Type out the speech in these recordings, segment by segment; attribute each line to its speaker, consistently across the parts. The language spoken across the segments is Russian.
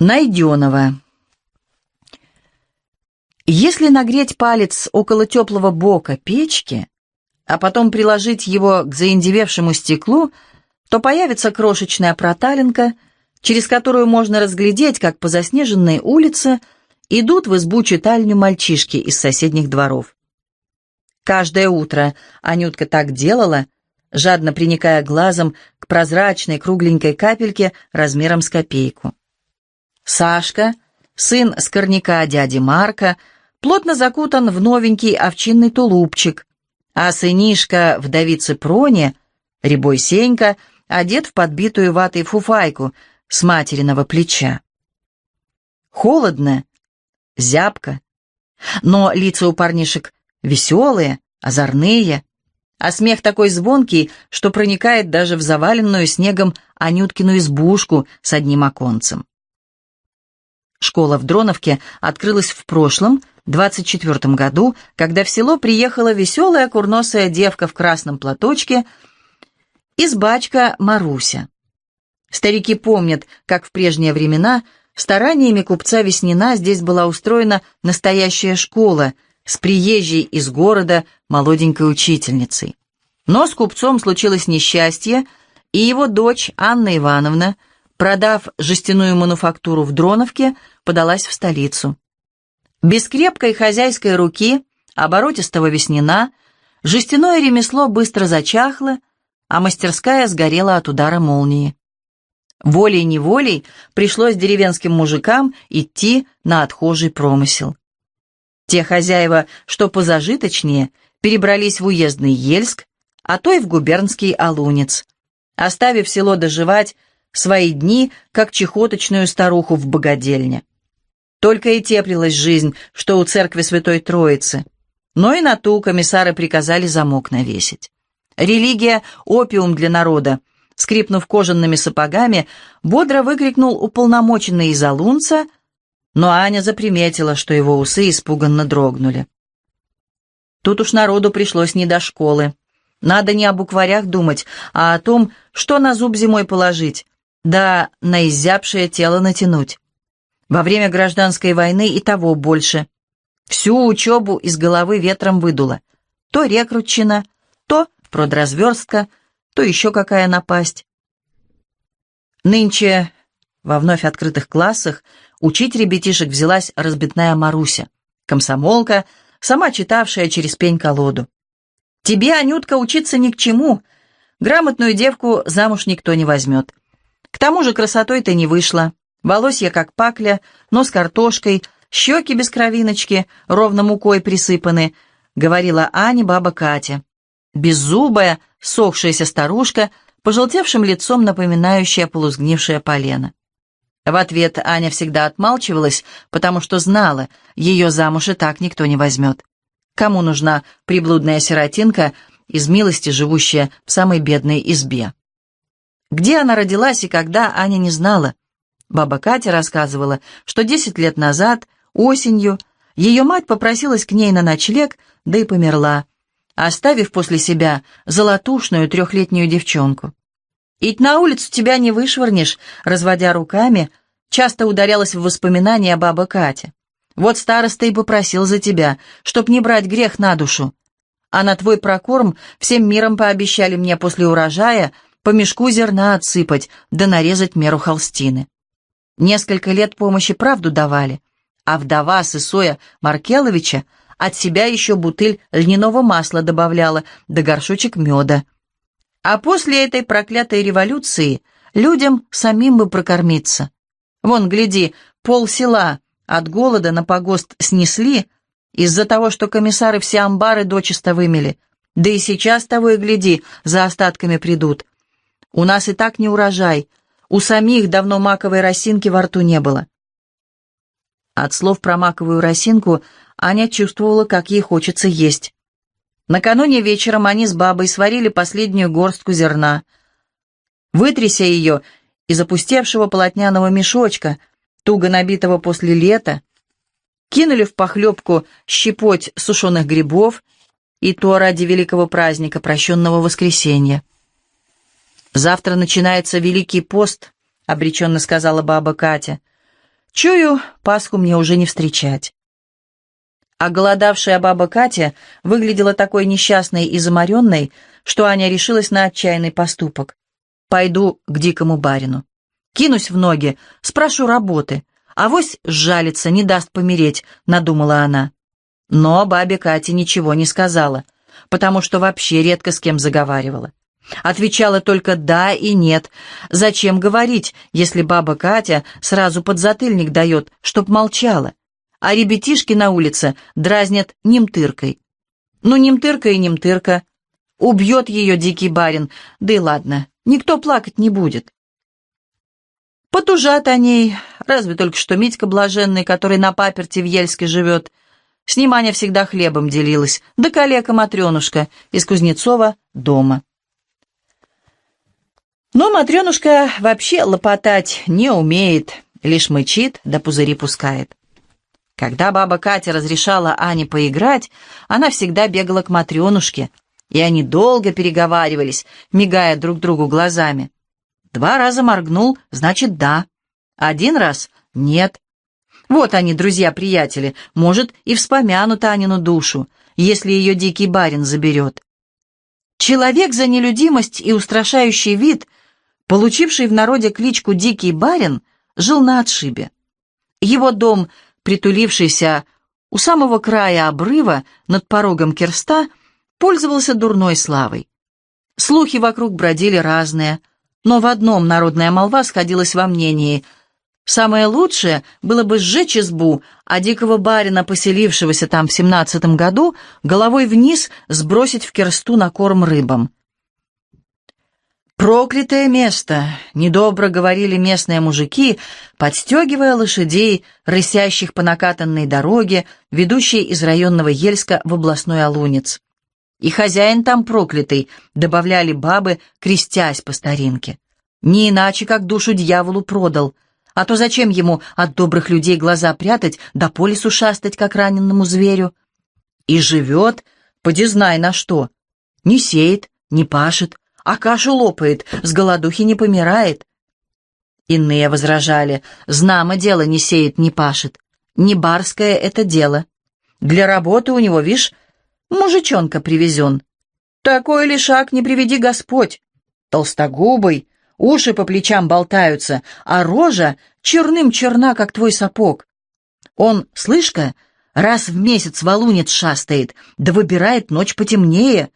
Speaker 1: Найденова. Если нагреть палец около теплого бока печки, а потом приложить его к заиндевевшему стеклу, то появится крошечная проталинка, через которую можно разглядеть, как по заснеженной улице идут в избу-читальню мальчишки из соседних дворов. Каждое утро Анютка так делала, жадно приникая глазом к прозрачной кругленькой капельке размером с копейку. Сашка, сын скорняка дяди Марка, плотно закутан в новенький овчинный тулупчик, а сынишка вдовицы Проне, рябой Сенька, одет в подбитую ватой фуфайку с материного плеча. Холодно, зябко, но лица у парнишек веселые, озорные, а смех такой звонкий, что проникает даже в заваленную снегом Анюткину избушку с одним оконцем. Школа в Дроновке открылась в прошлом, 24 году, когда в село приехала веселая курносая девка в красном платочке, избачка Маруся. Старики помнят, как в прежние времена стараниями купца Веснина здесь была устроена настоящая школа с приезжей из города молоденькой учительницей. Но с купцом случилось несчастье, и его дочь Анна Ивановна – продав жестяную мануфактуру в Дроновке, подалась в столицу. Без крепкой хозяйской руки, оборотистого веснина, жестяное ремесло быстро зачахло, а мастерская сгорела от удара молнии. Волей-неволей пришлось деревенским мужикам идти на отхожий промысел. Те хозяева, что позажиточнее, перебрались в уездный Ельск, а то и в губернский Алунец, оставив село доживать свои дни, как чехоточную старуху в богадельне. Только и теплилась жизнь, что у церкви Святой Троицы. Но и на ту комиссары приказали замок навесить. Религия — опиум для народа. Скрипнув кожаными сапогами, бодро выкрикнул уполномоченный из Алунца, но Аня заприметила, что его усы испуганно дрогнули. Тут уж народу пришлось не до школы. Надо не о букварях думать, а о том, что на зуб зимой положить, да на изябшее тело натянуть. Во время гражданской войны и того больше. Всю учебу из головы ветром выдуло. То рекрутчина, то продразверстка, то еще какая напасть. Нынче во вновь открытых классах учить ребятишек взялась разбитная Маруся, комсомолка, сама читавшая через пень-колоду. «Тебе, Анютка, учиться ни к чему. Грамотную девку замуж никто не возьмет. К тому же красотой ты не вышла. Волосья как пакля, нос картошкой, щеки без кровиночки, ровно мукой присыпаны, говорила Аня баба Катя. Беззубая, сохшаяся старушка, пожелтевшим лицом напоминающая полузгнившее полено. В ответ Аня всегда отмалчивалась, потому что знала, ее замуж и так никто не возьмет. Кому нужна приблудная сиротинка из милости, живущая в самой бедной избе? Где она родилась и когда, Аня не знала. Баба Катя рассказывала, что десять лет назад, осенью, ее мать попросилась к ней на ночлег, да и померла, оставив после себя золотушную трехлетнюю девчонку. «Ить на улицу тебя не вышвырнешь», разводя руками, часто ударялась в воспоминания баба Катя. «Вот староста и попросил за тебя, чтоб не брать грех на душу. А на твой прокорм всем миром пообещали мне после урожая — по мешку зерна отсыпать, да нарезать меру холстины. Несколько лет помощи правду давали, а вдова Сысоя Маркеловича от себя еще бутыль льняного масла добавляла, да горшочек меда. А после этой проклятой революции людям самим бы прокормиться. Вон, гляди, пол села от голода на погост снесли из-за того, что комиссары все амбары дочисто вымели. Да и сейчас того и гляди, за остатками придут. У нас и так не урожай. У самих давно маковой росинки во рту не было. От слов про маковую росинку Аня чувствовала, как ей хочется есть. Накануне вечером они с бабой сварили последнюю горстку зерна. Вытряся ее из опустевшего полотняного мешочка, туго набитого после лета, кинули в похлебку щепоть сушеных грибов, и то ради великого праздника, прощенного воскресенья.
Speaker 2: «Завтра начинается Великий пост», — обреченно сказала баба Катя.
Speaker 1: Чую, Пасху мне уже не встречать. А голодавшая баба Катя выглядела такой несчастной и заморенной, что Аня решилась на отчаянный поступок. «Пойду к дикому барину. Кинусь в ноги, спрошу работы. Авось сжалится, не даст помереть», — надумала она. Но бабе Кате ничего не сказала, потому что вообще редко с кем заговаривала. Отвечала только «да» и «нет». Зачем говорить, если баба Катя сразу подзатыльник дает, чтоб молчала, а ребятишки на улице дразнят немтыркой. Ну, немтырка и немтырка. Убьет ее дикий барин, да и ладно, никто плакать не будет. Потужат они, разве только что Митька Блаженный, который на паперти в Ельске живет. С всегда хлебом делилась, да калека Матренушка из Кузнецова дома. Но Матренушка вообще лопотать не умеет, лишь мычит да пузыри пускает. Когда баба Катя разрешала Ане поиграть, она всегда бегала к Матренушке, и они долго переговаривались, мигая друг другу глазами. Два раза моргнул, значит, да. Один раз — нет. Вот они, друзья-приятели, может, и вспомянут Анину душу, если ее дикий барин заберет. Человек за нелюдимость и устрашающий вид — получивший в народе кличку «Дикий барин», жил на отшибе. Его дом, притулившийся у самого края обрыва над порогом Керста, пользовался дурной славой. Слухи вокруг бродили разные, но в одном народная молва сходилась во мнении. Самое лучшее было бы сжечь избу, а дикого барина, поселившегося там в семнадцатом году, головой вниз сбросить в Керсту на корм рыбам. «Проклятое место!» — недобро говорили местные мужики, подстегивая лошадей, рысящих по накатанной дороге, ведущей из районного Ельска в областной Алунец. «И хозяин там проклятый», — добавляли бабы, крестясь по старинке. «Не иначе, как душу дьяволу продал. А то зачем ему от добрых людей глаза прятать, да по лесу шастать, как раненному зверю? И живет, поди знай на что. Не сеет, не пашет, а кашу лопает, с голодухи не помирает. Иные возражали, знамо дело не сеет, не пашет. Не барское это дело. Для работы у него, вишь, мужичонка привезен. Такой лишак не приведи Господь. Толстогубый, уши по плечам болтаются, а рожа черным черна, как твой сапог. Он, слышь-ка, раз в месяц валунец шастает, да выбирает ночь потемнее,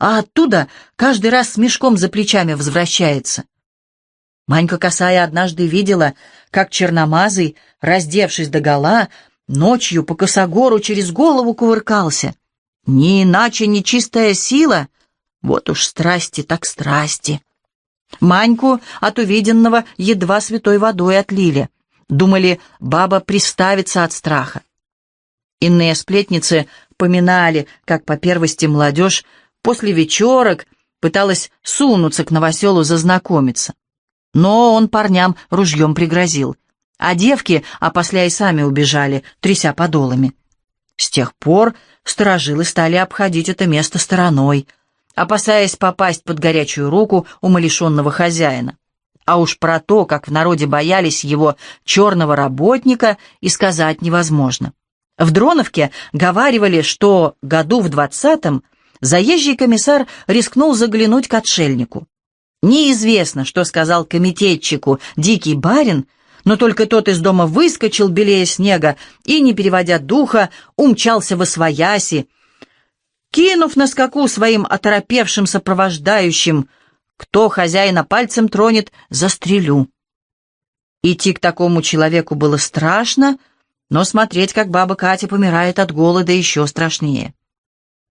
Speaker 1: а оттуда каждый раз с мешком за плечами возвращается. Манька Косая однажды видела, как черномазый, раздевшись догола, ночью по косогору через голову кувыркался. Не иначе нечистая сила. Вот уж страсти так страсти. Маньку от увиденного едва святой водой отлили. Думали, баба приставится от страха. Иные сплетницы поминали, как по первости молодежь после вечерок пыталась сунуться к новоселу зазнакомиться. Но он парням ружьем пригрозил, а девки, после и сами убежали, тряся подолами. С тех пор сторожилы стали обходить это место стороной, опасаясь попасть под горячую руку умалишенного хозяина. А уж про то, как в народе боялись его черного работника, и сказать невозможно. В Дроновке говаривали, что году в двадцатом заезжий комиссар рискнул заглянуть к отшельнику. Неизвестно, что сказал комитетчику дикий барин, но только тот из дома выскочил белее снега и, не переводя духа, умчался во свояси, кинув на скаку своим оторопевшим сопровождающим «Кто хозяина пальцем тронет, застрелю». Идти к такому человеку было страшно, но смотреть, как баба Катя помирает от голода, еще страшнее.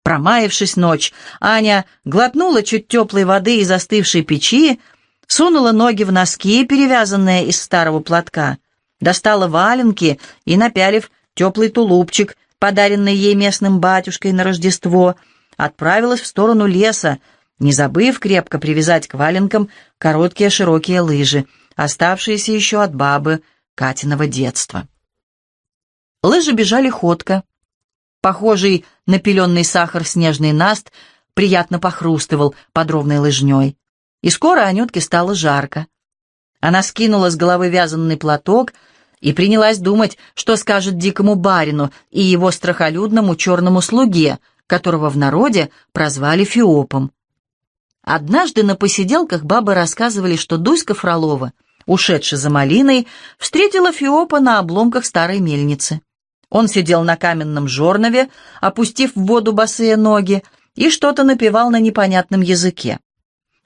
Speaker 1: Промаявшись ночь, Аня глотнула чуть теплой воды из остывшей печи, сунула ноги в носки, перевязанные из старого платка, достала валенки и, напялив теплый тулупчик, подаренный ей местным батюшкой на Рождество, отправилась в сторону леса, не забыв крепко привязать к валенкам короткие широкие лыжи, оставшиеся еще от бабы Катиного детства. Лыжи бежали ходко, Похожий на пеленный сахар снежный наст приятно похрустывал под ровной лыжней. И скоро Анютке стало жарко. Она скинула с головы вязаный платок и принялась думать, что скажет дикому барину и его страхолюдному черному слуге, которого в народе прозвали Феопом. Однажды на посиделках бабы рассказывали, что Дуська Фролова, ушедшая за малиной, встретила Феопа на обломках старой мельницы. Он сидел на каменном жорнове, опустив в воду босые ноги, и что-то напевал на непонятном языке.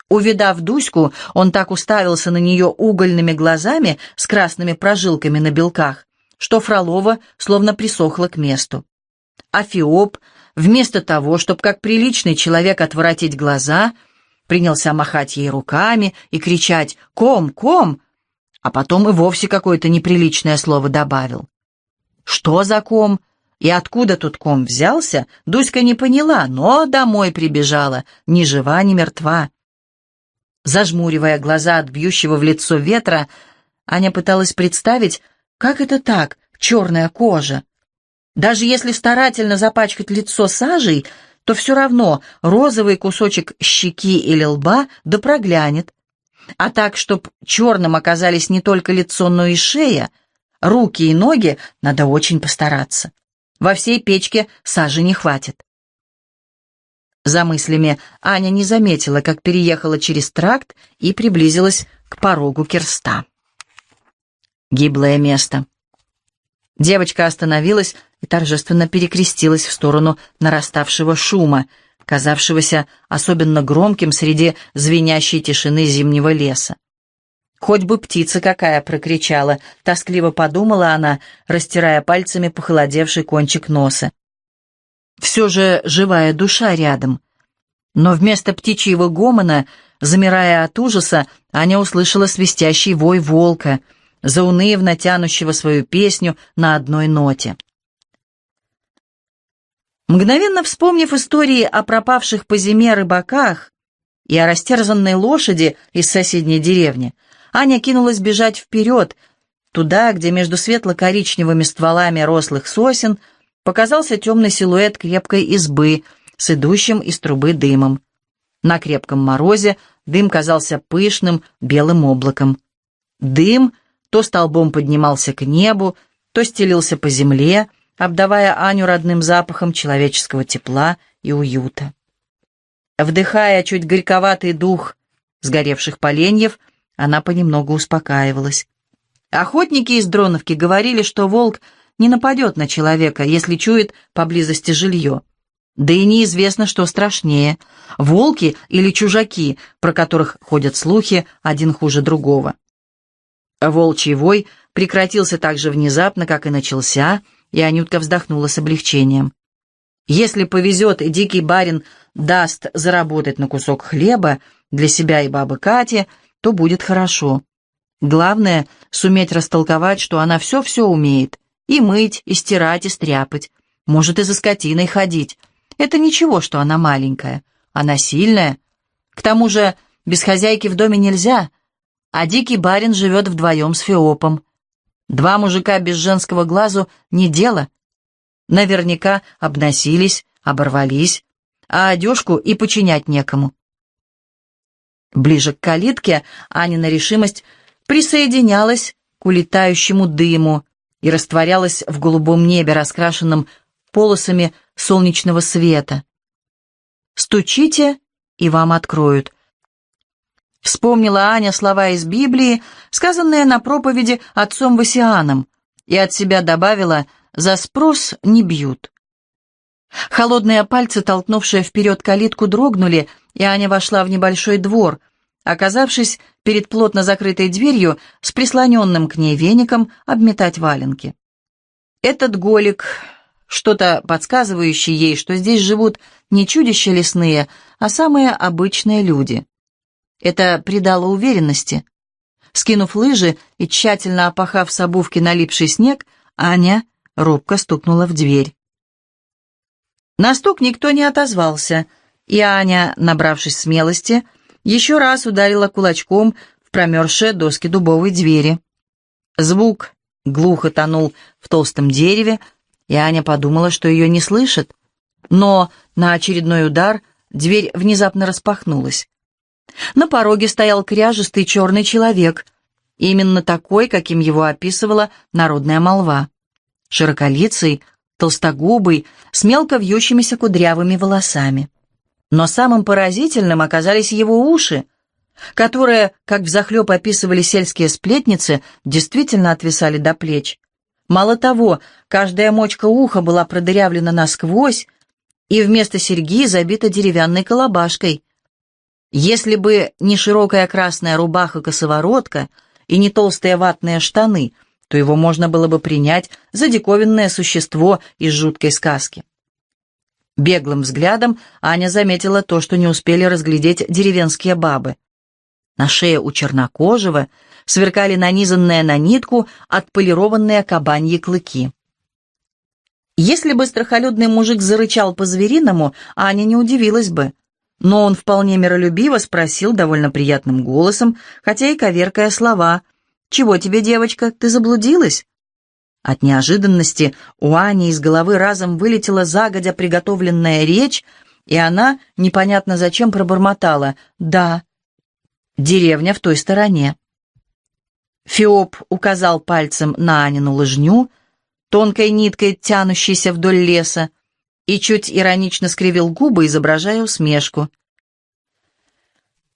Speaker 1: Увидав Дуську, он так уставился на нее угольными глазами с красными прожилками на белках, что Фролова словно присохла к месту. А Феоп, вместо того, чтобы как приличный человек отворотить глаза, принялся махать ей руками и кричать «Ком! Ком!», а потом и вовсе какое-то неприличное слово добавил. Что за ком? И откуда тут ком взялся, Дуська не поняла, но домой прибежала, ни жива, ни мертва. Зажмуривая глаза от бьющего в лицо ветра, Аня пыталась представить, как это так, черная кожа. Даже если старательно запачкать лицо сажей, то все равно розовый кусочек щеки или лба да проглянет. А так, чтоб черным оказались не только лицо, но и шея, руки и ноги, надо очень постараться. Во всей печке сажи не хватит. За мыслями Аня не заметила, как переехала через тракт и приблизилась к порогу Керста. Гиблое место. Девочка остановилась и торжественно перекрестилась в сторону нараставшего шума, казавшегося особенно громким среди звенящей тишины зимнего леса. «Хоть бы птица какая!» — прокричала, тоскливо подумала она, растирая пальцами похолодевший кончик носа все же живая душа рядом. Но вместо птичьего гомона, замирая от ужаса, Аня услышала свистящий вой волка, заунывно тянущего свою песню на одной ноте. Мгновенно вспомнив истории о пропавших по зиме рыбаках и о растерзанной лошади из соседней деревни, Аня кинулась бежать вперед, туда, где между светло-коричневыми стволами рослых сосен – показался темный силуэт крепкой избы с идущим из трубы дымом. На крепком морозе дым казался пышным белым облаком. Дым то столбом поднимался к небу, то стелился по земле, обдавая Аню родным запахом человеческого тепла и уюта. Вдыхая чуть горьковатый дух сгоревших поленьев, она понемногу успокаивалась. Охотники из Дроновки говорили, что волк — не нападет на человека, если чует поблизости жилье. Да и неизвестно, что страшнее — волки или чужаки, про которых ходят слухи, один хуже другого. Волчий вой прекратился так же внезапно, как и начался, и Анютка вздохнула с облегчением. Если повезет и дикий барин даст заработать на кусок хлеба для себя и бабы Кати, то будет хорошо. Главное — суметь растолковать, что она все-все умеет, и мыть, и стирать, и стряпать. Может, и за скотиной ходить. Это ничего, что она маленькая. Она сильная. К тому же без хозяйки в доме нельзя, а дикий барин живет вдвоем с Феопом. Два мужика без женского глазу не дело. Наверняка обносились, оборвались, а одежку и починять некому. Ближе к калитке Анина решимость присоединялась к улетающему дыму, и растворялась в голубом небе, раскрашенном полосами солнечного света. «Стучите, и вам откроют». Вспомнила Аня слова из Библии, сказанные на проповеди отцом Васианом, и от себя добавила «за спрос не бьют». Холодные пальцы, толкнувшие вперед калитку, дрогнули, и Аня вошла в небольшой двор, оказавшись перед плотно закрытой дверью с прислоненным к ней веником обметать валенки. Этот голик, что-то подсказывающее ей, что здесь живут не чудища лесные, а самые обычные люди. Это придало уверенности. Скинув лыжи и тщательно опахав с обувки налипший снег, Аня робко стукнула в дверь. На стук никто не отозвался, и Аня, набравшись смелости, еще раз ударила кулачком в промерзшие доски дубовой двери. Звук глухо тонул в толстом дереве, и Аня подумала, что ее не слышат. Но на очередной удар дверь внезапно распахнулась. На пороге стоял кряжестый черный человек, Именно такой, каким его описывала народная молва. Широколицый, толстогубый, с мелко вьющимися кудрявыми волосами. Но самым поразительным оказались его уши, которые, как взахлеб описывали сельские сплетницы, действительно отвисали до плеч. Мало того, каждая мочка уха была продырявлена насквозь и вместо серьги забита деревянной колобашкой. Если бы не широкая красная рубаха-косоворотка и не толстые ватные штаны, то его можно было бы принять за диковинное существо из жуткой сказки. Беглым взглядом Аня заметила то, что не успели разглядеть деревенские бабы. На шее у чернокожего сверкали нанизанные на нитку отполированные кабаньи клыки. Если бы страхолюдный мужик зарычал по-звериному, Аня не удивилась бы. Но он вполне миролюбиво спросил довольно приятным голосом, хотя и коверкая слова. «Чего тебе, девочка, ты заблудилась?» От неожиданности у Ани из головы разом вылетела загодя приготовленная речь, и она, непонятно зачем, пробормотала «Да, Деревня в той стороне. Феоп указал пальцем на Анину лыжню, тонкой ниткой тянущейся вдоль леса, и чуть иронично скривил губы, изображая усмешку.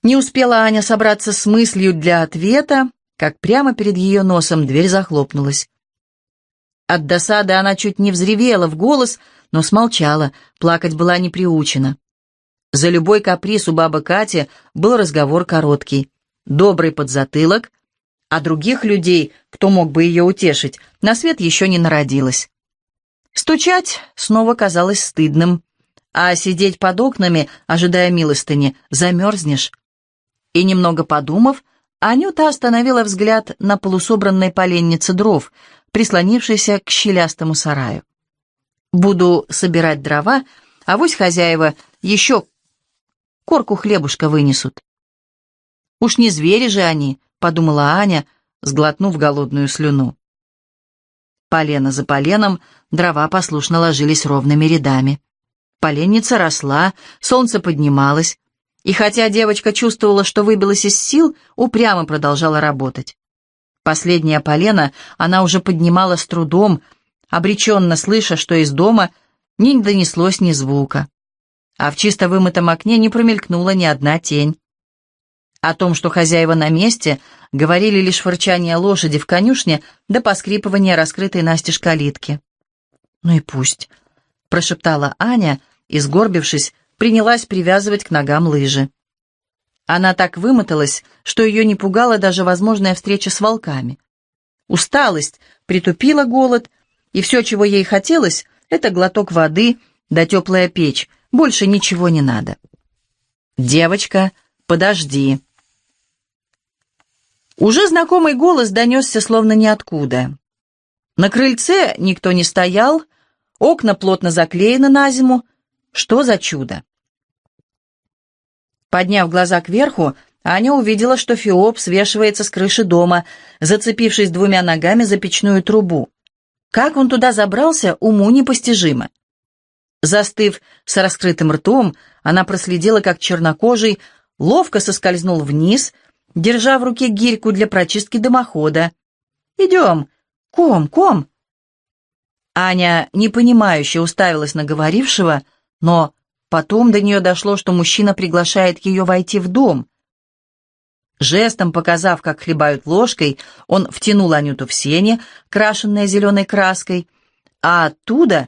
Speaker 1: Не успела Аня собраться с мыслью для ответа, как прямо перед ее носом дверь захлопнулась. От досады она чуть не взревела в голос, но смолчала, плакать была не приучена. За любой каприз у бабы Кати был разговор короткий. Добрый подзатылок, а других людей, кто мог бы ее утешить, на свет еще не народилось. Стучать снова казалось стыдным, а сидеть под окнами, ожидая милостыни, замерзнешь. И немного подумав, Анюта остановила взгляд на полусобранной поленнице дров, прислонившейся к щелястому сараю. «Буду собирать дрова, а вось хозяева еще корку хлебушка вынесут. «Уж не звери же они», — подумала Аня, сглотнув голодную слюну. Полено за поленом дрова послушно ложились ровными рядами. Поленница росла, солнце поднималось, и хотя девочка чувствовала, что выбилась из сил, упрямо продолжала работать. Последнее полено она уже поднимала с трудом, обреченно слыша, что из дома не донеслось ни звука а в чисто вымытом окне не промелькнула ни одна тень. О том, что хозяева на месте, говорили лишь фырчание лошади в конюшне да поскрипывание раскрытой настежь калитки. «Ну и пусть», — прошептала Аня и, сгорбившись, принялась привязывать к ногам лыжи. Она так вымоталась, что ее не пугала даже возможная встреча с волками. Усталость притупила голод, и все, чего ей хотелось, это глоток воды да теплая печь, больше ничего не надо. «Девочка, подожди». Уже знакомый голос донесся словно ниоткуда. На крыльце никто не стоял, окна плотно заклеены на зиму. Что за чудо? Подняв глаза кверху, Аня увидела, что Феоп свешивается с крыши дома, зацепившись двумя ногами за печную трубу. Как он туда забрался, уму непостижимо. Застыв с раскрытым ртом, она проследила, как чернокожий ловко соскользнул вниз, держа в руке гирьку для прочистки дымохода. «Идем! Ком, ком!» Аня непонимающе уставилась на говорившего, но потом до нее дошло, что мужчина приглашает ее войти в дом. Жестом показав, как хлебают ложкой, он втянул Анюту в сене, крашенное зеленой краской, а оттуда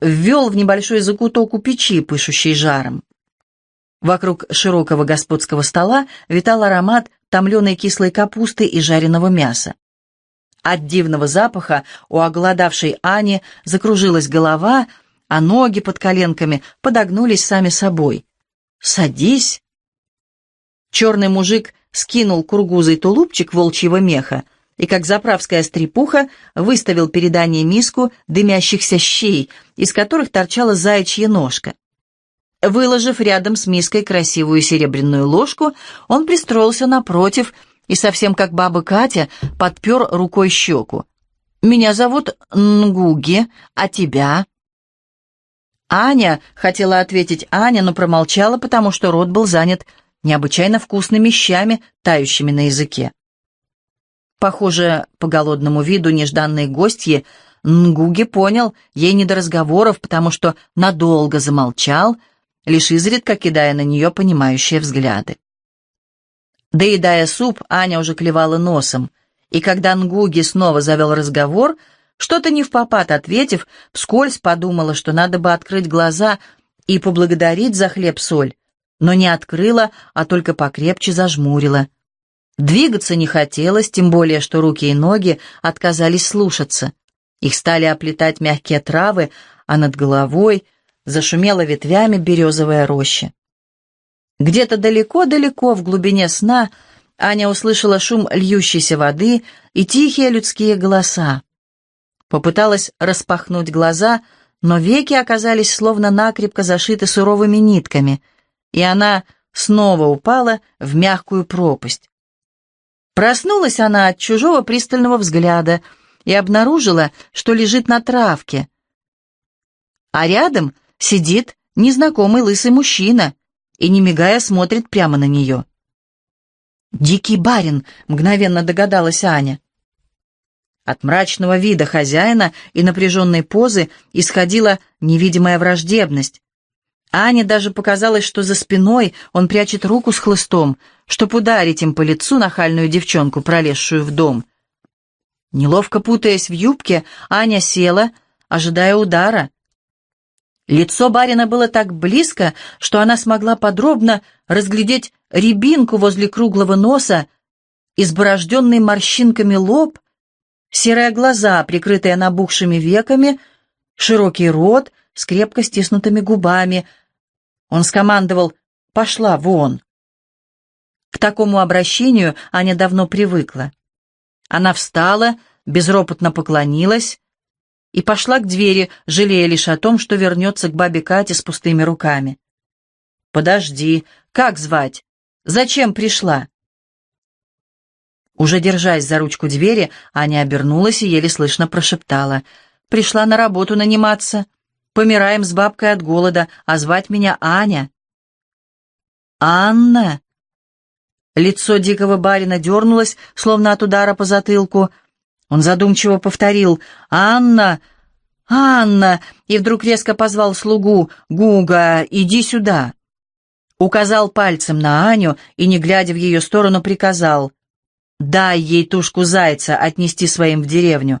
Speaker 1: ввел в небольшой закуток у печи, пышущий жаром. Вокруг широкого господского стола витал аромат томленой кислой капусты и жареного мяса. От дивного запаха у оголодавшей Ани закружилась голова, а ноги под коленками подогнулись сами собой. «Садись!» Черный мужик скинул кургузый тулупчик волчьего меха, и, как заправская стрепуха, выставил перед Аней миску дымящихся щей, из которых торчала заячья ножка. Выложив рядом с миской красивую серебряную ложку, он пристроился напротив и, совсем как баба Катя, подпер рукой щеку. «Меня зовут Нгуги, а тебя?» Аня хотела ответить Аня, но промолчала, потому что рот был занят необычайно вкусными щами, тающими на языке. Похоже, по голодному виду нежданной гостьи Нгуги понял, ей не до разговоров, потому что надолго замолчал, лишь изредка кидая на нее понимающие взгляды. Доедая суп, Аня уже клевала носом, и когда Нгуги снова завел разговор, что-то не в попад ответив, вскользь подумала, что надо бы открыть глаза и поблагодарить за хлеб-соль, но не открыла, а только покрепче зажмурила. Двигаться не хотелось, тем более, что руки и ноги отказались слушаться. Их стали оплетать мягкие травы, а над головой зашумела ветвями березовая роща. Где-то далеко-далеко в глубине сна Аня услышала шум льющейся воды и тихие людские голоса. Попыталась распахнуть глаза, но веки оказались словно накрепко зашиты суровыми нитками, и она снова упала в мягкую пропасть. Проснулась она от чужого пристального взгляда и обнаружила, что лежит на травке. А рядом сидит незнакомый лысый мужчина и, не мигая, смотрит прямо на нее. «Дикий барин», — мгновенно догадалась Аня. От мрачного вида хозяина и напряженной позы исходила невидимая враждебность. Ане даже показалось, что за спиной он прячет руку с хлыстом, чтоб ударить им по лицу нахальную девчонку, пролезшую в дом. Неловко путаясь в юбке, Аня села, ожидая удара. Лицо барина было так близко, что она смогла подробно разглядеть рябинку возле круглого носа, изборожденный морщинками лоб, серые глаза, прикрытые набухшими веками, широкий рот — с крепко стиснутыми губами. Он скомандовал «Пошла вон!». К такому обращению Аня давно привыкла. Она встала, безропотно поклонилась и пошла к двери, жалея лишь о том, что вернется к бабе Кате с пустыми руками. «Подожди, как звать? Зачем пришла?» Уже держась за ручку двери, Аня обернулась и еле слышно прошептала. «Пришла на работу наниматься. Помираем с бабкой от голода, а звать меня Аня». «Анна?» Лицо дикого барина дернулось, словно от удара по затылку. Он задумчиво повторил «Анна! Анна!» и вдруг резко позвал слугу «Гуга, иди сюда!» Указал пальцем на Аню и, не глядя в ее сторону, приказал «Дай ей тушку зайца отнести своим в деревню.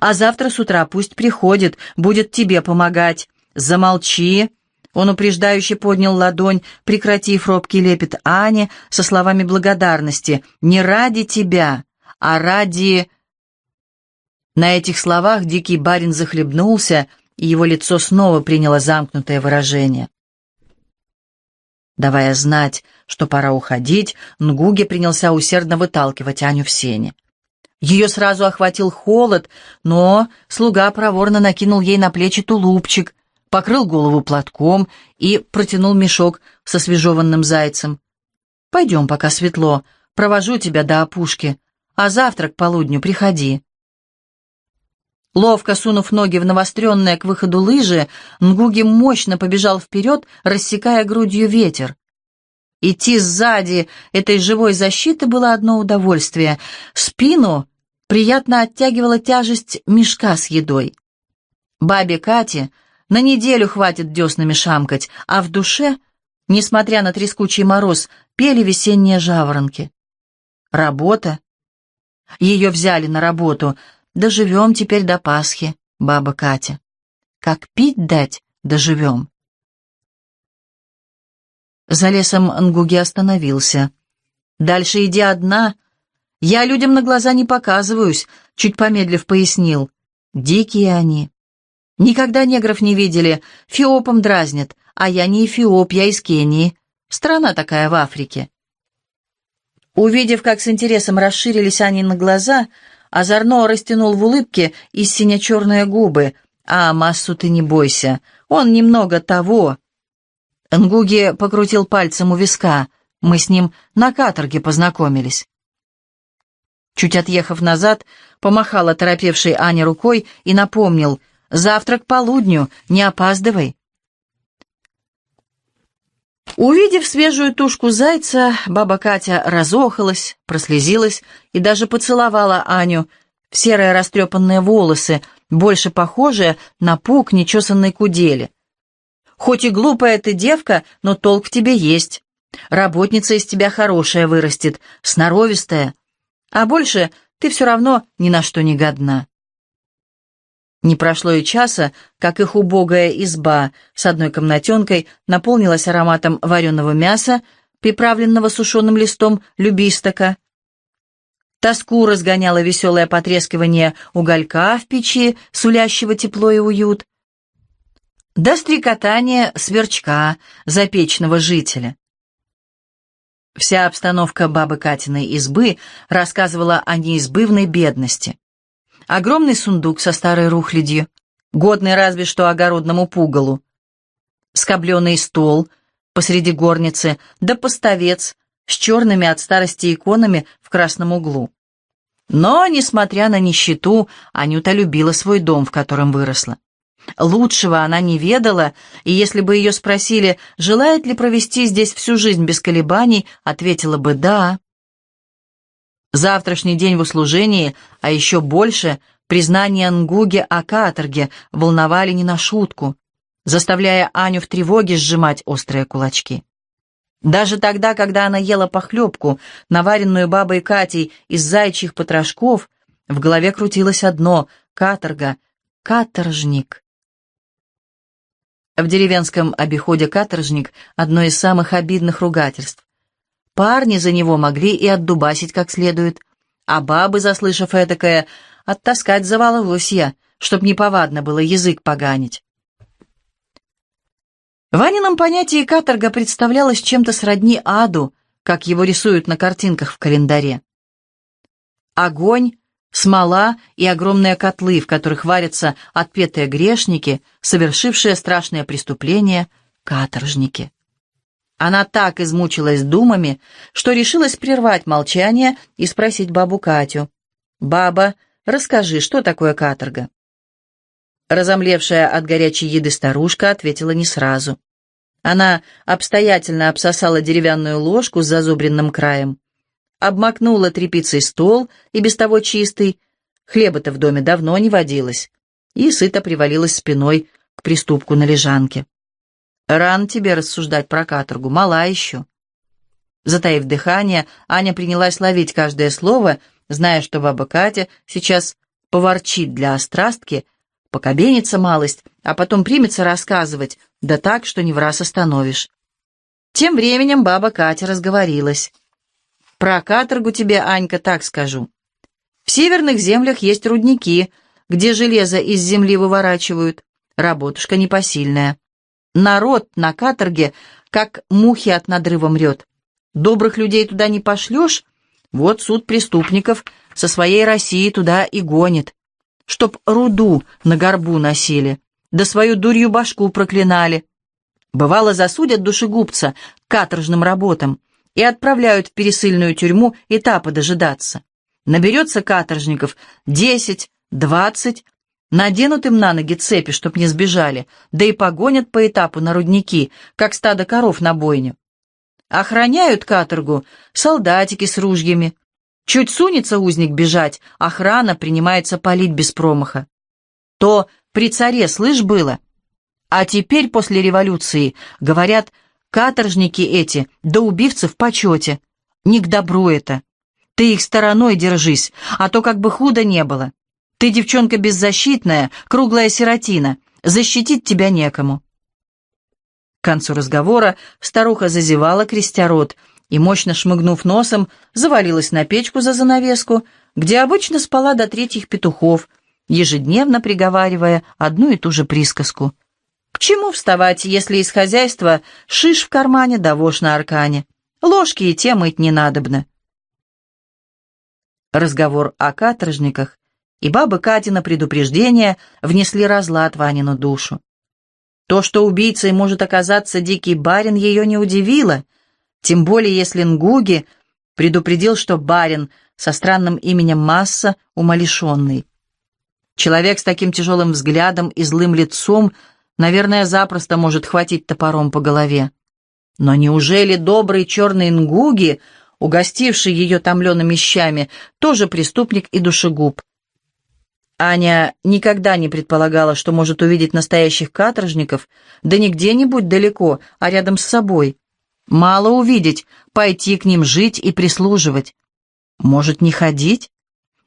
Speaker 1: А завтра с утра пусть приходит, будет тебе помогать. Замолчи!» Он упреждающе поднял ладонь, прекратив робкий лепет Ани со словами благодарности. «Не ради тебя, а ради...» На этих словах дикий барин захлебнулся, и его лицо снова приняло замкнутое выражение. Давая знать, что пора уходить, Нгуги принялся усердно выталкивать Аню в сене. Ее сразу охватил холод, но слуга проворно накинул ей на плечи тулупчик, покрыл голову платком и протянул мешок со свежеванным зайцем. «Пойдем, пока светло, провожу тебя до опушки, а завтра к полудню приходи». Ловко сунув ноги в навостренные к выходу лыжи, Нгуги мощно побежал вперед, рассекая грудью ветер. Идти сзади этой живой защиты было одно удовольствие. Спину приятно оттягивала тяжесть мешка с едой. Бабе Кате на неделю хватит деснами шамкать, а в душе, несмотря на трескучий мороз, пели весенние жаворонки. Работа. Ее взяли на работу. Доживем теперь до Пасхи, баба Катя. Как пить дать, доживем. За лесом Нгуги остановился. «Дальше иди одна. Я людям на глаза не показываюсь», — чуть помедлив пояснил. «Дикие они. Никогда негров не видели, фиопом дразнят, а я не эфиоп, я из Кении. Страна такая в Африке». Увидев, как с интересом расширились они на глаза, озорно растянул в улыбке и сине-черные губы. «А, массу ты не бойся, он немного того, Нгуги покрутил пальцем у виска. Мы с ним на каторге познакомились. Чуть отъехав назад, помахал оторопевшей Ане рукой и напомнил. «Завтрак полудню, не опаздывай». Увидев свежую тушку зайца, баба Катя разохалась, прослезилась и даже поцеловала Аню в серые растрепанные волосы, больше похожие на пук нечесанной кудели. «Хоть и глупая ты девка, но толк в тебе есть. Работница из тебя хорошая вырастет, сноровистая. А больше ты все равно ни на что не годна». Не прошло и часа, как их убогая изба с одной комнатенкой наполнилась ароматом вареного мяса, приправленного сушеным листом любистока. Тоску разгоняло веселое потрескивание уголька в печи, сулящего тепло и уют. До стрекотания сверчка, запечного жителя. Вся обстановка бабы Катиной избы рассказывала о неизбывной бедности. Огромный сундук со старой рухлядью, годный разве что огородному пугалу. Скобленный стол посреди горницы, да поставец с черными от старости иконами в красном углу. Но, несмотря на нищету, Анюта любила свой дом, в котором выросла. Лучшего она не ведала, и если бы ее спросили, желает ли провести здесь всю жизнь без колебаний, ответила бы «да». Завтрашний день в услужении, а еще больше признание Нгуге о каторге волновали не на шутку, заставляя Аню в тревоге сжимать острые кулачки. Даже тогда, когда она ела похлебку, наваренную бабой Катей из зайчьих потрошков, в голове крутилось одно — каторга, каторжник. В деревенском обиходе каторжник — одно из самых обидных ругательств. Парни за него могли и отдубасить как следует, а бабы, заслышав этакое, оттаскать за волосья, чтоб неповадно было язык поганить. В Ванином понятии каторга представлялась чем-то сродни аду, как его рисуют на картинках в календаре. Огонь, смола и огромные котлы, в которых варятся отпетые грешники, совершившие страшное преступление, каторжники. Она так измучилась думами, что решилась прервать молчание и спросить бабу Катю. «Баба, расскажи, что такое каторга?» Разомлевшая от горячей еды старушка ответила не сразу. Она обстоятельно обсосала деревянную ложку с зазубренным краем, обмакнула тряпицей стол, и без того чистый, хлеба-то в доме давно не водилось, и сыто привалилась спиной к приступку на лежанке. Ран тебе рассуждать про каторгу, мала еще. Затаив дыхание, Аня принялась ловить каждое слово, зная, что баба Катя сейчас поворчит для острастки, покобенится малость, а потом примется рассказывать, да так, что не в раз остановишь. Тем временем баба Катя разговорилась. «Про каторгу тебе, Анька, так скажу. В северных землях есть рудники, где железо из земли выворачивают. Работушка непосильная. Народ на каторге, как мухи от надрыва мрет. Добрых людей туда не пошлешь, вот суд преступников со своей России туда и гонит, чтоб руду на горбу носили, да свою дурью башку проклинали. Бывало, засудят душегубца каторжным работам и отправляют в пересыльную тюрьму этапа дожидаться. Наберется каторжников десять, двадцать, Наденут им на ноги цепи, чтоб не сбежали, да и погонят по этапу на рудники, как стадо коров на бойню. Охраняют каторгу солдатики с ружьями. Чуть сунется узник бежать, охрана принимается палить без промаха. То при царе, слышь, было. А теперь, после революции, говорят, каторжники эти, да убивцы в почете. Не к добру это. Ты их стороной держись, а то как бы худо не было. Ты девчонка беззащитная, круглая сиротина. Защитить тебя некому». К концу разговора старуха зазевала, крестя рот, и, мощно шмыгнув носом, завалилась на печку за занавеску, где обычно спала до третьих петухов, ежедневно приговаривая одну и ту же присказку. «К чему вставать, если из хозяйства шиш в кармане да вошь на аркане? Ложки и те мыть не надобно». Разговор о каторжниках и баба Катина предупреждение внесли разлад в Анину душу. То, что убийцей может оказаться дикий барин, ее не удивило, тем более если Нгуги предупредил, что барин со странным именем Масса умалишенный. Человек с таким тяжелым взглядом и злым лицом, наверное, запросто может хватить топором по голове. Но неужели добрый черный Нгуги, угостивший ее томлеными щами, тоже преступник и душегуб? Аня никогда не предполагала, что может увидеть настоящих каторжников, да не где-нибудь далеко, а рядом с собой. Мало увидеть, пойти к ним жить и прислуживать. Может, не ходить?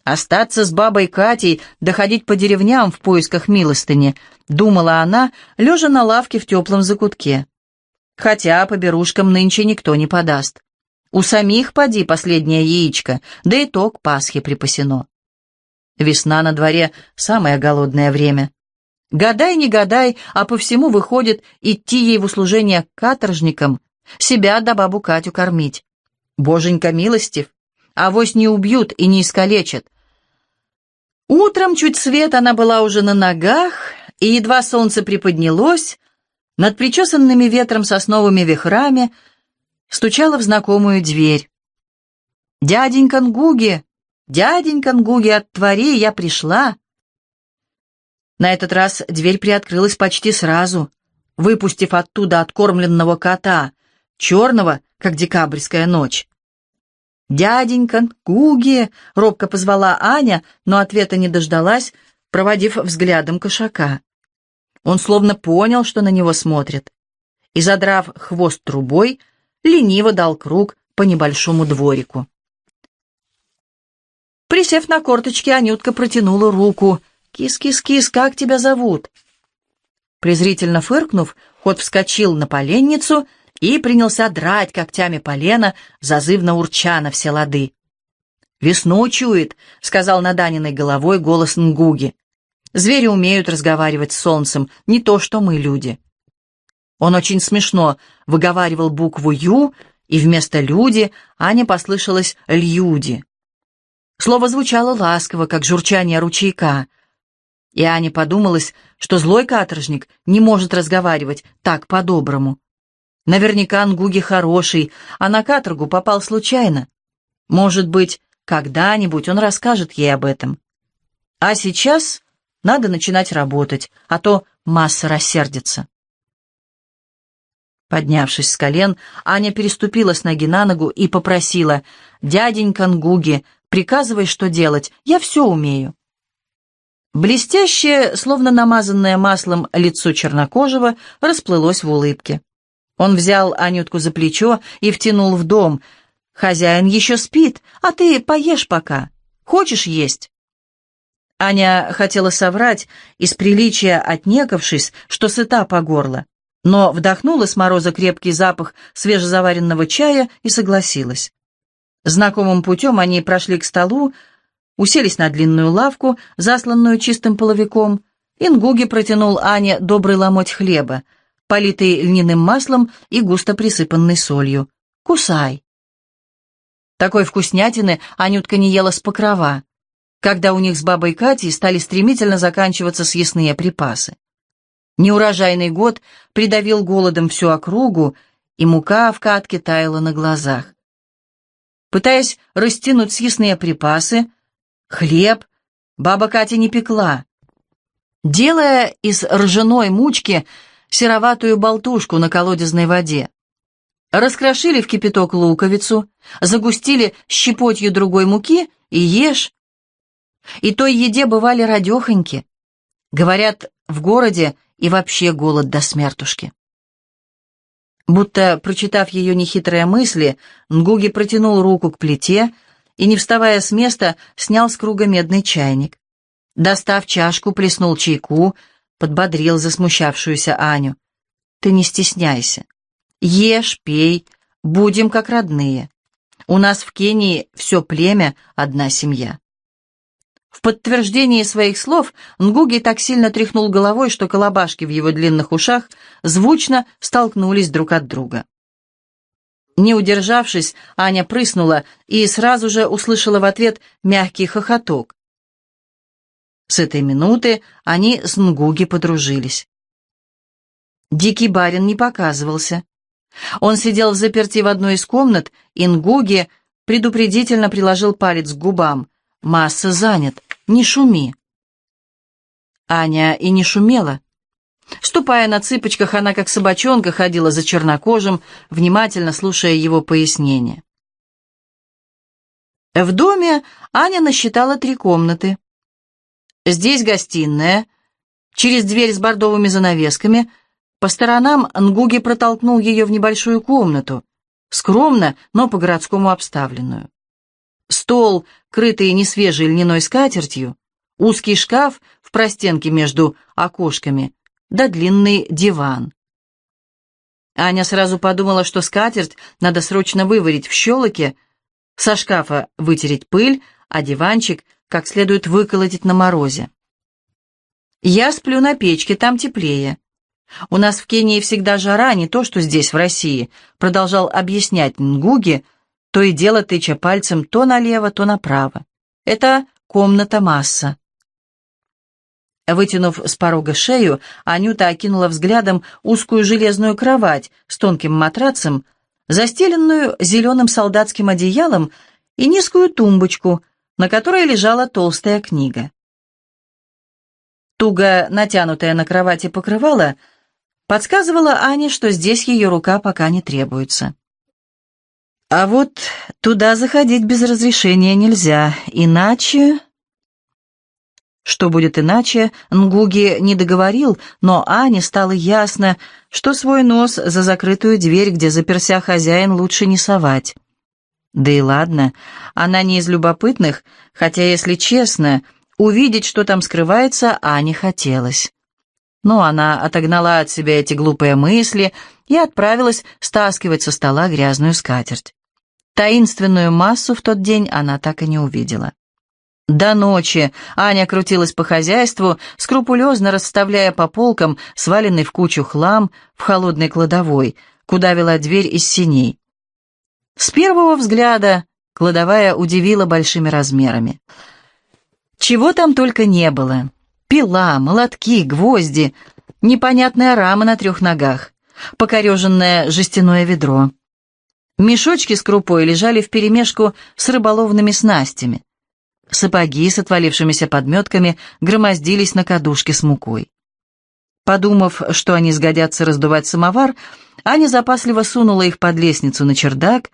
Speaker 1: Остаться с бабой Катей, доходить по деревням в поисках милостыни, думала она, лежа на лавке в теплом закутке. Хотя по берушкам нынче никто не подаст. У самих поди последнее яичко, да и то к Пасхе припасено. Весна на дворе — самое голодное время. Гадай, не гадай, а по всему выходит идти ей в услужение к каторжникам, себя да бабу Катю кормить. Боженька милостив, авось не убьют и не искалечат. Утром чуть свет она была уже на ногах, и едва солнце приподнялось, над причесанными ветром сосновыми вихрами стучала в знакомую дверь. «Дяденька Нгуги!» «Дяденька Нгуги, отвори, я пришла!» На этот раз дверь приоткрылась почти сразу, выпустив оттуда откормленного кота, черного, как декабрьская ночь. «Дяденька Нгуги!» — робко позвала Аня, но ответа не дождалась, проводив взглядом кошака. Он словно понял, что на него смотрят, и, задрав хвост трубой, лениво дал круг по небольшому дворику. Присев на корточки, Анютка протянула руку. «Кис-кис-кис, как тебя зовут?» Презрительно фыркнув, кот вскочил на поленницу и принялся драть когтями полено, зазывно урча на все лады. «Весну чует», — сказал над Аниной головой голос Нгуги. «Звери умеют разговаривать с солнцем, не то что мы, люди». Он очень смешно выговаривал букву «Ю», и вместо «люди» Аня послышалась «льюди». Слово звучало ласково, как журчание ручейка. И Ане подумалось, что злой каторжник не может разговаривать так по-доброму. Наверняка Ангуги хороший, а на каторгу попал случайно. Может быть, когда-нибудь он расскажет ей об этом. А сейчас надо начинать работать, а то масса рассердится. Поднявшись с колен, Аня переступила с ноги на ногу и попросила «Дяденька Нгуги, Приказывай, что делать, я все умею». Блестящее, словно намазанное маслом, лицо чернокожего расплылось в улыбке. Он взял Анютку за плечо и втянул в дом. «Хозяин еще спит, а ты поешь пока. Хочешь есть?» Аня хотела соврать, из приличия отнекавшись, что сыта по горло, но вдохнула с мороза крепкий запах свежезаваренного чая и согласилась. Знакомым путем они прошли к столу, уселись на длинную лавку, засланную чистым половиком. Ингуги протянул Ане добрый ломоть хлеба, политый льняным маслом и густо присыпанный солью. «Кусай!» Такой вкуснятины Анютка не ела с покрова, когда у них с бабой Катей стали стремительно заканчиваться съестные припасы. Неурожайный год придавил голодом всю округу, и мука в катке таяла на глазах пытаясь растянуть съестные припасы, хлеб баба Катя не пекла, делая из ржаной мучки сероватую болтушку на колодезной воде. Раскрошили в кипяток луковицу, загустили щепотью другой муки и ешь. И той еде бывали радехоньки. Говорят, в городе и вообще голод до смертушки. Будто, прочитав ее нехитрые мысли, Нгуги протянул руку к плите и, не вставая с места, снял с круга медный чайник. Достав чашку, плеснул чайку, подбодрил засмущавшуюся Аню. «Ты не стесняйся. Ешь, пей, будем как родные. У нас в Кении все племя — одна семья». В подтверждении своих слов Нгуги так сильно тряхнул головой, что колобашки в его длинных ушах звучно столкнулись друг от друга. Не удержавшись, Аня прыснула и сразу же услышала в ответ мягкий хохоток. С этой минуты они с Нгуги подружились. Дикий барин не показывался. Он сидел в заперти в одной из комнат, и Нгуги предупредительно приложил палец к губам. «Масса занят, не шуми». Аня и не шумела. Ступая на цыпочках, она как собачонка ходила за чернокожим, внимательно слушая его пояснения. В доме Аня насчитала три комнаты. Здесь гостиная, через дверь с бордовыми занавесками. По сторонам Нгуги протолкнул ее в небольшую комнату, скромно, но по-городскому обставленную. Стол, крытый несвежей льняной скатертью, узкий шкаф в простенке между окошками, да длинный диван. Аня сразу подумала, что скатерть надо срочно выварить в щелоке, со шкафа вытереть пыль, а диванчик как следует выколотить на морозе. «Я сплю на печке, там теплее. У нас в Кении всегда жара, не то что здесь, в России», продолжал объяснять Нгуги, то и дело тыча пальцем то налево, то направо. «Это комната масса». Вытянув с порога шею, Анюта окинула взглядом узкую железную кровать с тонким матрацем, застеленную зеленым солдатским одеялом и низкую тумбочку, на которой лежала толстая книга. Туго натянутая на кровати покрывало подсказывала Ане, что здесь ее рука пока не требуется. А вот туда заходить без разрешения нельзя, иначе... Что будет иначе, Нгуги не договорил, но Ане стало ясно, что свой нос за закрытую дверь, где заперся хозяин, лучше не совать. Да и ладно, она не из любопытных, хотя, если честно, увидеть, что там скрывается, Ане хотелось. Но она отогнала от себя эти глупые мысли и отправилась стаскивать со стола грязную скатерть. Таинственную массу в тот день она так и не увидела. До ночи Аня крутилась по хозяйству, скрупулезно расставляя по полкам сваленный в кучу хлам в холодной кладовой, куда вела дверь из синей. С первого взгляда кладовая удивила большими размерами. Чего там только не было. Пила, молотки, гвозди, непонятная рама на трех ногах, покореженное жестяное ведро. Мешочки с крупой лежали вперемешку с рыболовными снастями. Сапоги с отвалившимися подметками громоздились на кадушке с мукой. Подумав, что они сгодятся раздувать самовар, Аня запасливо сунула их под лестницу на чердак,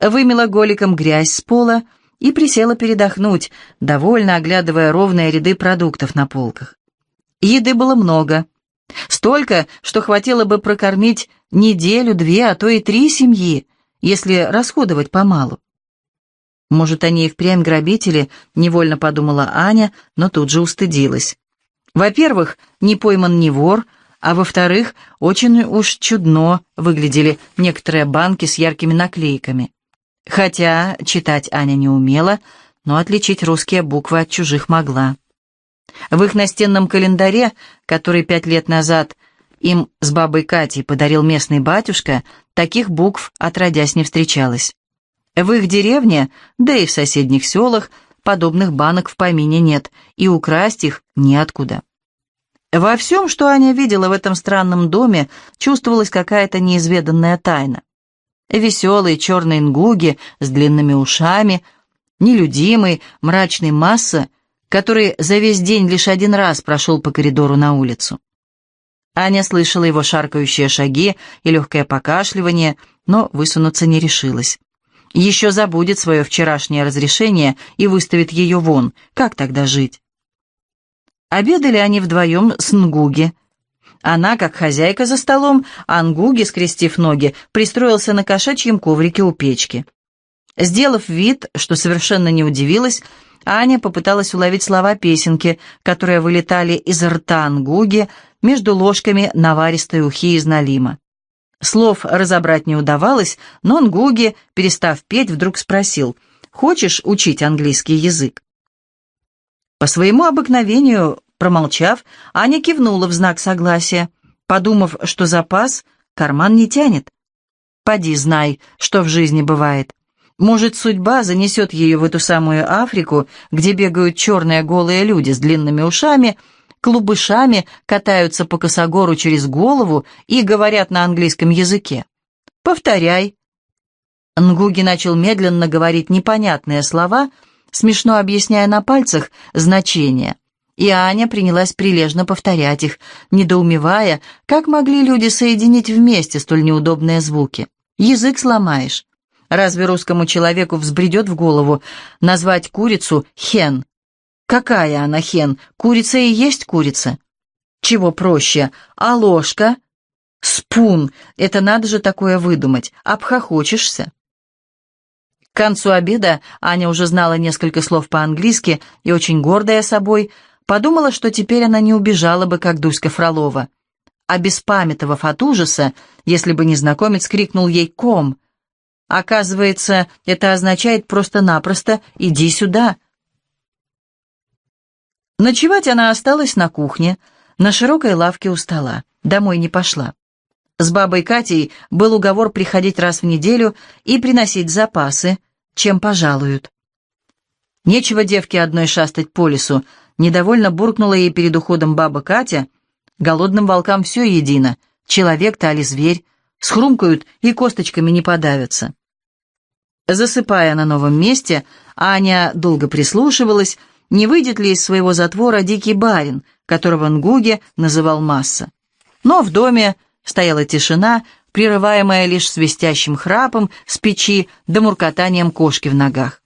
Speaker 1: вымела голиком грязь с пола и присела передохнуть, довольно оглядывая ровные ряды продуктов на полках. Еды было много. Столько, что хватило бы прокормить неделю, две, а то и три семьи, если расходовать помалу. Может, они и впрямь грабители, невольно подумала Аня, но тут же устыдилась. Во-первых, не пойман ни вор, а во-вторых, очень уж чудно выглядели некоторые банки с яркими наклейками. Хотя читать Аня не умела, но отличить русские буквы от чужих могла. В их настенном календаре, который пять лет назад им с бабой Катей подарил местный батюшка, таких букв отродясь не встречалось. В их деревне, да и в соседних селах, подобных банок в помине нет, и украсть их неоткуда. Во всем, что Аня видела в этом странном доме, чувствовалась какая-то неизведанная тайна. Веселый черный нгуги с длинными ушами, нелюдимый, мрачный масса, который за весь день лишь один раз прошел по коридору на улицу. Аня слышала его шаркающие шаги и легкое покашливание, но высунуться не решилась еще забудет свое вчерашнее разрешение и выставит ее вон. Как тогда жить? Обедали они вдвоем с Нгуги. Она, как хозяйка за столом, а Нгуги, скрестив ноги, пристроился на кошачьем коврике у печки. Сделав вид, что совершенно не удивилась, Аня попыталась уловить слова песенки, которые вылетали из рта Нгуги между ложками наваристой ухи из налима. Слов разобрать не удавалось, но Нгуги, перестав петь, вдруг спросил, «Хочешь учить английский язык?» По своему обыкновению, промолчав, Аня кивнула в знак согласия, подумав, что запас карман не тянет. «Поди, знай, что в жизни бывает. Может, судьба занесет ее в эту самую Африку, где бегают черные голые люди с длинными ушами, — клубышами катаются по косогору через голову и говорят на английском языке. Повторяй. Нгуги начал медленно говорить непонятные слова, смешно объясняя на пальцах значение, и Аня принялась прилежно повторять их, недоумевая, как могли люди соединить вместе столь неудобные звуки. Язык сломаешь. Разве русскому человеку взбредет в голову назвать курицу «хен»? Какая она хен? Курица и есть курица. Чего проще? А ложка? Спун. Это надо же такое выдумать. Обхохочешься. К концу обеда Аня уже знала несколько слов по-английски и, очень гордая собой, подумала, что теперь она не убежала бы, как Дуська Фролова. А беспамятовав от ужаса, если бы незнакомец крикнул ей «ком», оказывается, это означает просто-напросто «иди сюда». Ночевать она осталась на кухне, на широкой лавке у стола, домой не пошла. С бабой Катей был уговор приходить раз в неделю и приносить запасы, чем пожалуют. Нечего девке одной шастать по лесу, недовольно буркнула ей перед уходом баба Катя. Голодным волкам все едино, человек-то али зверь, схрумкают и косточками не подавятся. Засыпая на новом месте, Аня долго прислушивалась, не выйдет ли из своего затвора дикий барин, которого Нгуге называл Масса. Но в доме Стояла тишина, прерываемая лишь свистящим храпом с печи да муркотанием кошки в ногах.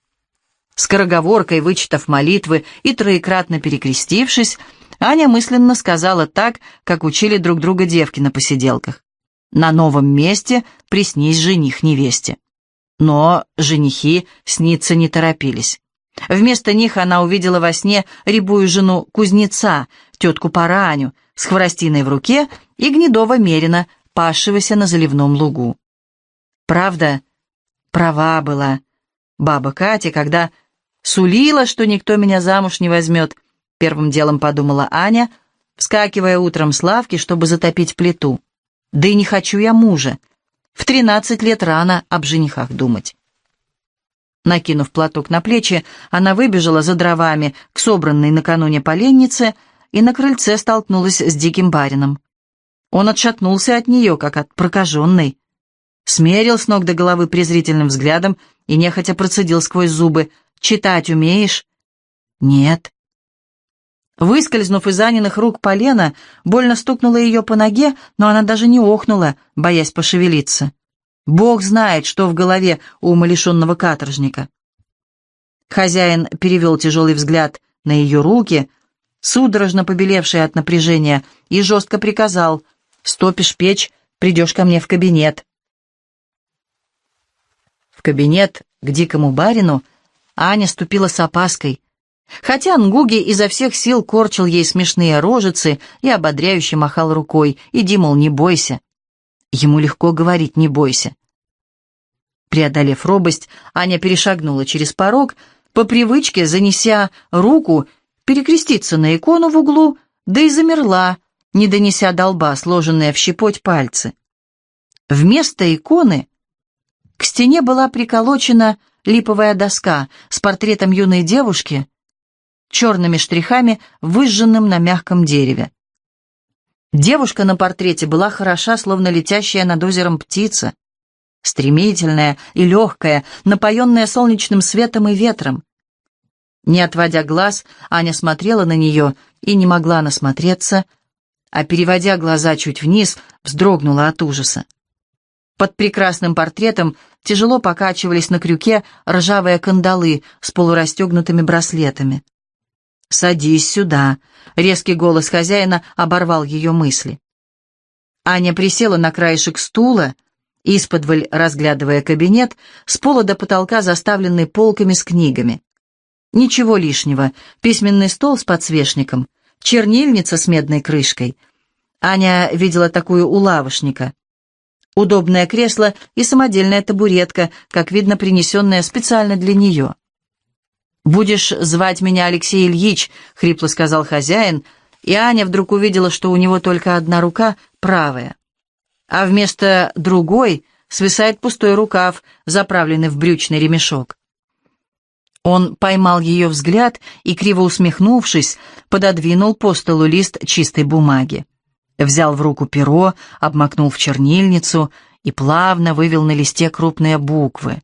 Speaker 1: Скороговоркой вычитав молитвы и троекратно перекрестившись, Аня мысленно сказала так, как учили друг друга девки на посиделках. «На новом месте приснись жених невесте». Но женихи сниться не торопились. Вместо них она увидела во сне рябую жену кузнеца, тетку Параню, с хворостиной в руке и гнедого мерина, пасшегося на заливном лугу. Правда, права была баба Катя, когда сулила, что никто меня замуж не возьмет, первым делом подумала Аня, вскакивая утром с лавки, чтобы затопить плиту. Да и не хочу я мужа. В тринадцать лет рано об женихах думать. Накинув платок на плечи, она выбежала за дровами к собранной накануне поленнице и на крыльце столкнулась с диким барином. Он отшатнулся от нее, как от прокаженной. Смерил с ног до головы презрительным взглядом и нехотя процедил сквозь зубы. «Читать умеешь?» «Нет». Выскользнув из Аниных рук полена, больно стукнула ее по ноге, но она даже не охнула, боясь пошевелиться. Бог знает, что в голове у умалишенного каторжника. Хозяин перевел тяжелый взгляд на ее руки, судорожно побелевшие от напряжения, и жестко приказал «Стопишь печь, придешь ко мне в кабинет». В кабинет к дикому барину Аня ступила с опаской, хотя Нгуги изо всех сил корчил ей смешные рожицы и ободряюще махал рукой, иди, мол, не бойся. Ему легко говорить «не бойся». Преодолев робость, Аня перешагнула через порог, по привычке занеся руку, перекреститься на икону в углу, да и замерла, не донеся до лба сложенные в щепоть пальцы. Вместо иконы к стене была приколочена липовая доска с портретом юной девушки, черными штрихами, выжженным на мягком дереве. Девушка на портрете была хороша, словно летящая над озером птица, стремительная и легкая, напоенная солнечным светом и ветром. Не отводя глаз, Аня смотрела на нее и не могла насмотреться, а, переводя глаза чуть вниз, вздрогнула от ужаса. Под прекрасным портретом тяжело покачивались на крюке ржавые кандалы с полурастегнутыми браслетами. «Садись сюда», — резкий голос хозяина оборвал ее мысли. Аня присела на краешек стула, исподволь разглядывая кабинет, с пола до потолка заставленный полками с книгами. Ничего лишнего, письменный стол с подсвечником, чернильница с медной крышкой. Аня видела такую у лавошника. Удобное кресло и самодельная табуретка, как видно, принесенная специально для нее. «Будешь звать меня Алексей Ильич», — хрипло сказал хозяин, и Аня вдруг увидела, что у него только одна рука, правая, а вместо другой свисает пустой рукав, заправленный в брючный ремешок. Он поймал ее взгляд и, криво усмехнувшись, пододвинул по столу лист чистой бумаги. Взял в руку перо, обмакнул в чернильницу и плавно вывел на листе крупные буквы —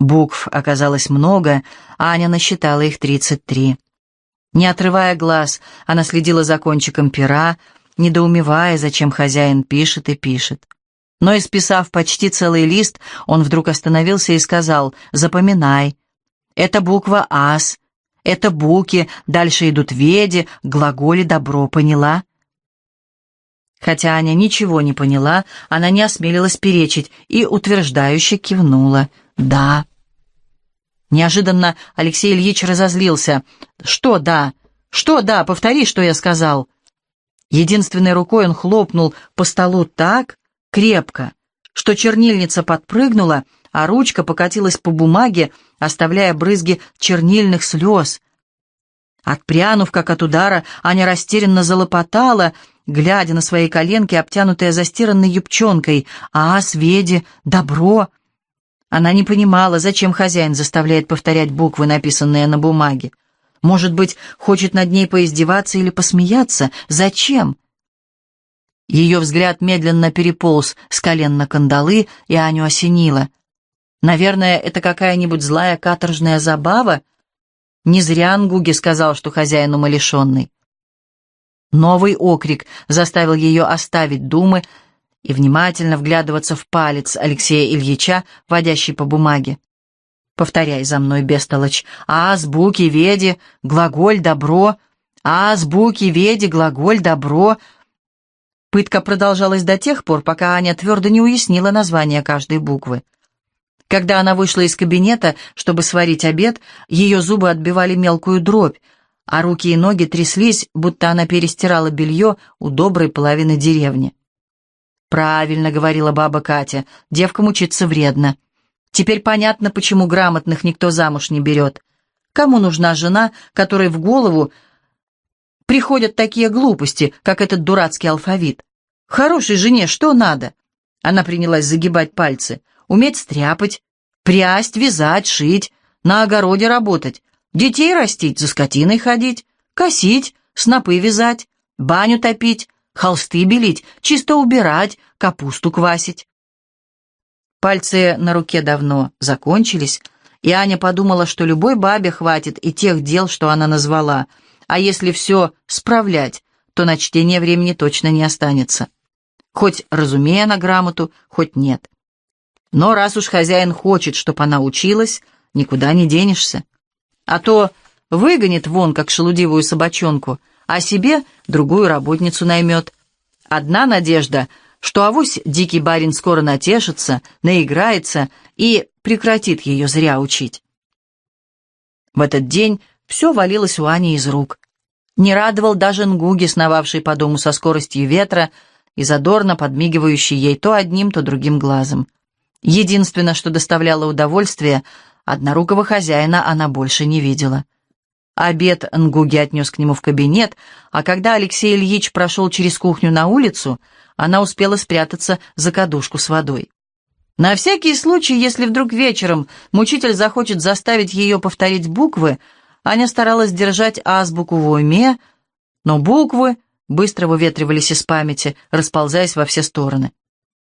Speaker 1: Букв оказалось много, а Аня насчитала их тридцать три. Не отрывая глаз, она следила за кончиком пера, недоумевая, зачем хозяин пишет и пишет. Но, исписав почти целый лист, он вдруг остановился и сказал «Запоминай. Это буква «ас», это буки, дальше идут веди, глаголи «добро», поняла?» Хотя Аня ничего не поняла, она не осмелилась перечить и утверждающе кивнула «да». Неожиданно Алексей Ильич разозлился. «Что «да»? Что «да»? Повтори, что я сказал». Единственной рукой он хлопнул по столу так крепко, что чернильница подпрыгнула, а ручка покатилась по бумаге, оставляя брызги чернильных слез. Отпрянув, как от удара, Аня растерянно залопотала, глядя на свои коленки, обтянутые застиранной юбчонкой. «А, Сведи, добро!» Она не понимала, зачем хозяин заставляет повторять буквы, написанные на бумаге. Может быть, хочет над ней поиздеваться или посмеяться? Зачем? Ее взгляд медленно переполз с колен на кандалы, и Аню осенило. Наверное, это какая-нибудь злая каторжная забава? Не зря Ангуги сказал, что хозяин умалишенный. Новый окрик заставил ее оставить думы и внимательно вглядываться в палец Алексея Ильича, водящий по бумаге. Повторяй за мной, бестолочь. Азбуки, веди, глаголь, добро. Азбуки, веди, глаголь, добро. Пытка продолжалась до тех пор, пока Аня твердо не уяснила название каждой буквы. Когда она вышла из кабинета, чтобы сварить обед, ее зубы отбивали мелкую дробь, а руки и ноги тряслись, будто она перестирала белье у доброй половины деревни. «Правильно», — говорила баба Катя, — «девкам учиться вредно. Теперь понятно, почему грамотных никто замуж не берет. Кому нужна жена, которой в голову приходят такие глупости, как этот дурацкий алфавит? Хорошей жене что надо?» Она принялась загибать пальцы. «Уметь стряпать, прясть, вязать, шить, на огороде работать, детей растить, за скотиной ходить, косить, снопы вязать, баню топить, холсты белить, чисто убирать, капусту квасить. Пальцы на руке давно закончились, и Аня подумала, что любой бабе хватит и тех дел, что она назвала, а если все справлять, то на чтение времени точно не останется. Хоть разумея на грамоту, хоть нет. Но раз уж хозяин хочет, чтобы она училась, никуда не денешься. А то выгонит вон, как шелудивую собачонку, а себе другую работницу наймет. Одна надежда, что авось дикий барин скоро натешится, наиграется и прекратит ее зря учить. В этот день все валилось у Ани из рук. Не радовал даже Нгуги, сновавший по дому со скоростью ветра и задорно подмигивающий ей то одним, то другим глазом. Единственное, что доставляло удовольствие, однорукого хозяина она больше не видела. Обед Нгуги отнес к нему в кабинет, а когда Алексей Ильич прошел через кухню на улицу, она успела спрятаться за кадушку с водой. На всякий случай, если вдруг вечером мучитель захочет заставить ее повторить буквы, Аня старалась держать азбуку в уме, но буквы быстро выветривались из памяти, расползаясь во все стороны.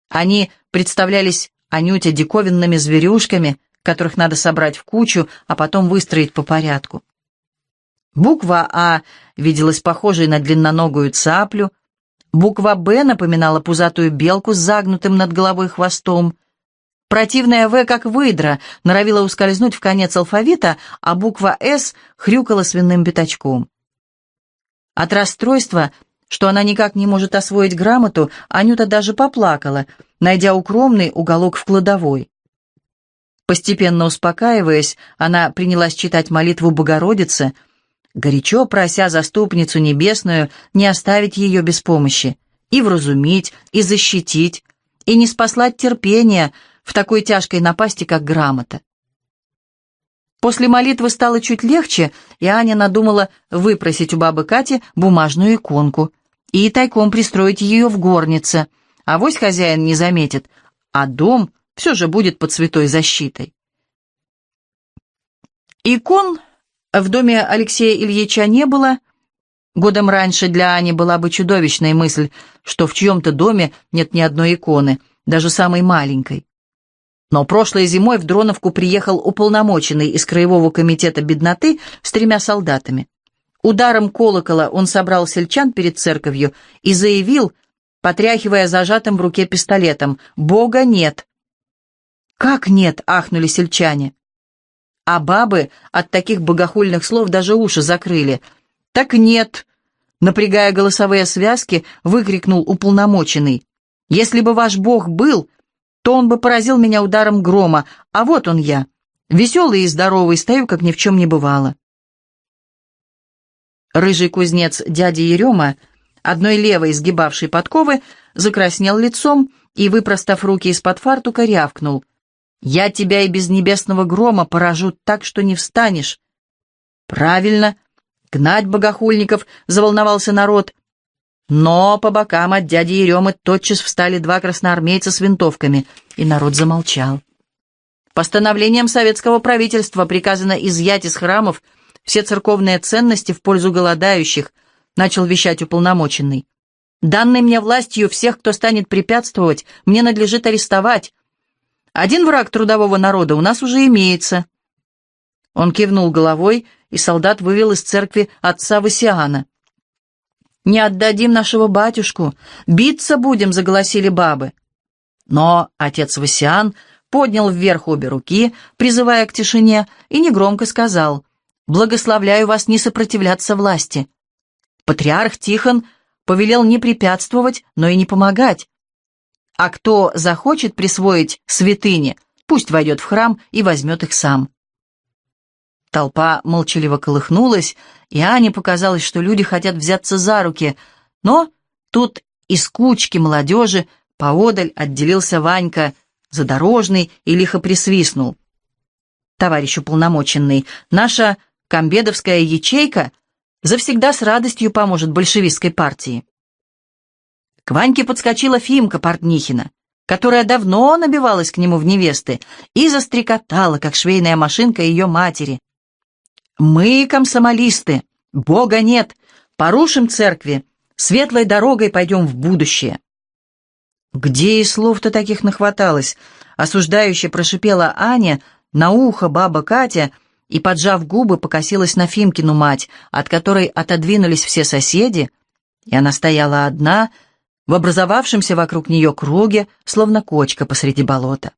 Speaker 1: Они представлялись Анюте диковинными зверюшками, которых надо собрать в кучу, а потом выстроить по порядку. Буква А виделась похожей на длинноногую цаплю, буква Б напоминала пузатую белку с загнутым над головой хвостом, противная В, как выдра, норовила ускользнуть в конец алфавита, а буква С хрюкала свиным пятачком. От расстройства, что она никак не может освоить грамоту, Анюта даже поплакала, найдя укромный уголок в кладовой. Постепенно успокаиваясь, она принялась читать молитву Богородицы — горячо прося заступницу небесную не оставить ее без помощи, и вразумить, и защитить, и не спаслать терпения в такой тяжкой напасти, как грамота. После молитвы стало чуть легче, и Аня надумала выпросить у бабы Кати бумажную иконку и тайком пристроить ее в горнице, а вось хозяин не заметит, а дом все же будет под святой защитой. Икон в доме Алексея Ильича не было. Годом раньше для Ани была бы чудовищная мысль, что в чьем-то доме нет ни одной иконы, даже самой маленькой. Но прошлой зимой в Дроновку приехал уполномоченный из Краевого комитета бедноты с тремя солдатами. Ударом колокола он собрал сельчан перед церковью и заявил, потряхивая зажатым в руке пистолетом, «Бога нет!» «Как нет?» — ахнули сельчане. А бабы от таких богохульных слов даже уши закрыли. «Так нет!» — напрягая голосовые связки, выкрикнул уполномоченный. «Если бы ваш Бог был, то он бы поразил меня ударом грома, а вот он я, веселый и здоровый, стою, как ни в чем не бывало». Рыжий кузнец дяди Ерема, одной левой сгибавший подковы, закраснел лицом и, выпростав руки из-под фартука, рявкнул. «Я тебя и без небесного грома поражу так, что не встанешь». «Правильно. Гнать богохульников!» — заволновался народ. Но по бокам от дяди Еремы тотчас встали два красноармейца с винтовками, и народ замолчал. Постановлением советского правительства приказано изъять из храмов все церковные ценности в пользу голодающих, начал вещать уполномоченный. Данной мне властью всех, кто станет препятствовать, мне надлежит арестовать. Один враг трудового народа у нас уже имеется. Он кивнул головой, и солдат вывел из церкви отца Васиана. «Не отдадим нашего батюшку, биться будем», — заголосили бабы. Но отец Васиан поднял вверх обе руки, призывая к тишине, и негромко сказал, Благословляю вас не сопротивляться власти. Патриарх Тихон повелел не препятствовать, но и не помогать. А кто захочет присвоить святыни, пусть войдет в храм и возьмет их сам. Толпа молчаливо колыхнулась, и Ане показалось, что люди хотят взяться за руки, но тут из кучки молодежи поодаль отделился Ванька, задорожный, и лихо присвистнул. «Товарищ уполномоченный, наша Комбедовская ячейка завсегда с радостью поможет большевистской партии. К Ваньке подскочила Фимка Портнихина, которая давно набивалась к нему в невесты и застрекотала, как швейная машинка ее матери. «Мы комсомолисты, Бога нет, порушим церкви, светлой дорогой пойдем в будущее». «Где и слов-то таких нахваталось?» — осуждающе прошипела Аня, на ухо баба Катя — и, поджав губы, покосилась на Фимкину мать, от которой отодвинулись все соседи, и она стояла одна, в образовавшемся вокруг нее круге, словно кочка посреди болота.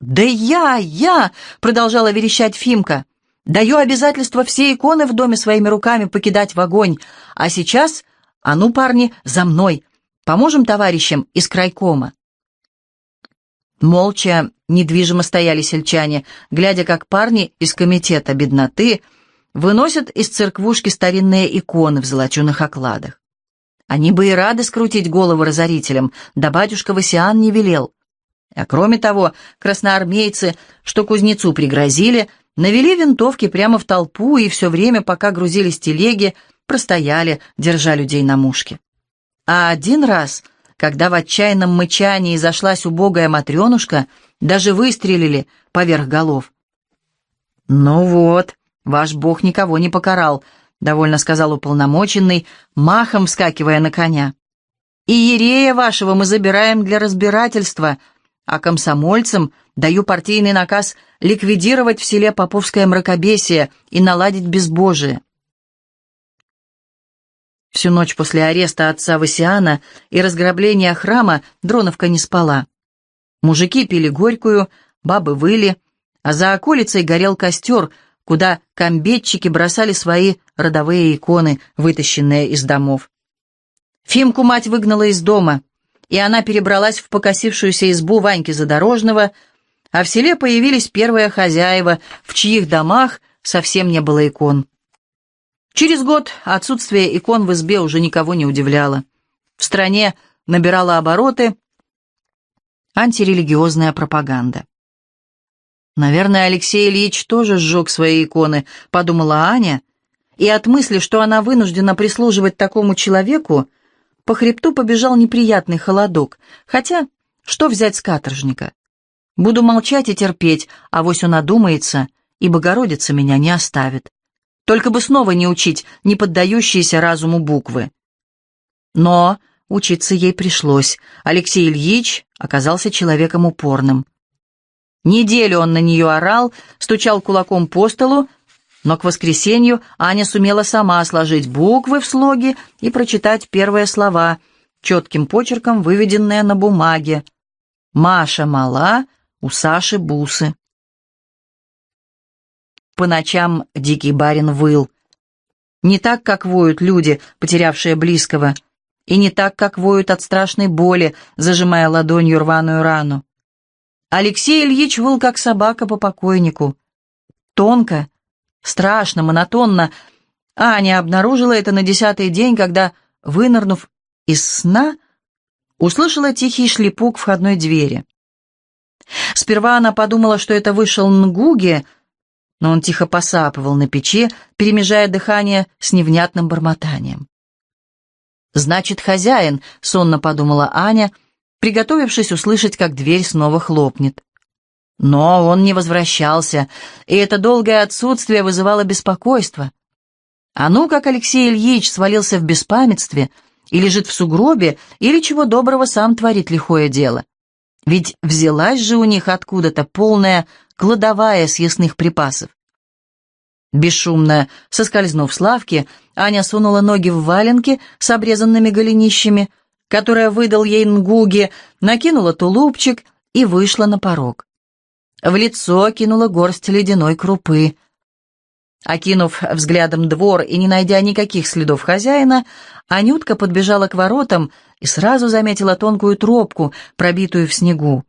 Speaker 1: «Да я, я!» — продолжала верещать Фимка. «Даю обязательство все иконы в доме своими руками покидать в огонь. А сейчас, а ну, парни, за мной! Поможем товарищам из крайкома!» Молча, недвижимо стояли сельчане, глядя, как парни из комитета бедноты выносят из церквушки старинные иконы в золоченых окладах. Они бы и рады скрутить голову разорителям, да батюшка Васиан не велел. А кроме того, красноармейцы, что кузнецу пригрозили, навели винтовки прямо в толпу и все время, пока грузились телеги, простояли, держа людей на мушке. А один раз когда в отчаянном мычании зашлась убогая матренушка, даже выстрелили поверх голов. «Ну вот, ваш бог никого не покарал», — довольно сказал уполномоченный, махом вскакивая на коня. «И ерея вашего мы забираем для разбирательства, а комсомольцам даю партийный наказ ликвидировать в селе Поповское мракобесие и наладить безбожие». Всю ночь после ареста отца Васиана и разграбления храма Дроновка не спала. Мужики пили горькую, бабы выли, а за околицей горел костер, куда комбетчики бросали свои родовые иконы, вытащенные из домов. Фимку мать выгнала из дома, и она перебралась в покосившуюся избу Ваньки Задорожного, а в селе появились первые хозяева, в чьих домах совсем не было икон. Через год отсутствие икон в избе уже никого не удивляло. В стране набирала обороты антирелигиозная пропаганда. «Наверное, Алексей Ильич тоже сжег свои иконы», — подумала Аня, и от мысли, что она вынуждена прислуживать такому человеку, по хребту побежал неприятный холодок, хотя что взять с каторжника? Буду молчать и терпеть, а вось он одумается, и Богородица меня не оставит. Только бы снова не учить не поддающиеся разуму буквы. Но учиться ей пришлось. Алексей Ильич оказался человеком упорным. Неделю он на нее орал, стучал кулаком по столу, Но к воскресенью Аня сумела сама сложить буквы в слоги и прочитать первые слова, четким почерком выведенные на бумаге. «Маша мала, у Саши бусы». По ночам дикий барин выл. Не так, как воют люди, потерявшие близкого, и не так, как воют от страшной боли, зажимая ладонью рваную рану. Алексей Ильич выл, как собака по покойнику. Тонко, страшно, монотонно. Аня обнаружила это на десятый день, когда, вынырнув из сна, услышала тихий шлепок входной двери. Сперва она подумала, что это вышел Нгуги, но он тихо посапывал на печи, перемежая дыхание с невнятным бормотанием. «Значит, хозяин», — сонно подумала Аня, приготовившись услышать, как дверь снова хлопнет. Но он не возвращался, и это долгое отсутствие вызывало беспокойство. А ну, как Алексей Ильич свалился в беспамятстве и лежит в сугробе, или чего доброго сам творит лихое дело. Ведь взялась же у них откуда-то полная кладовая съестных припасов. Бесшумно соскользнув с лавки, Аня сунула ноги в валенки с обрезанными голенищами, которые выдал ей Нгуги, накинула тулупчик и вышла на порог. В лицо кинула горсть ледяной крупы. Окинув взглядом двор и не найдя никаких следов хозяина, Анютка подбежала к воротам и сразу заметила тонкую тропку, пробитую в снегу.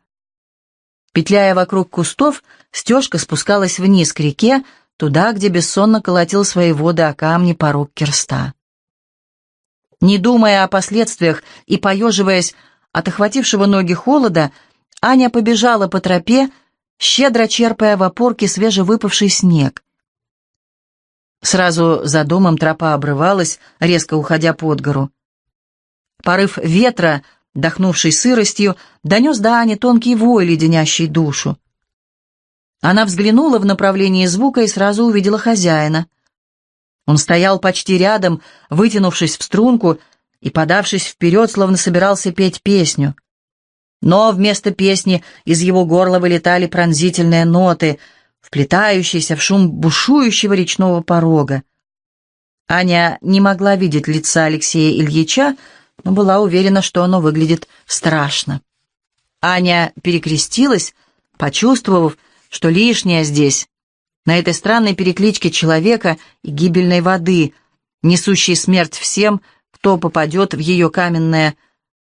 Speaker 1: Петляя вокруг кустов, стежка спускалась вниз к реке, туда, где бессонно колотил свои воды о камни порог Керста. Не думая о последствиях и поеживаясь от охватившего ноги холода, Аня побежала по тропе, щедро черпая в опорке свежевыпавший снег. Сразу за домом тропа обрывалась, резко уходя под гору. Порыв ветра, дохнувший сыростью, донес до Ани тонкий вой, леденящий душу. Она взглянула в направлении звука и сразу увидела хозяина. Он стоял почти рядом, вытянувшись в струнку и подавшись вперед, словно собирался петь песню. Но вместо песни из его горла вылетали пронзительные ноты, вплетающиеся в шум бушующего речного порога. Аня не могла видеть лица Алексея Ильича, но была уверена, что оно выглядит страшно. Аня перекрестилась, почувствовав, что лишнее здесь, на этой странной перекличке человека и гибельной воды, несущей смерть всем, кто попадет в ее каменные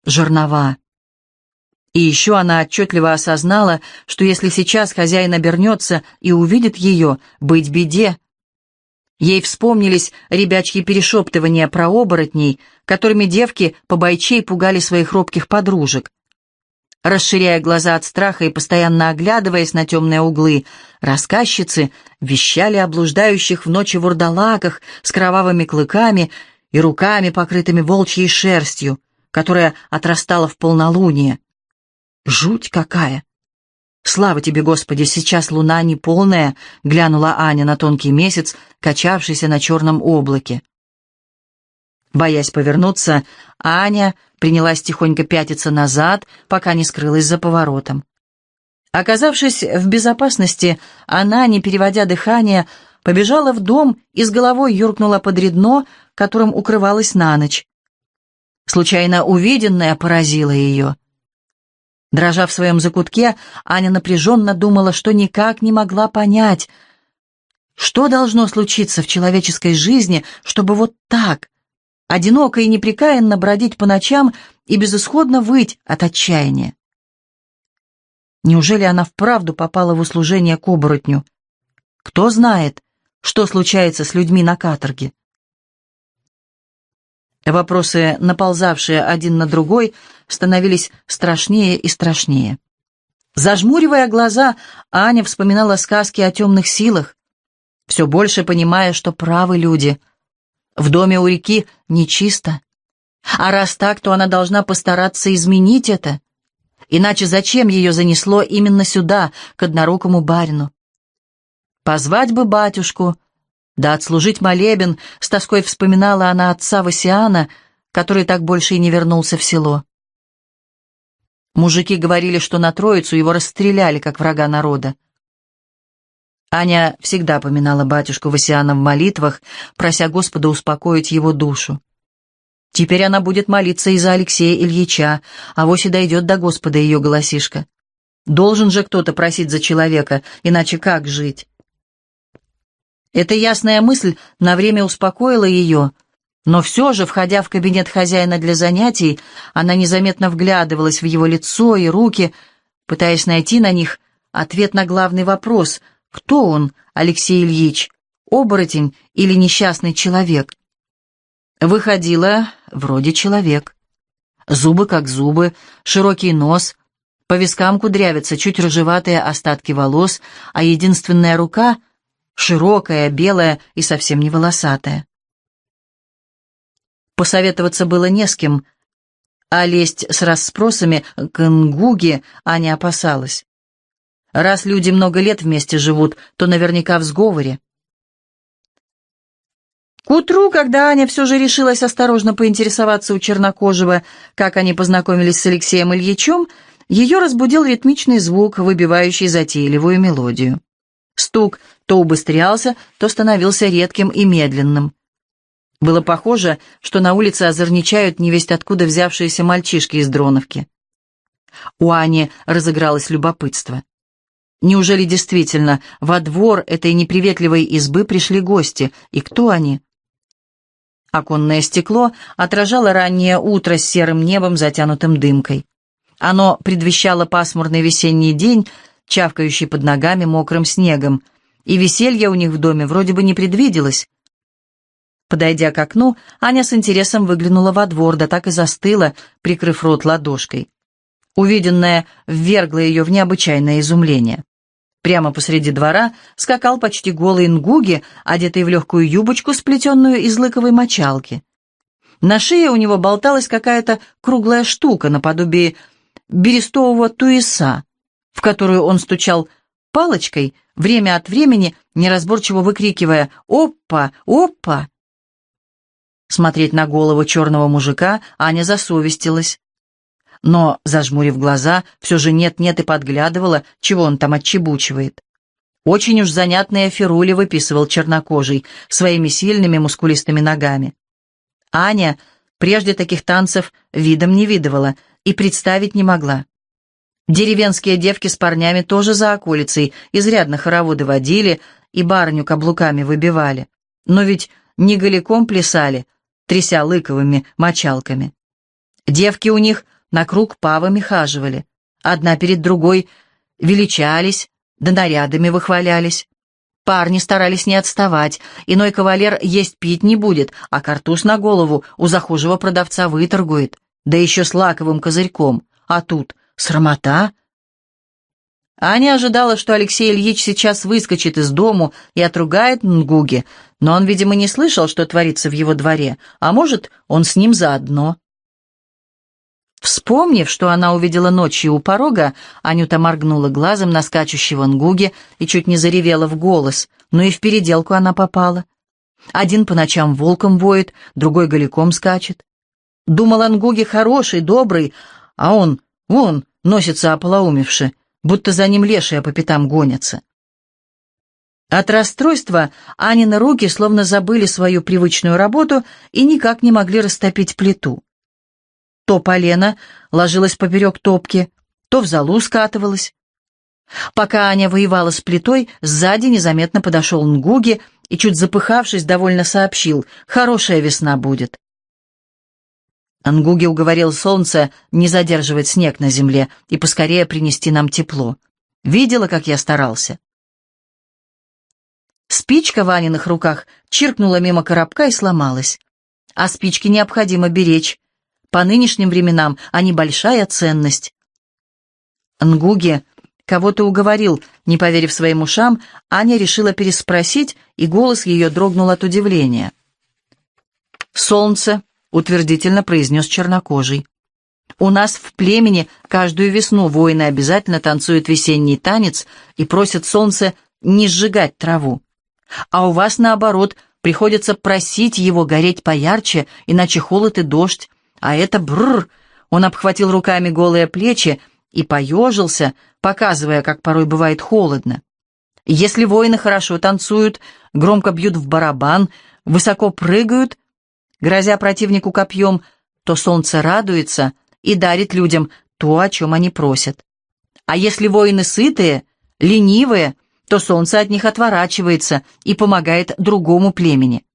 Speaker 1: жернова. И еще она отчетливо осознала, что если сейчас хозяин обернется и увидит ее, быть беде. Ей вспомнились ребячьи перешептывания про оборотней, которыми девки по бойчей пугали своих робких подружек. Расширяя глаза от страха и постоянно оглядываясь на темные углы, рассказчицы вещали о блуждающих в ночи вурдалаках с кровавыми клыками и руками, покрытыми волчьей шерстью, которая отрастала в полнолуние. Жуть какая! Слава тебе, Господи, сейчас луна не полная, глянула Аня на тонкий месяц, качавшийся на черном облаке. Боясь повернуться, Аня принялась тихонько пятиться назад, пока не скрылась за поворотом. Оказавшись в безопасности, она, не переводя дыхание, побежала в дом и с головой юркнула под редно, которым укрывалась на ночь. Случайно увиденное поразило ее. Дрожа в своем закутке, Аня напряженно думала, что никак не могла понять, что должно случиться в человеческой жизни, чтобы вот так, одиноко и непрекаянно бродить по ночам и безысходно выть от отчаяния. Неужели она вправду попала в услужение к оборотню? Кто знает, что случается с людьми на каторге? Вопросы, наползавшие один на другой, становились страшнее и страшнее. Зажмуривая глаза, Аня вспоминала сказки о темных силах, все больше понимая, что правы люди. В доме у реки нечисто. А раз так, то она должна постараться изменить это. Иначе зачем ее занесло именно сюда, к однорукому барину? Позвать бы батюшку, да отслужить молебен, с тоской вспоминала она отца Васиана, который так больше и не вернулся в село. Мужики говорили, что на Троицу его расстреляли, как врага народа. Аня всегда поминала батюшку Васиана в молитвах, прося Господа успокоить его душу. Теперь она будет молиться и за Алексея Ильича, а вось и дойдет до Господа ее голосишка. Должен же кто-то просить за человека, иначе как жить? Эта ясная мысль на время успокоила ее, но все же, входя в кабинет хозяина для занятий, она незаметно вглядывалась в его лицо и руки, пытаясь найти на них ответ на главный вопрос «Кто он, Алексей Ильич, оборотень или несчастный человек?» Выходила вроде человек. Зубы как зубы, широкий нос, по вискам кудрявятся чуть рыжеватые остатки волос, а единственная рука — широкая, белая и совсем не волосатая. Посоветоваться было не с кем, а лезть с расспросами к Нгуге Аня опасалась. Раз люди много лет вместе живут, то наверняка в сговоре. К утру, когда Аня все же решилась осторожно поинтересоваться у чернокожего, как они познакомились с Алексеем Ильичем, ее разбудил ритмичный звук, выбивающий затейливую мелодию. Стук то убыстрялся, то становился редким и медленным. Было похоже, что на улице озорничают невесть откуда взявшиеся мальчишки из Дроновки. У Ани разыгралось любопытство. Неужели действительно во двор этой неприветливой избы пришли гости, и кто они? Оконное стекло отражало раннее утро с серым небом, затянутым дымкой. Оно предвещало пасмурный весенний день, чавкающий под ногами мокрым снегом, и веселья у них в доме вроде бы не предвиделось. Подойдя к окну, Аня с интересом выглянула во двор, да так и застыла, прикрыв рот ладошкой. Увиденное ввергло ее в необычайное изумление. Прямо посреди двора скакал почти голый нгуги, одетый в легкую юбочку, сплетенную из лыковой мочалки. На шее у него болталась какая-то круглая штука наподобие берестового туиса, в которую он стучал палочкой, время от времени неразборчиво выкрикивая «Опа! Опа!». Смотреть на голову черного мужика Аня засовестилась. Но, зажмурив глаза, все же нет-нет и подглядывала, чего он там отчебучивает. Очень уж занятные фирули выписывал чернокожий своими сильными мускулистыми ногами. Аня прежде таких танцев видом не видывала и представить не могла. Деревенские девки с парнями тоже за околицей изрядно хороводы водили и барню каблуками выбивали. Но ведь не голиком плясали, тряся лыковыми мочалками. Девки у них на круг павами хаживали, одна перед другой величались, да нарядами выхвалялись. Парни старались не отставать, иной кавалер есть пить не будет, а картуз на голову у захожего продавца выторгует, да еще с лаковым козырьком, а тут срамота. Аня ожидала, что Алексей Ильич сейчас выскочит из дому и отругает Нгуги, но он, видимо, не слышал, что творится в его дворе, а может, он с ним заодно. Вспомнив, что она увидела ночью у порога, Анюта моргнула глазом на скачущего Нгуги и чуть не заревела в голос, но и в переделку она попала. Один по ночам волком воет, другой голиком скачет. Думал Нгуги хороший, добрый, а он, вон, носится ополоумевши, будто за ним лешие по пятам гонятся. От расстройства Анины руки словно забыли свою привычную работу и никак не могли растопить плиту. То полено ложилось поперек топки, то в залу скатывалось. Пока Аня воевала с плитой, сзади незаметно подошел Нгуги и, чуть запыхавшись, довольно сообщил, «Хорошая весна будет». Нгуги уговорил солнце не задерживать снег на земле и поскорее принести нам тепло. Видела, как я старался? Спичка в Аниных руках чиркнула мимо коробка и сломалась. А спички необходимо беречь. По нынешним временам они большая ценность. Нгуги кого-то уговорил, не поверив своим ушам, Аня решила переспросить, и голос ее дрогнул от удивления. «Солнце», — утвердительно произнес чернокожий. «У нас в племени каждую весну воины обязательно танцуют весенний танец и просят солнце не сжигать траву. А у вас, наоборот, приходится просить его гореть поярче, иначе холод и дождь. А это бррр! Он обхватил руками голые плечи и поежился, показывая, как порой бывает холодно. Если воины хорошо танцуют, громко бьют в барабан, высоко прыгают, грозя противнику копьем, то солнце радуется и дарит людям то, о чем они просят. А если воины сытые, ленивые, то солнце от них отворачивается и помогает другому племени.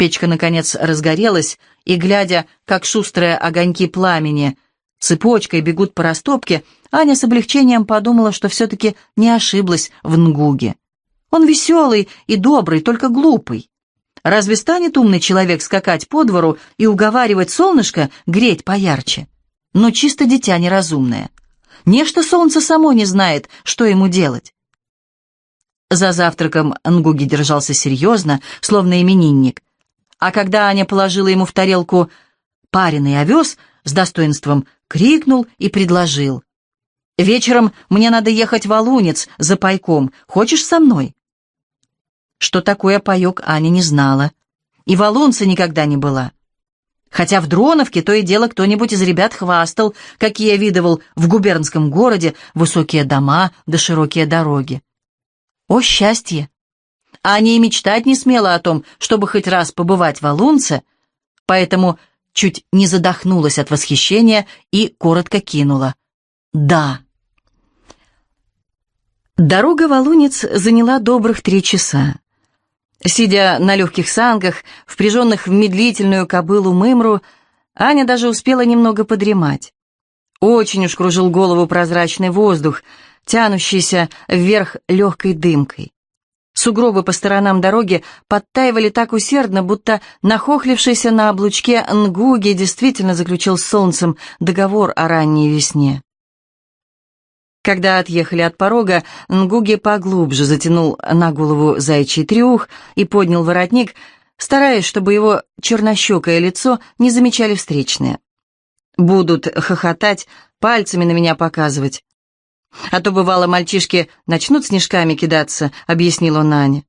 Speaker 1: Печка, наконец, разгорелась, и, глядя, как шустрые огоньки пламени цепочкой бегут по растопке, Аня с облегчением подумала, что все-таки не ошиблась в Нгуге. Он веселый и добрый, только глупый. Разве станет умный человек скакать по двору и уговаривать солнышко греть поярче? Но чисто дитя неразумное. Нечто солнце само не знает, что ему делать. За завтраком Нгуги держался серьезно, словно именинник, а когда Аня положила ему в тарелку пареный овес, с достоинством крикнул и предложил. «Вечером мне надо ехать в Алунец за пайком. Хочешь со мной?» Что такое паек, Аня не знала. И в Алунце никогда не была. Хотя в Дроновке то и дело кто-нибудь из ребят хвастал, какие видывал в губернском городе высокие дома да широкие дороги. О, счастье! Аня и мечтать не смела о том, чтобы хоть раз побывать в Алунце, поэтому чуть не задохнулась от восхищения и коротко кинула. «Да». Дорога в Алунец заняла добрых три часа. Сидя на легких санках, впряженных в медлительную кобылу Мымру, Аня даже успела немного подремать. Очень уж кружил голову прозрачный воздух, тянущийся вверх легкой дымкой. Сугробы по сторонам дороги подтаивали так усердно, будто нахохлившийся на облучке Нгуги действительно заключил с солнцем договор о ранней весне. Когда отъехали от порога, Нгуги поглубже затянул на голову зайчий трюх и поднял воротник, стараясь, чтобы его чернощекое лицо не замечали встречные. «Будут хохотать, пальцами на меня показывать. А то, бывало, мальчишки начнут снежками кидаться», — объяснил он Ане.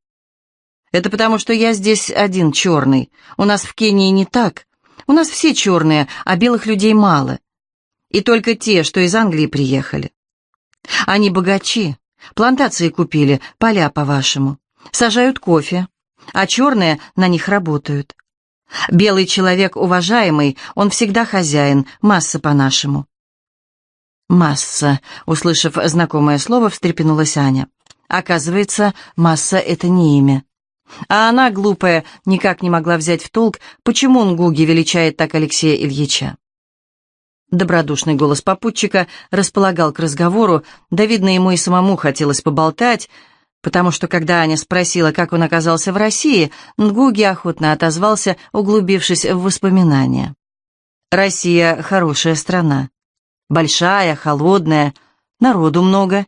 Speaker 1: «Это потому, что я здесь один черный. У нас в Кении не так. У нас все черные, а белых людей мало. И только те, что из Англии приехали. Они богачи, плантации купили, поля, по-вашему. Сажают кофе, а черные на них работают. Белый человек уважаемый, он всегда хозяин, масса по-нашему. «Масса», — услышав знакомое слово, встрепенулась Аня. Оказывается, масса — это не имя. А она, глупая, никак не могла взять в толк, почему Нгуги величает так Алексея Ильича. Добродушный голос попутчика располагал к разговору, да, видно, ему и самому хотелось поболтать, потому что, когда Аня спросила, как он оказался в России, Нгуги охотно отозвался, углубившись в воспоминания. «Россия — хорошая страна. Большая, холодная, народу много».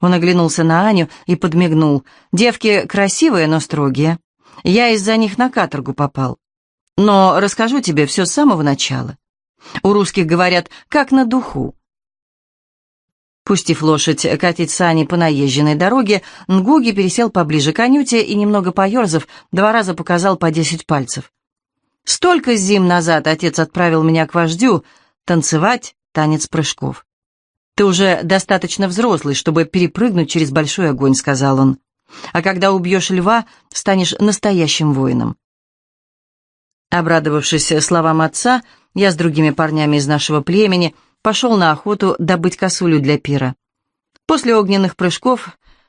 Speaker 1: Он оглянулся на Аню и подмигнул. «Девки красивые, но строгие. Я из-за них на каторгу попал. Но расскажу тебе все с самого начала. У русских говорят «как на духу». Пустив лошадь катить сани по наезженной дороге, Нгуги пересел поближе к Анюте и, немного поерзав, два раза показал по десять пальцев. «Столько зим назад отец отправил меня к вождю танцевать танец прыжков. Ты уже достаточно взрослый, чтобы перепрыгнуть через большой огонь», — сказал он. «А когда убьешь льва, станешь настоящим воином». Обрадовавшись словам отца, я с другими парнями из нашего племени пошел на охоту добыть косулю для пира. После огненных прыжков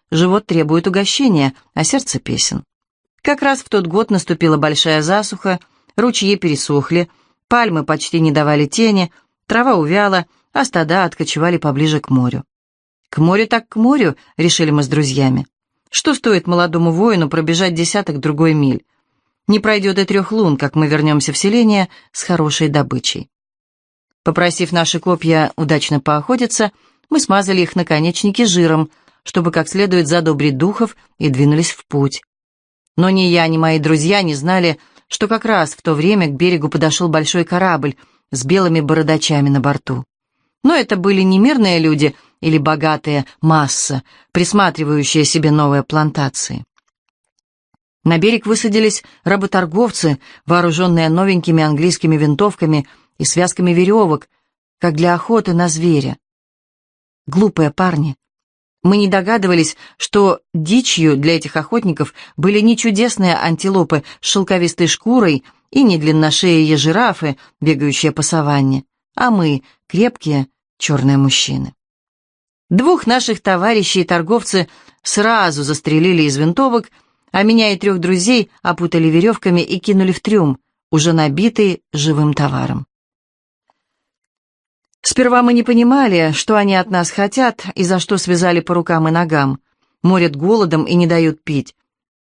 Speaker 1: живот требует угощения, а сердце песен. Как раз в тот год наступила большая засуха, ручьи пересохли, пальмы почти не давали тени, трава увяла, а стада откочевали поближе к морю. «К морю так к морю», — решили мы с друзьями. «Что стоит молодому воину пробежать десяток другой миль? Не пройдет и трех лун, как мы вернемся в селение с хорошей добычей. Попросив наши копья удачно поохотиться, мы смазали их наконечники жиром, чтобы как следует задобрить духов, и двинулись в путь. Но ни я, ни мои друзья не знали, что как раз в то время к берегу подошел большой корабль с белыми бородачами на борту. Но это были не мирные люди или богатые масса, присматривающие себе новые плантации. На берег высадились работорговцы, вооруженные новенькими английскими винтовками и связками веревок, как для охоты на зверя. Глупые парни. Мы не догадывались, что дичью для этих охотников были не чудесные антилопы с шелковистой шкурой и не длинношеие жирафы, бегающие по саванне, а мы — крепкие черные мужчины. Двух наших товарищей торговцы сразу застрелили из винтовок, а меня и трех друзей опутали веревками и кинули в трюм, уже набитый живым товаром. Сперва мы не понимали, что они от нас хотят и за что связали по рукам и ногам, морят голодом и не дают пить.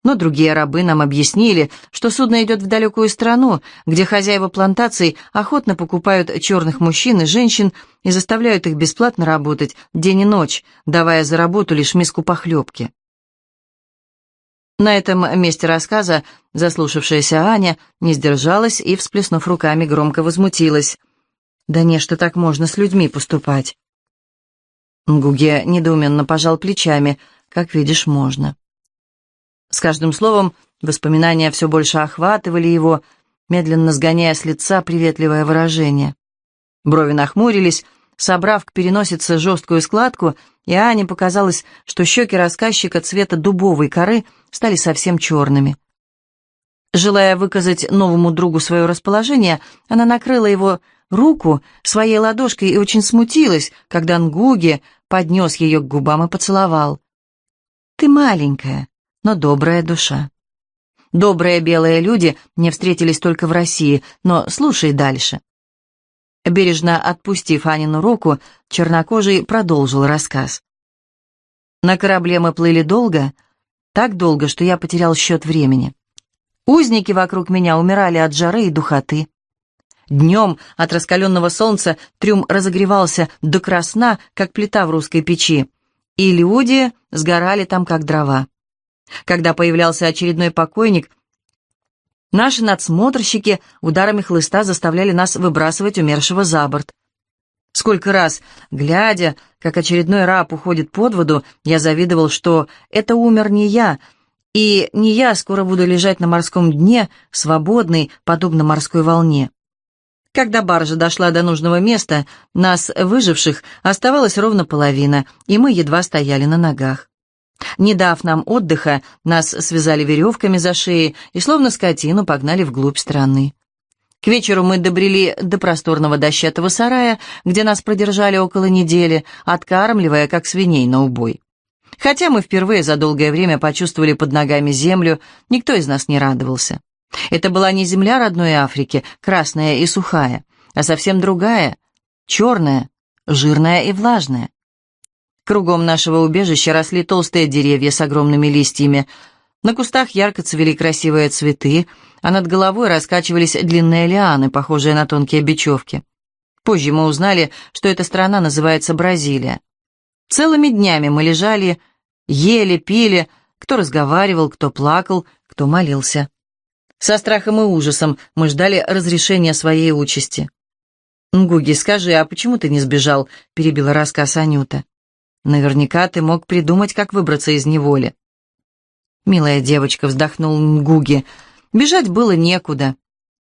Speaker 1: Но другие рабы нам объяснили, что судно идет в далекую страну, где хозяева плантаций охотно покупают черных мужчин и женщин и заставляют их бесплатно работать день и ночь, давая за работу лишь миску похлебки. На этом месте рассказа заслушавшаяся Аня не сдержалась и, всплеснув руками, громко возмутилась. «Да не, что так можно с людьми поступать?» Гуге недоуменно пожал плечами. «Как видишь, можно». С каждым словом воспоминания все больше охватывали его, медленно сгоняя с лица приветливое выражение. Брови нахмурились, собрав к переносице жесткую складку, и Ане показалось, что щеки рассказчика цвета дубовой коры стали совсем черными. Желая выказать новому другу свое расположение, она накрыла его руку своей ладошкой и очень смутилась, когда Нгуги поднес ее к губам и поцеловал. «Ты маленькая, но добрая душа. Добрые белые люди не встретились только в России, но слушай дальше. Бережно отпустив Анину руку, чернокожий продолжил рассказ. На корабле мы плыли долго, так долго, что я потерял счет времени. Узники вокруг меня умирали от жары и духоты. Днем от раскаленного солнца трюм разогревался до красна, как плита в русской печи, и люди сгорали там, как дрова. Когда появлялся очередной покойник, наши надсмотрщики ударами хлыста заставляли нас выбрасывать умершего за борт. Сколько раз, глядя, как очередной раб уходит под воду, я завидовал, что это умер не я, и не я скоро буду лежать на морском дне, свободный, подобно морской волне. Когда баржа дошла до нужного места, нас, выживших, оставалось ровно половина, и мы едва стояли на ногах. Не дав нам отдыха, нас связали веревками за шеи и словно скотину погнали вглубь страны. К вечеру мы добрели до просторного дощатого сарая, где нас продержали около недели, откармливая, как свиней на убой. Хотя мы впервые за долгое время почувствовали под ногами землю, никто из нас не радовался. Это была не земля родной Африки, красная и сухая, а совсем другая, черная, жирная и влажная. Кругом нашего убежища росли толстые деревья с огромными листьями. На кустах ярко цвели красивые цветы, а над головой раскачивались длинные лианы, похожие на тонкие бечевки. Позже мы узнали, что эта страна называется Бразилия. Целыми днями мы лежали, ели, пили, кто разговаривал, кто плакал, кто молился. Со страхом и ужасом мы ждали разрешения своей участи. «Нгуги, скажи, а почему ты не сбежал?» — перебила рассказ Анюта. Наверняка ты мог придумать, как выбраться из неволи. Милая девочка, вздохнул Нгуги. Бежать было некуда.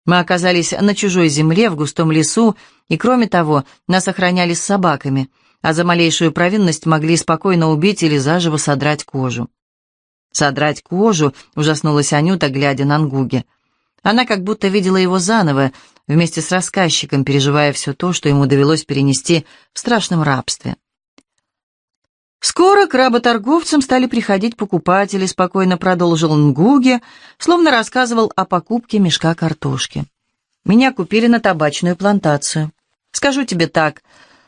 Speaker 1: Мы оказались на чужой земле, в густом лесу, и, кроме того, нас охраняли с собаками, а за малейшую провинность могли спокойно убить или заживо содрать кожу. «Содрать кожу?» — ужаснулась Анюта, глядя на Нгуги. Она как будто видела его заново, вместе с рассказчиком, переживая все то, что ему довелось перенести в страшном рабстве. Скоро к работорговцам стали приходить покупатели, спокойно продолжил Нгуги, словно рассказывал о покупке мешка картошки. Меня купили на табачную плантацию. Скажу тебе так,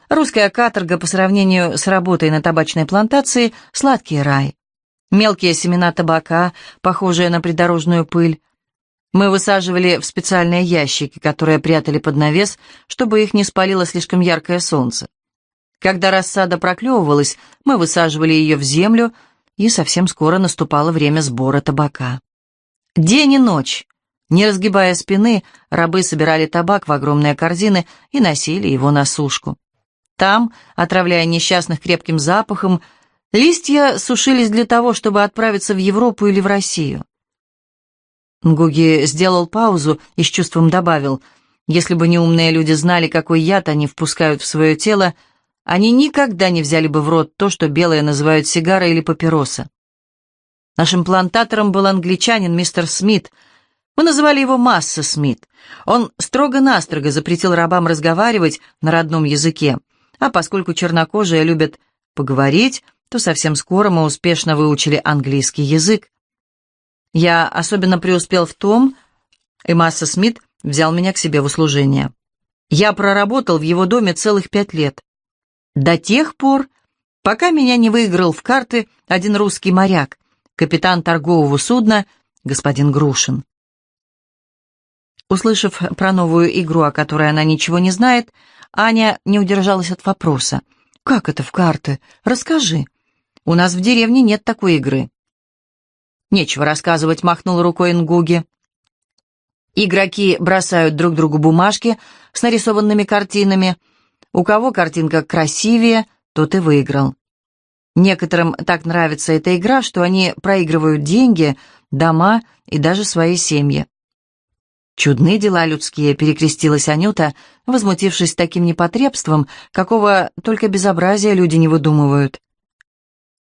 Speaker 1: русская каторга по сравнению с работой на табачной плантации — сладкий рай. Мелкие семена табака, похожие на придорожную пыль, мы высаживали в специальные ящики, которые прятали под навес, чтобы их не спалило слишком яркое солнце. Когда рассада проклевывалась, мы высаживали ее в землю, и совсем скоро наступало время сбора табака. День и ночь, не разгибая спины, рабы собирали табак в огромные корзины и носили его на сушку. Там, отравляя несчастных крепким запахом, листья сушились для того, чтобы отправиться в Европу или в Россию. Нгуги сделал паузу и с чувством добавил, «Если бы не умные люди знали, какой яд они впускают в свое тело, они никогда не взяли бы в рот то, что белые называют сигара или папироса. Нашим плантатором был англичанин мистер Смит. Мы называли его Масса Смит. Он строго-настрого запретил рабам разговаривать на родном языке, а поскольку чернокожие любят поговорить, то совсем скоро мы успешно выучили английский язык. Я особенно преуспел в том, и Масса Смит взял меня к себе в услужение. Я проработал в его доме целых пять лет. До тех пор, пока меня не выиграл в карты один русский моряк, капитан торгового судна, господин Грушин. Услышав про новую игру, о которой она ничего не знает, Аня не удержалась от вопроса. «Как это в карты? Расскажи. У нас в деревне нет такой игры». «Нечего рассказывать», — махнул рукой Нгуги. Игроки бросают друг другу бумажки с нарисованными картинами. У кого картинка красивее, тот и выиграл. Некоторым так нравится эта игра, что они проигрывают деньги, дома и даже свои семьи. «Чудны дела людские», — перекрестилась Анюта, возмутившись таким непотребством, какого только безобразия люди не выдумывают.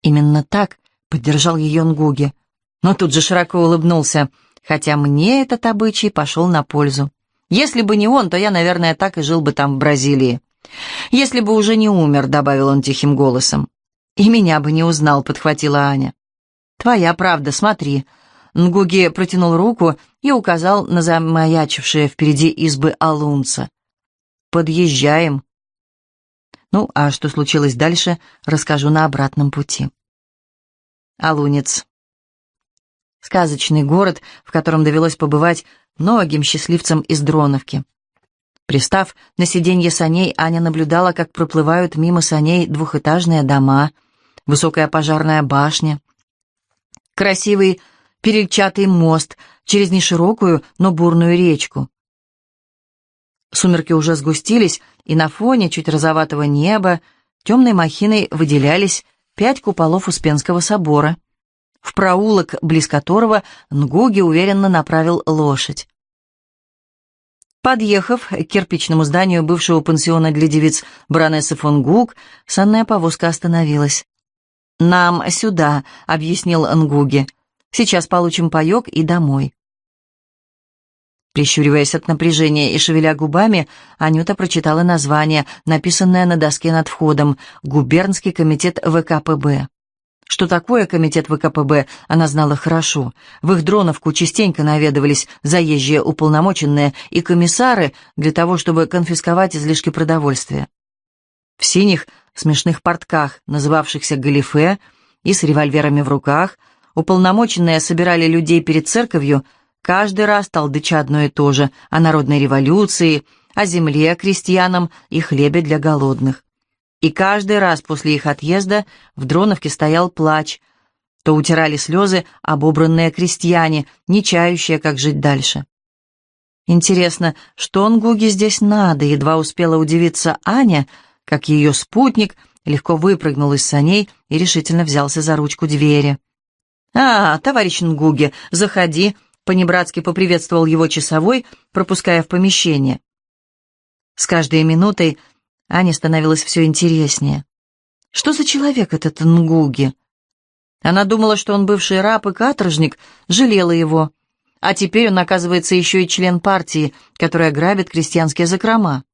Speaker 1: «Именно так», — поддержал ее Нгуги, но тут же широко улыбнулся — хотя мне этот обычай пошел на пользу. Если бы не он, то я, наверное, так и жил бы там, в Бразилии. Если бы уже не умер, добавил он тихим голосом. И меня бы не узнал, подхватила Аня. Твоя правда, смотри. Нгуги протянул руку и указал на замаячившие впереди избы Алунца. Подъезжаем. Ну, а что случилось дальше, расскажу на обратном пути. Алунец Сказочный город, в котором довелось побывать многим счастливцам из Дроновки. Пристав на сиденье саней, Аня наблюдала, как проплывают мимо саней двухэтажные дома, высокая пожарная башня, красивый перельчатый мост через неширокую, но бурную речку. Сумерки уже сгустились, и на фоне чуть розоватого неба темной махиной выделялись пять куполов Успенского собора — в проулок, близ которого Нгуги уверенно направил лошадь. Подъехав к кирпичному зданию бывшего пансиона для девиц баронессы фон Гук, санная повозка остановилась. «Нам сюда», — объяснил Нгуги. «Сейчас получим паёк и домой». Прищуриваясь от напряжения и шевеля губами, Анюта прочитала название, написанное на доске над входом «Губернский комитет ВКПБ». Что такое комитет ВКПБ, она знала хорошо. В их дроновку частенько наведывались заезжие уполномоченные и комиссары для того, чтобы конфисковать излишки продовольствия. В синих смешных портках, называвшихся галифе, и с револьверами в руках, уполномоченные собирали людей перед церковью, каждый раз толдыча одно и то же о народной революции, о земле крестьянам и хлебе для голодных. И каждый раз после их отъезда в Дроновке стоял плач. То утирали слезы обобранные крестьяне, не чающие, как жить дальше. Интересно, что он Гуге здесь надо, едва успела удивиться Аня, как ее спутник легко выпрыгнул из саней и решительно взялся за ручку двери. «А, товарищ Нгуги, заходи», — понебратски поприветствовал его часовой, пропуская в помещение. С каждой минутой Ане становилось все интереснее. Что за человек этот Нгуги? Она думала, что он бывший раб и каторжник, жалела его. А теперь он, оказывается, еще и член партии, которая грабит крестьянские закрома.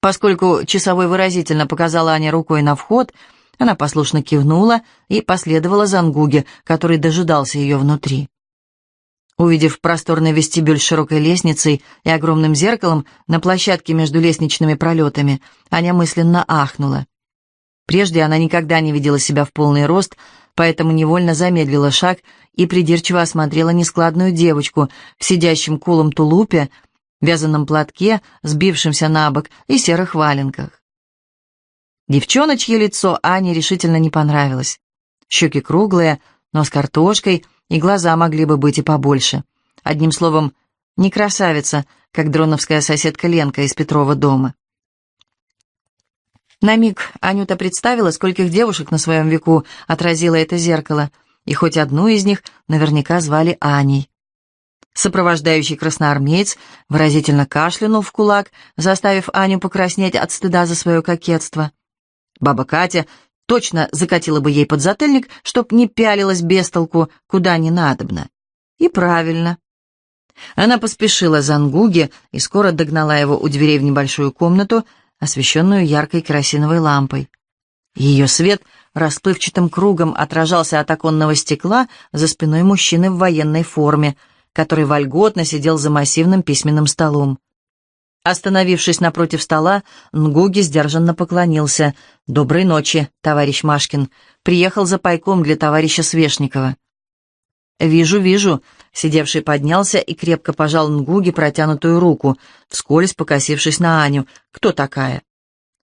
Speaker 1: Поскольку часовой выразительно показала Ане рукой на вход, она послушно кивнула и последовала за Нгуги, который дожидался ее внутри. Увидев просторный вестибюль с широкой лестницей и огромным зеркалом на площадке между лестничными пролетами, Аня мысленно ахнула. Прежде она никогда не видела себя в полный рост, поэтому невольно замедлила шаг и придирчиво осмотрела нескладную девочку в сидящем кулом тулупе, вязаном платке, сбившемся на бок и серых валенках. Девчоночье лицо Ане решительно не понравилось. Щеки круглые, нос картошкой — и глаза могли бы быть и побольше. Одним словом, не красавица, как дроновская соседка Ленка из Петрова дома. На миг Анюта представила, скольких девушек на своем веку отразило это зеркало, и хоть одну из них наверняка звали Аней. Сопровождающий красноармеец выразительно кашлянул в кулак, заставив Аню покраснеть от стыда за свое кокетство. Баба Катя точно закатила бы ей подзатыльник, чтоб не пялилась без толку, куда не надобно. И правильно. Она поспешила за Нгуги и скоро догнала его у дверей в небольшую комнату, освещенную яркой керосиновой лампой. Ее свет расплывчатым кругом отражался от оконного стекла за спиной мужчины в военной форме, который вольготно сидел за массивным письменным столом. Остановившись напротив стола, Нгуги сдержанно поклонился. «Доброй ночи, товарищ Машкин. Приехал за пайком для товарища Свешникова». «Вижу, вижу», — сидевший поднялся и крепко пожал Нгуги протянутую руку, вскользь покосившись на Аню. «Кто такая?»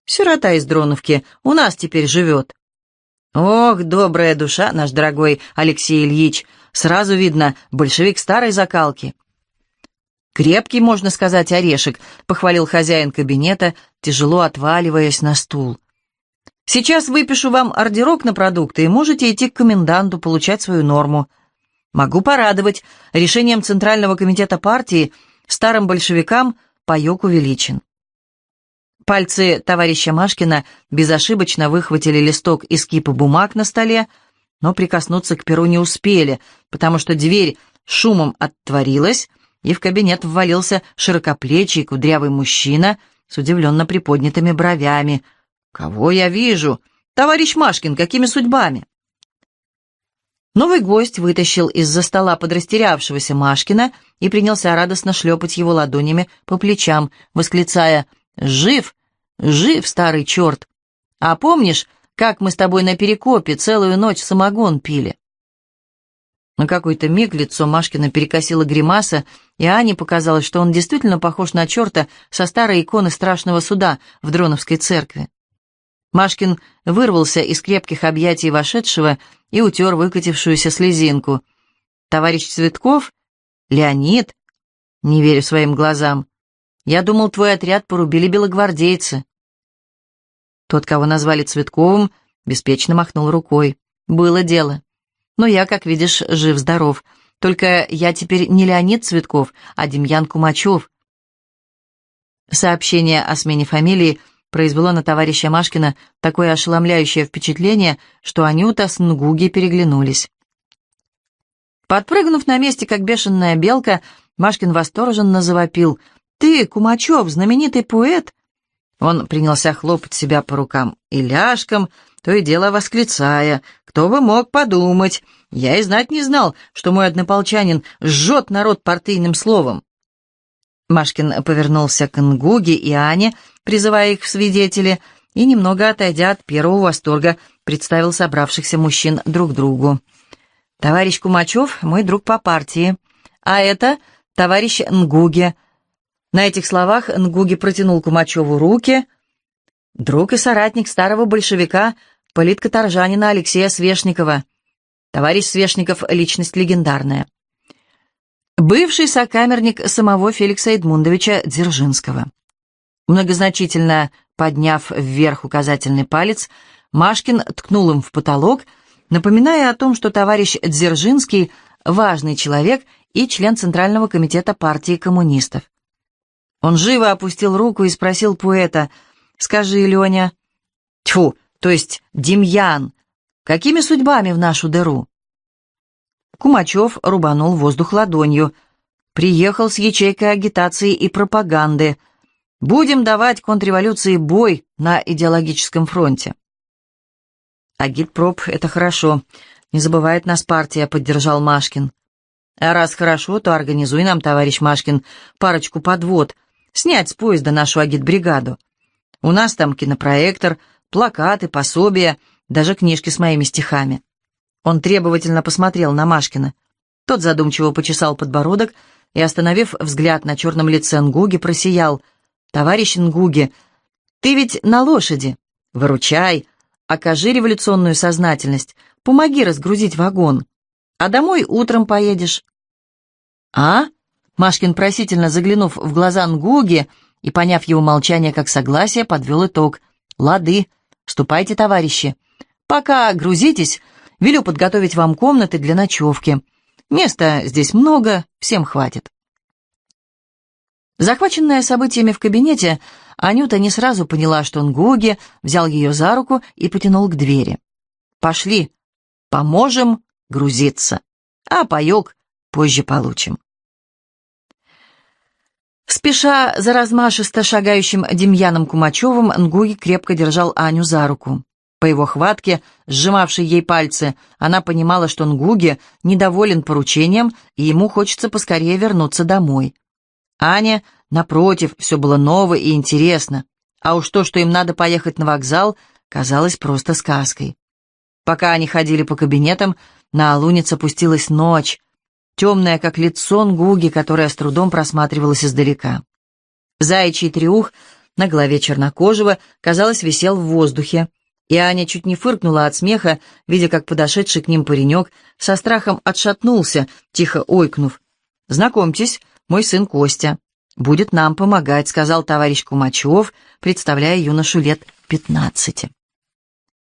Speaker 1: «Сирота из Дроновки. У нас теперь живет». «Ох, добрая душа, наш дорогой Алексей Ильич! Сразу видно, большевик старой закалки». «Крепкий, можно сказать, орешек», — похвалил хозяин кабинета, тяжело отваливаясь на стул. «Сейчас выпишу вам ордерок на продукты и можете идти к коменданту получать свою норму». Могу порадовать, решением Центрального комитета партии старым большевикам паёк увеличен. Пальцы товарища Машкина безошибочно выхватили листок из кипа бумаг на столе, но прикоснуться к перу не успели, потому что дверь шумом оттворилась, и в кабинет ввалился широкоплечий кудрявый мужчина с удивленно приподнятыми бровями. «Кого я вижу? Товарищ Машкин, какими судьбами?» Новый гость вытащил из-за стола подрастерявшегося Машкина и принялся радостно шлепать его ладонями по плечам, восклицая «Жив! Жив, старый черт! А помнишь, как мы с тобой на Перекопе целую ночь самогон пили?» На какой-то миг лицо Машкина перекосило гримаса, и Ане показалось, что он действительно похож на черта со старой иконы страшного суда в Дроновской церкви. Машкин вырвался из крепких объятий вошедшего и утер выкатившуюся слезинку. «Товарищ Цветков? Леонид?» «Не верю своим глазам. Я думал, твой отряд порубили белогвардейцы». Тот, кого назвали Цветковым, беспечно махнул рукой. «Было дело. Но я, как видишь, жив-здоров. Только я теперь не Леонид Цветков, а Демьян Кумачев». Сообщение о смене фамилии – произвело на товарища Машкина такое ошеломляющее впечатление, что Анюта с Нгуги переглянулись. Подпрыгнув на месте, как бешеная белка, Машкин восторженно завопил. «Ты, Кумачев, знаменитый поэт!» Он принялся хлопать себя по рукам и ляжкам, то и дело восклицая. «Кто бы мог подумать! Я и знать не знал, что мой однополчанин жжет народ партийным словом!» Машкин повернулся к Нгуге и Ане, призывая их в свидетели, и, немного отойдя от первого восторга, представил собравшихся мужчин друг другу. «Товарищ Кумачев — мой друг по партии, а это товарищ Нгуге». На этих словах Нгуге протянул Кумачеву руки. Друг и соратник старого большевика, политкоторжанина Алексея Свешникова. Товарищ Свешников — личность легендарная. Бывший сокамерник самого Феликса Эдмундовича Дзержинского. Многозначительно подняв вверх указательный палец, Машкин ткнул им в потолок, напоминая о том, что товарищ Дзержинский – важный человек и член Центрального комитета партии коммунистов. Он живо опустил руку и спросил поэта, «Скажи, Леня...» «Тьфу, то есть Демьян, какими судьбами в нашу дыру?» Кумачев рубанул воздух ладонью. «Приехал с ячейкой агитации и пропаганды», Будем давать контрреволюции бой на идеологическом фронте. Агитпроп — это хорошо. Не забывает нас партия, — поддержал Машкин. А раз хорошо, то организуй нам, товарищ Машкин, парочку подвод, снять с поезда нашу агитбригаду. У нас там кинопроектор, плакаты, пособия, даже книжки с моими стихами. Он требовательно посмотрел на Машкина. Тот задумчиво почесал подбородок и, остановив взгляд на черном лице Нгуги, просиял — «Товарищ Нгуги, ты ведь на лошади. Выручай, окажи революционную сознательность, помоги разгрузить вагон. А домой утром поедешь». «А?» Машкин, просительно заглянув в глаза Нгуги и, поняв его молчание как согласие, подвел итог. «Лады. Ступайте, товарищи. Пока грузитесь, велю подготовить вам комнаты для ночевки. Места здесь много, всем хватит. Захваченная событиями в кабинете, Анюта не сразу поняла, что он Гуги, взял ее за руку и потянул к двери. «Пошли, поможем грузиться, а паек позже получим». Спеша за размашисто шагающим Демьяном Кумачевым, Нгуги крепко держал Аню за руку. По его хватке, сжимавшей ей пальцы, она понимала, что Нгуги недоволен поручением, и ему хочется поскорее вернуться домой. Аня, напротив, все было ново и интересно, а уж то, что им надо поехать на вокзал, казалось просто сказкой. Пока они ходили по кабинетам, на лунице опустилась ночь, темная, как лицо Нгуги, которая с трудом просматривалась издалека. Заячий триух на голове чернокожего, казалось, висел в воздухе, и Аня чуть не фыркнула от смеха, видя, как подошедший к ним паренек со страхом отшатнулся, тихо ойкнув. «Знакомьтесь, мой сын Костя. Будет нам помогать», — сказал товарищ Кумачев, представляя юношу лет пятнадцати.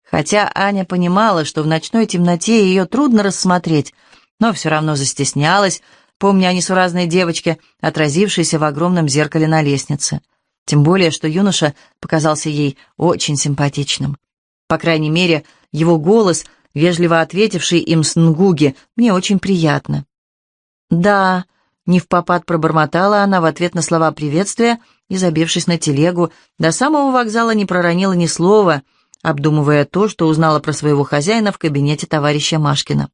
Speaker 1: Хотя Аня понимала, что в ночной темноте ее трудно рассмотреть, но все равно застеснялась, помня о несуразной девочке, отразившейся в огромном зеркале на лестнице. Тем более, что юноша показался ей очень симпатичным. По крайней мере, его голос, вежливо ответивший им с Нгуги, мне очень приятно. «Да», — не в попад пробормотала она в ответ на слова приветствия и, забившись на телегу, до самого вокзала не проронила ни слова, обдумывая то, что узнала про своего хозяина в кабинете товарища Машкина.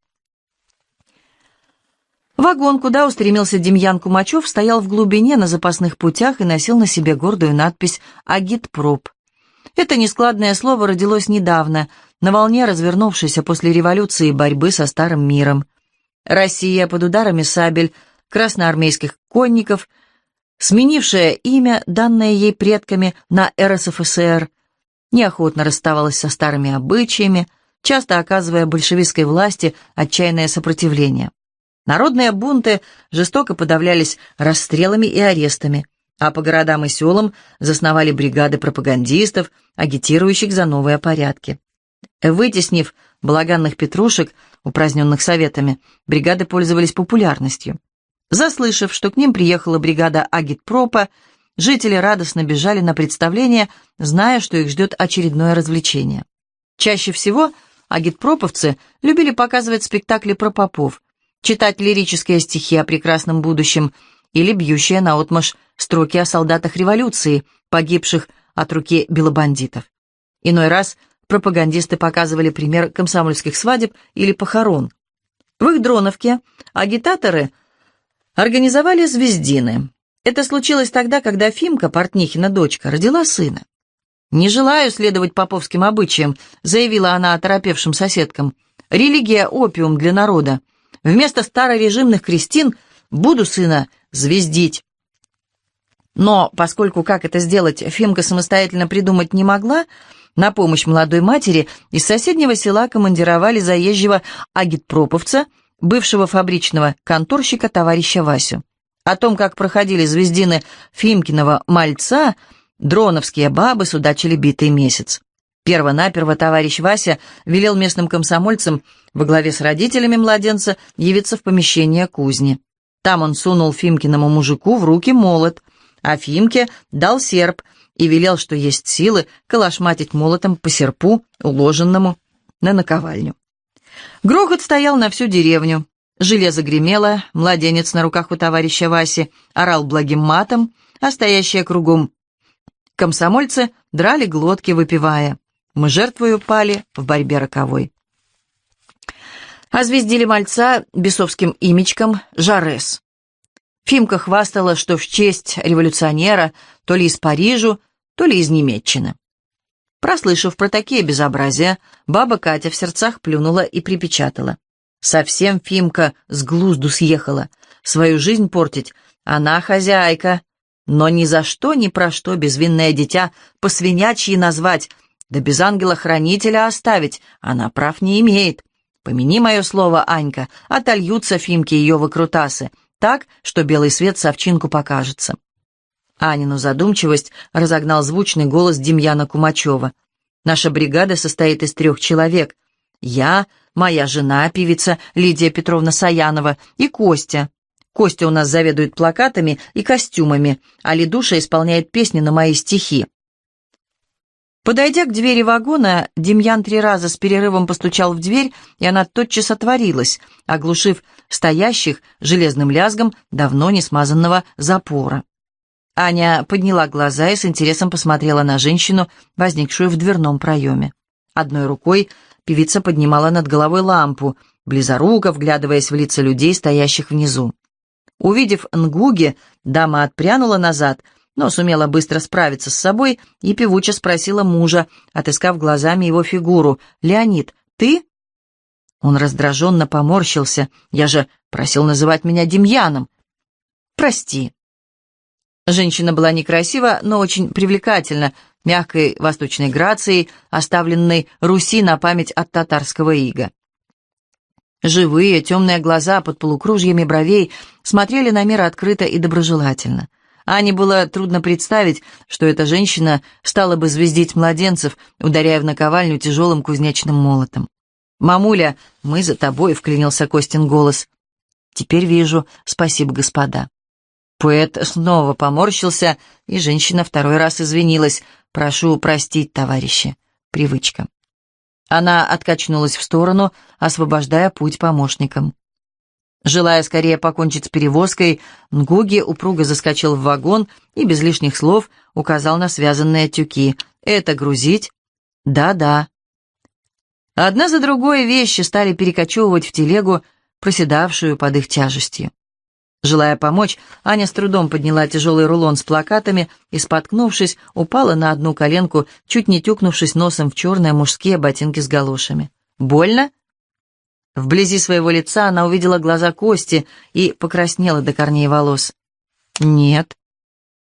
Speaker 1: Вагон, куда устремился Демьян Кумачев, стоял в глубине на запасных путях и носил на себе гордую надпись «Агитпроп». Это нескладное слово родилось недавно, на волне развернувшейся после революции борьбы со старым миром. Россия под ударами сабель красноармейских конников, сменившая имя, данное ей предками на РСФСР, неохотно расставалась со старыми обычаями, часто оказывая большевистской власти отчаянное сопротивление. Народные бунты жестоко подавлялись расстрелами и арестами, а по городам и селам засновали бригады пропагандистов, агитирующих за новые порядки. Вытеснив балаганных петрушек, упраздненных советами, бригады пользовались популярностью. Заслышав, что к ним приехала бригада агитпропа, жители радостно бежали на представление, зная, что их ждет очередное развлечение. Чаще всего агитпроповцы любили показывать спектакли про попов, читать лирические стихи о прекрасном будущем или бьющие наотмашь строки о солдатах революции, погибших от руки белобандитов. Иной раз пропагандисты показывали пример комсомольских свадеб или похорон. В их дроновке агитаторы организовали звездины. Это случилось тогда, когда Фимка, Портнихина дочка, родила сына. «Не желаю следовать поповским обычаям», — заявила она оторопевшим соседкам. «Религия — опиум для народа. Вместо старорежимных крестин буду сына звездить. Но поскольку как это сделать Фимка самостоятельно придумать не могла, на помощь молодой матери из соседнего села командировали заезжего агитпроповца, бывшего фабричного конторщика товарища Васю. О том, как проходили звездины Фимкиного мальца, дроновские бабы судачили битый месяц. Первонаперво товарищ Вася велел местным комсомольцам во главе с родителями младенца явиться в помещение кузни. Там он сунул Фимкиному мужику в руки молот, а Фимке дал серп и велел, что есть силы, калашматить молотом по серпу, уложенному на наковальню. Грохот стоял на всю деревню. Железо гремело, младенец на руках у товарища Васи орал благим матом, а стоящие кругом комсомольцы драли глотки, выпивая. Мы жертвою пали в борьбе роковой. Озвездили мальца бесовским имечком Жарес. Фимка хвастала, что в честь революционера то ли из Парижу, то ли из Немеччины. Прослышав про такие безобразия, баба Катя в сердцах плюнула и припечатала. Совсем Фимка с глузду съехала. Свою жизнь портить она хозяйка. Но ни за что, ни про что безвинное дитя посвинячьи назвать, да без ангела-хранителя оставить она прав не имеет. Помяни мое слово, Анька, отольются Фимки ее выкрутасы, так, что белый свет совчинку покажется. Анину задумчивость разогнал звучный голос Демьяна Кумачева. «Наша бригада состоит из трех человек. Я, моя жена, певица Лидия Петровна Саянова, и Костя. Костя у нас заведует плакатами и костюмами, а Лидуша исполняет песни на мои стихи. Подойдя к двери вагона, Демьян три раза с перерывом постучал в дверь, и она тотчас отворилась, оглушив стоящих железным лязгом давно не смазанного запора. Аня подняла глаза и с интересом посмотрела на женщину, возникшую в дверном проеме. Одной рукой певица поднимала над головой лампу, близоруко вглядываясь в лица людей, стоящих внизу. Увидев Нгуги, дама отпрянула назад — но сумела быстро справиться с собой и певуче спросила мужа, отыскав глазами его фигуру. «Леонид, ты?» Он раздраженно поморщился. «Я же просил называть меня Демьяном». «Прости». Женщина была некрасива, но очень привлекательна, мягкой восточной грацией, оставленной Руси на память от татарского ига. Живые, темные глаза под полукружьями бровей смотрели на мир открыто и доброжелательно. Ане было трудно представить, что эта женщина стала бы звездить младенцев, ударяя в наковальню тяжелым кузнечным молотом. «Мамуля, мы за тобой», — вклинился Костин голос. «Теперь вижу. Спасибо, господа». Поэт снова поморщился, и женщина второй раз извинилась. «Прошу простить, товарищи. Привычка». Она откачнулась в сторону, освобождая путь помощникам. Желая скорее покончить с перевозкой, Нгуги упруго заскочил в вагон и без лишних слов указал на связанные тюки. «Это грузить?» «Да-да». Одна за другой вещи стали перекочевывать в телегу, проседавшую под их тяжестью. Желая помочь, Аня с трудом подняла тяжелый рулон с плакатами и, споткнувшись, упала на одну коленку, чуть не тюкнувшись носом в черные мужские ботинки с галошами. «Больно?» Вблизи своего лица она увидела глаза Кости и покраснела до корней волос. «Нет».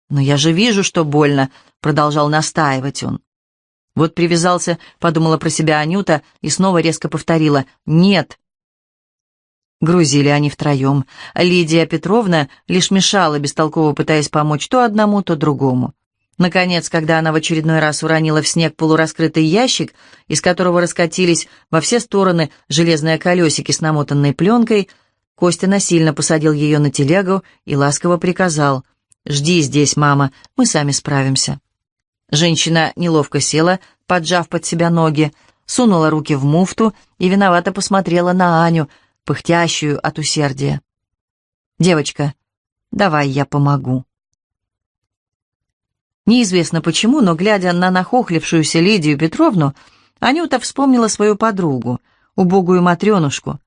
Speaker 1: «Но я же вижу, что больно», — продолжал настаивать он. Вот привязался, подумала про себя Анюта и снова резко повторила «нет». Грузили они втроем. Лидия Петровна лишь мешала, бестолково пытаясь помочь то одному, то другому. Наконец, когда она в очередной раз уронила в снег полураскрытый ящик, из которого раскатились во все стороны железные колесики с намотанной пленкой, Костя насильно посадил ее на телегу и ласково приказал «Жди здесь, мама, мы сами справимся». Женщина неловко села, поджав под себя ноги, сунула руки в муфту и виновато посмотрела на Аню, пыхтящую от усердия. «Девочка, давай я помогу». Неизвестно почему, но, глядя на нахохлившуюся Лидию Петровну, Анюта вспомнила свою подругу, убогую Матренушку,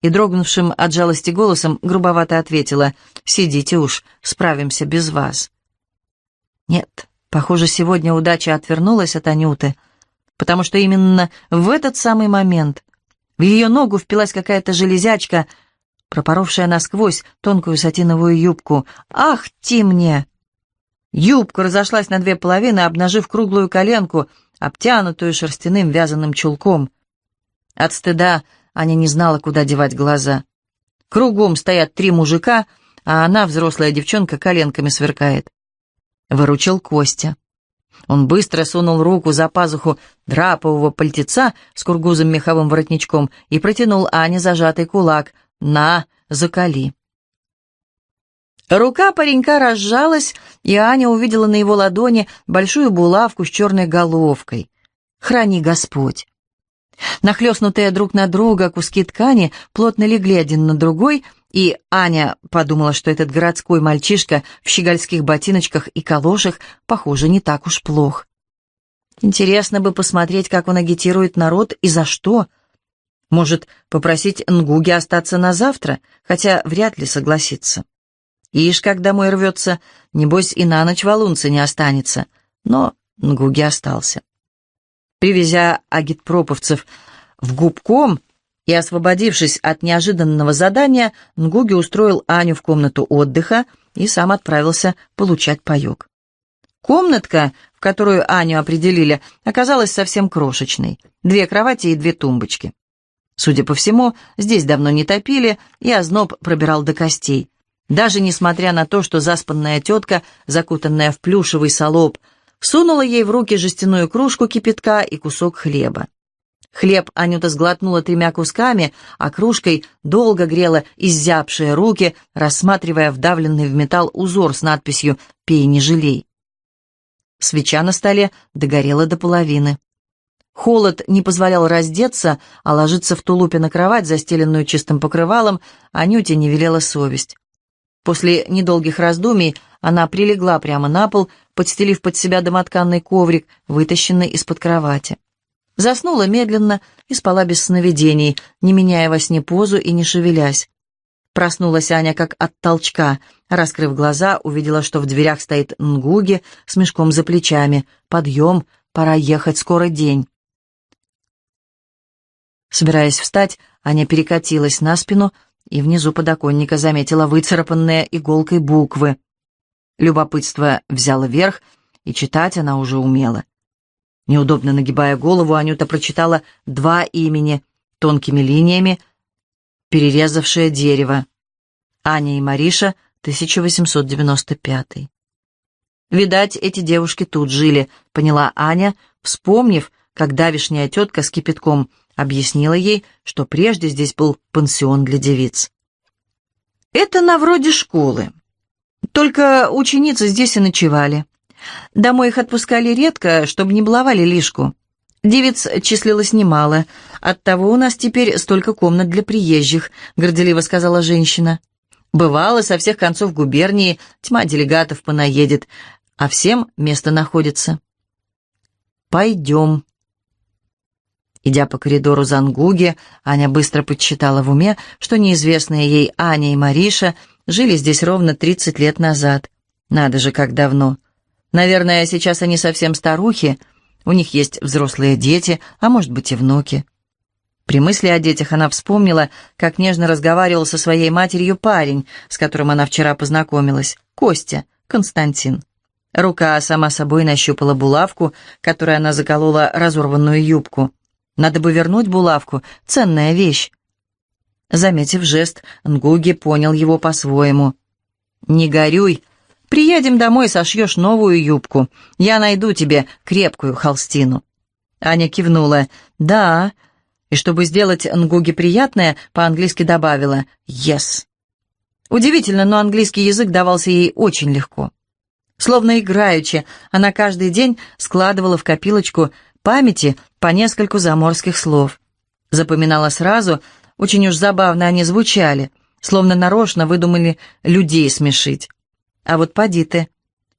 Speaker 1: и, дрогнувшим от жалости голосом, грубовато ответила «Сидите уж, справимся без вас». Нет, похоже, сегодня удача отвернулась от Анюты, потому что именно в этот самый момент в ее ногу впилась какая-то железячка, пропоровшая насквозь тонкую сатиновую юбку. «Ах, ти мне!» Юбка разошлась на две половины, обнажив круглую коленку, обтянутую шерстяным вязаным чулком. От стыда Аня не знала, куда девать глаза. Кругом стоят три мужика, а она, взрослая девчонка, коленками сверкает. Выручил Костя. Он быстро сунул руку за пазуху драпового пальтеца с кургузым меховым воротничком и протянул Ане зажатый кулак. «На, закали!» Рука паренька разжалась, и Аня увидела на его ладони большую булавку с черной головкой. «Храни Господь!» Нахлестнутые друг на друга куски ткани плотно легли один на другой, и Аня подумала, что этот городской мальчишка в щегольских ботиночках и калошах, похоже, не так уж плох. Интересно бы посмотреть, как он агитирует народ и за что. Может, попросить Нгуги остаться на завтра, хотя вряд ли согласится. Ишь, как домой рвется, небось и на ночь валунца не останется. Но Нгуги остался. Привезя агитпроповцев в губком и освободившись от неожиданного задания, Нгуги устроил Аню в комнату отдыха и сам отправился получать паек. Комнатка, в которую Аню определили, оказалась совсем крошечной. Две кровати и две тумбочки. Судя по всему, здесь давно не топили, и озноб пробирал до костей. Даже несмотря на то, что заспанная тетка, закутанная в плюшевый солоб, сунула ей в руки жестяную кружку кипятка и кусок хлеба. Хлеб Анюта сглотнула тремя кусками, а кружкой долго грела изябшие руки, рассматривая вдавленный в металл узор с надписью «Пей, не жалей». Свеча на столе догорела до половины. Холод не позволял раздеться, а ложиться в тулупе на кровать, застеленную чистым покрывалом, Анюте не велела совесть. После недолгих раздумий она прилегла прямо на пол, подстелив под себя домотканный коврик, вытащенный из-под кровати. Заснула медленно и спала без сновидений, не меняя во сне позу и не шевелясь. Проснулась Аня как от толчка. Раскрыв глаза, увидела, что в дверях стоит Нгуги с мешком за плечами. «Подъем, пора ехать, скоро день». Собираясь встать, Аня перекатилась на спину и внизу подоконника заметила выцарапанные иголкой буквы. Любопытство взяло верх, и читать она уже умела. Неудобно нагибая голову, Анюта прочитала два имени, тонкими линиями, перерезавшее дерево. Аня и Мариша, 1895. Видать, эти девушки тут жили, поняла Аня, вспомнив, как давишняя тетка с кипятком объяснила ей, что прежде здесь был пансион для девиц. «Это на вроде школы. Только ученицы здесь и ночевали. Домой их отпускали редко, чтобы не баловали лишку. Девиц числилось немало. Оттого у нас теперь столько комнат для приезжих», — горделиво сказала женщина. «Бывало, со всех концов губернии тьма делегатов понаедет, а всем место находится». «Пойдем», Идя по коридору Зангуги, Аня быстро подсчитала в уме, что неизвестные ей Аня и Мариша жили здесь ровно 30 лет назад. Надо же, как давно. Наверное, сейчас они совсем старухи, у них есть взрослые дети, а может быть и внуки. При мысли о детях она вспомнила, как нежно разговаривал со своей матерью парень, с которым она вчера познакомилась, Костя, Константин. Рука сама собой нащупала булавку, которой она заколола разорванную юбку. Надо бы вернуть булавку, ценная вещь. Заметив жест, Нгуги понял его по-своему. «Не горюй. Приедем домой, сошьешь новую юбку. Я найду тебе крепкую холстину». Аня кивнула. «Да». И чтобы сделать Нгуги приятное, по-английски добавила «yes». Удивительно, но английский язык давался ей очень легко. Словно играючи, она каждый день складывала в копилочку памяти по нескольку заморских слов. Запоминала сразу, очень уж забавно они звучали, словно нарочно выдумали людей смешить. А вот поди ты,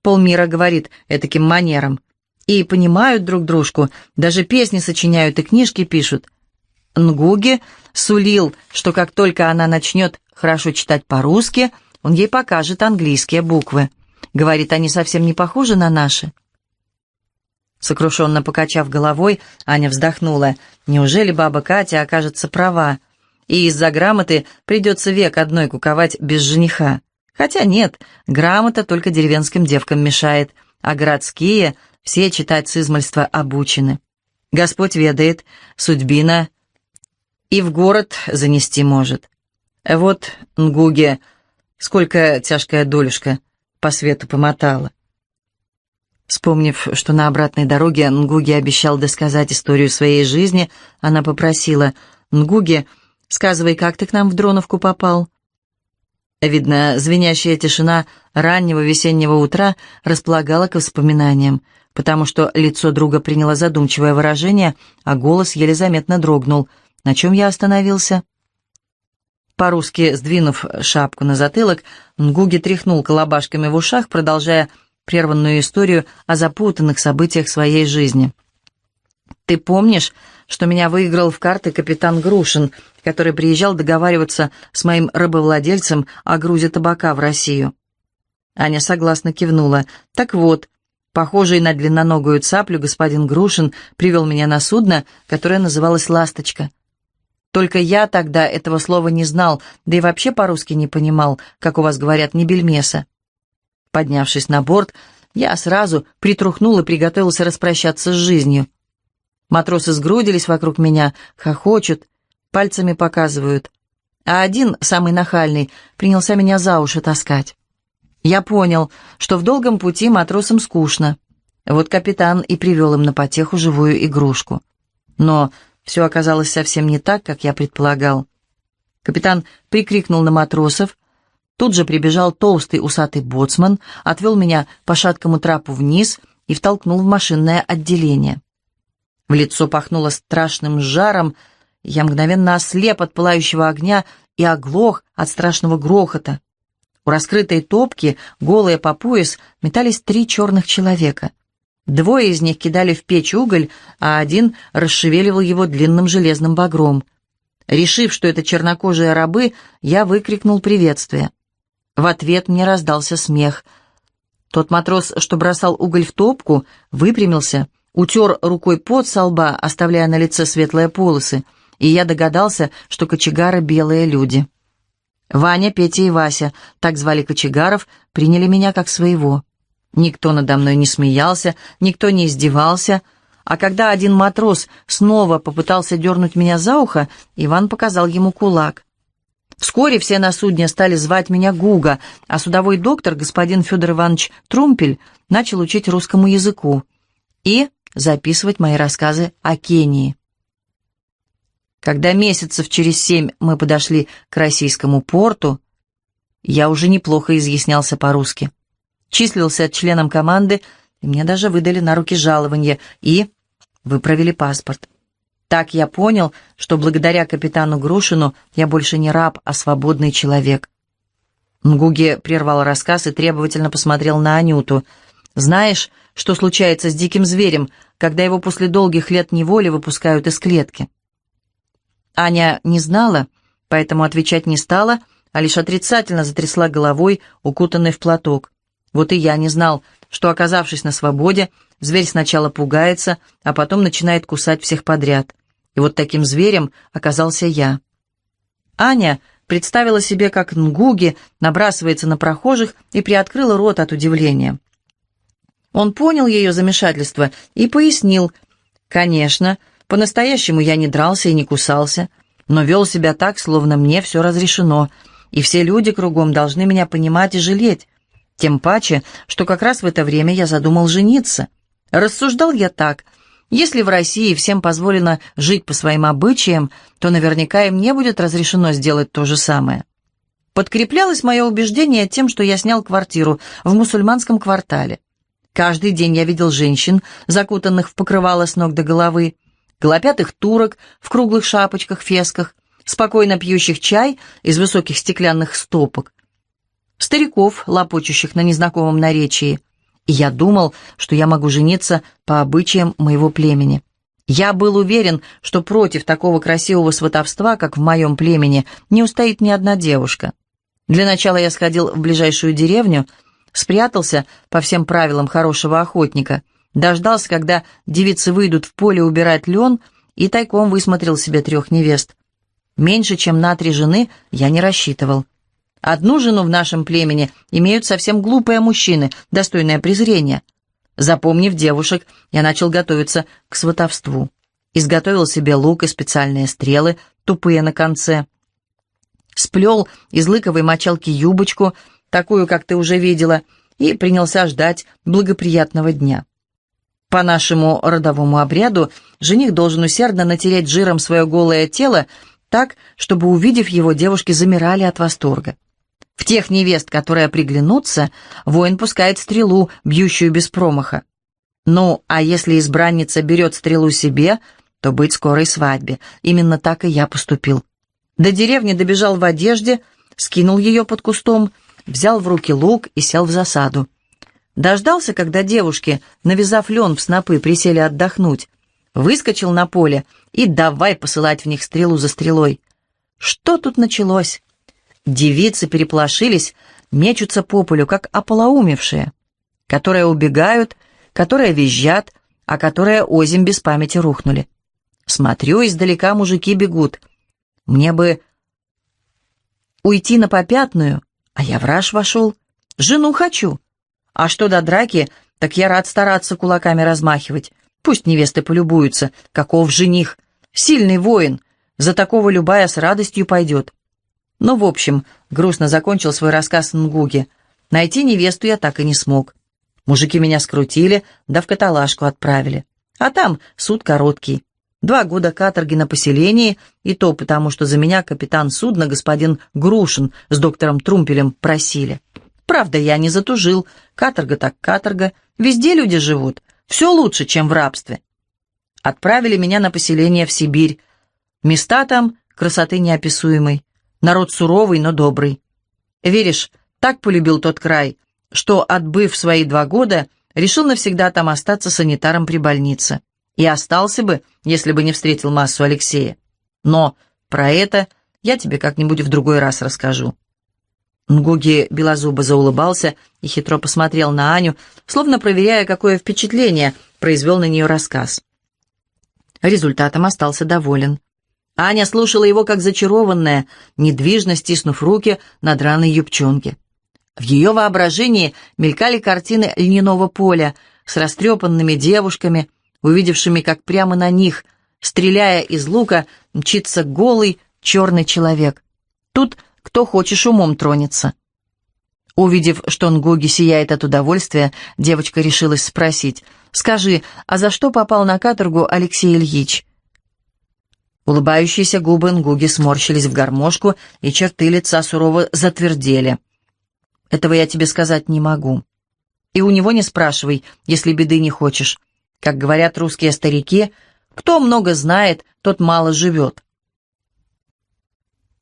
Speaker 1: полмира говорит этаким манером. И понимают друг дружку, даже песни сочиняют и книжки пишут. Нгуги сулил, что как только она начнет хорошо читать по-русски, он ей покажет английские буквы. Говорит, они совсем не похожи на наши. Сокрушенно покачав головой, Аня вздохнула. Неужели баба Катя окажется права? И из-за грамоты придется век одной куковать без жениха. Хотя нет, грамота только деревенским девкам мешает, а городские все читать с измальства обучены. Господь ведает, судьбина и в город занести может. Вот, Нгуге, сколько тяжкая долюшка по свету помотала. Вспомнив, что на обратной дороге Нгуги обещал досказать историю своей жизни, она попросила «Нгуги, сказывай, как ты к нам в Дроновку попал?» Видно, звенящая тишина раннего весеннего утра располагала к воспоминаниям, потому что лицо друга приняло задумчивое выражение, а голос еле заметно дрогнул. На чем я остановился? По-русски, сдвинув шапку на затылок, Нгуги тряхнул колобашками в ушах, продолжая прерванную историю о запутанных событиях своей жизни. «Ты помнишь, что меня выиграл в карты капитан Грушин, который приезжал договариваться с моим рабовладельцем о грузе табака в Россию?» Аня согласно кивнула. «Так вот, похожий на длинноногую цаплю господин Грушин привел меня на судно, которое называлось «Ласточка». Только я тогда этого слова не знал, да и вообще по-русски не понимал, как у вас говорят, не бельмеса. Поднявшись на борт, я сразу притрухнул и приготовился распрощаться с жизнью. Матросы сгрудились вокруг меня, хохочут, пальцами показывают. А один, самый нахальный, принялся меня за уши таскать. Я понял, что в долгом пути матросам скучно. Вот капитан и привел им на потеху живую игрушку. Но все оказалось совсем не так, как я предполагал. Капитан прикрикнул на матросов. Тут же прибежал толстый усатый боцман, отвел меня по шаткому трапу вниз и втолкнул в машинное отделение. В лицо пахнуло страшным жаром, я мгновенно ослеп от пылающего огня и оглох от страшного грохота. У раскрытой топки, голые по пояс, метались три черных человека. Двое из них кидали в печь уголь, а один расшевеливал его длинным железным багром. Решив, что это чернокожие рабы, я выкрикнул приветствие. В ответ мне раздался смех. Тот матрос, что бросал уголь в топку, выпрямился, утер рукой пот со лба, оставляя на лице светлые полосы, и я догадался, что кочегары — белые люди. Ваня, Петя и Вася, так звали кочегаров, приняли меня как своего. Никто надо мной не смеялся, никто не издевался, а когда один матрос снова попытался дернуть меня за ухо, Иван показал ему кулак. Вскоре все на судне стали звать меня Гуга, а судовой доктор, господин Федор Иванович Трумпель, начал учить русскому языку и записывать мои рассказы о Кении. Когда месяцев через семь мы подошли к российскому порту, я уже неплохо изъяснялся по-русски. Числился членом команды, и мне даже выдали на руки жалование и выправили паспорт. Так я понял, что благодаря капитану Грушину я больше не раб, а свободный человек. Нгуги прервал рассказ и требовательно посмотрел на Анюту. «Знаешь, что случается с диким зверем, когда его после долгих лет неволи выпускают из клетки?» Аня не знала, поэтому отвечать не стала, а лишь отрицательно затрясла головой, укутанной в платок. Вот и я не знал, что, оказавшись на свободе, зверь сначала пугается, а потом начинает кусать всех подряд. И вот таким зверем оказался я. Аня представила себе, как Нгуги набрасывается на прохожих и приоткрыла рот от удивления. Он понял ее замешательство и пояснил. «Конечно, по-настоящему я не дрался и не кусался, но вел себя так, словно мне все разрешено, и все люди кругом должны меня понимать и жалеть. Тем паче, что как раз в это время я задумал жениться. Рассуждал я так. Если в России всем позволено жить по своим обычаям, то наверняка и мне будет разрешено сделать то же самое. Подкреплялось мое убеждение тем, что я снял квартиру в мусульманском квартале. Каждый день я видел женщин, закутанных в покрывало с ног до головы, голопятых турок в круглых шапочках-фесках, спокойно пьющих чай из высоких стеклянных стопок, стариков, лопочущих на незнакомом наречии. И я думал, что я могу жениться по обычаям моего племени. Я был уверен, что против такого красивого сватовства, как в моем племени, не устоит ни одна девушка. Для начала я сходил в ближайшую деревню, спрятался по всем правилам хорошего охотника — Дождался, когда девицы выйдут в поле убирать лен, и тайком высмотрел себе трех невест. Меньше, чем на три жены, я не рассчитывал. Одну жену в нашем племени имеют совсем глупые мужчины, достойное презрения. Запомнив девушек, я начал готовиться к сватовству. Изготовил себе лук и специальные стрелы, тупые на конце. Сплел из лыковой мочалки юбочку, такую, как ты уже видела, и принялся ждать благоприятного дня. По нашему родовому обряду жених должен усердно натереть жиром свое голое тело так, чтобы, увидев его, девушки замирали от восторга. В тех невест, которые приглянутся, воин пускает стрелу, бьющую без промаха. Ну, а если избранница берет стрелу себе, то быть скорой свадьбе. Именно так и я поступил. До деревни добежал в одежде, скинул ее под кустом, взял в руки лук и сел в засаду. Дождался, когда девушки, навязав лен в снопы, присели отдохнуть. Выскочил на поле и давай посылать в них стрелу за стрелой. Что тут началось? Девицы переплошились, мечутся по полю, как ополоумевшие, которые убегают, которые визжат, а которые озим без памяти рухнули. Смотрю, издалека мужики бегут. Мне бы уйти на попятную, а я враж вошел. Жену хочу. А что до драки, так я рад стараться кулаками размахивать. Пусть невесты полюбуются, каков жених. Сильный воин, за такого любая с радостью пойдет. Ну, в общем, грустно закончил свой рассказ Нгуги. Найти невесту я так и не смог. Мужики меня скрутили, да в каталажку отправили. А там суд короткий. Два года каторги на поселении, и то потому, что за меня капитан судна, господин Грушин, с доктором Трумпелем просили. Правда, я не затужил. Каторга так каторга. Везде люди живут. Все лучше, чем в рабстве. Отправили меня на поселение в Сибирь. Места там красоты неописуемой. Народ суровый, но добрый. Веришь, так полюбил тот край, что, отбыв свои два года, решил навсегда там остаться санитаром при больнице. И остался бы, если бы не встретил массу Алексея. Но про это я тебе как-нибудь в другой раз расскажу. Нгуги белозубо заулыбался и хитро посмотрел на Аню, словно проверяя, какое впечатление произвел на нее рассказ. Результатом остался доволен. Аня слушала его как зачарованная, недвижно стиснув руки на драной юбчонке. В ее воображении мелькали картины льняного поля с растрепанными девушками, увидевшими, как прямо на них, стреляя из лука, мчится голый черный человек. Тут кто хочешь умом тронется. Увидев, что Нгоги сияет от удовольствия, девочка решилась спросить, «Скажи, а за что попал на каторгу Алексей Ильич?» Улыбающиеся губы Нгуги сморщились в гармошку, и черты лица сурово затвердели. «Этого я тебе сказать не могу. И у него не спрашивай, если беды не хочешь. Как говорят русские старики, кто много знает, тот мало живет».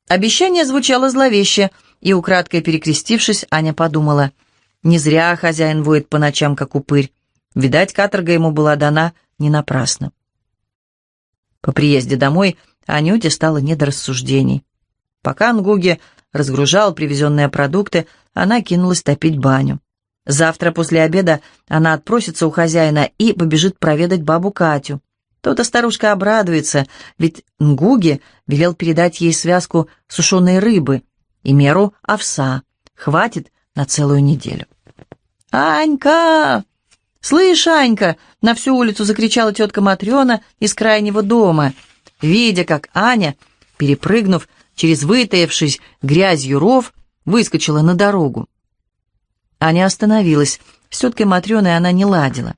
Speaker 1: Обещание звучало зловеще, и, украдкой перекрестившись, Аня подумала, «Не зря хозяин воет по ночам, как упырь. Видать, каторга ему была дана не напрасно». По приезде домой Анюте стало не до рассуждений. Пока Нгуги разгружал привезенные продукты, она кинулась топить баню. Завтра после обеда она отпросится у хозяина и побежит проведать бабу Катю. То-то старушка обрадуется, ведь Нгуги велел передать ей связку сушеной рыбы и меру овса. Хватит на целую неделю. «Анька! Слышь, Анька!» — на всю улицу закричала тетка Матрена из крайнего дома, видя, как Аня, перепрыгнув через вытаявшись грязью ров, выскочила на дорогу. Аня остановилась. С теткой Матреной она не ладила.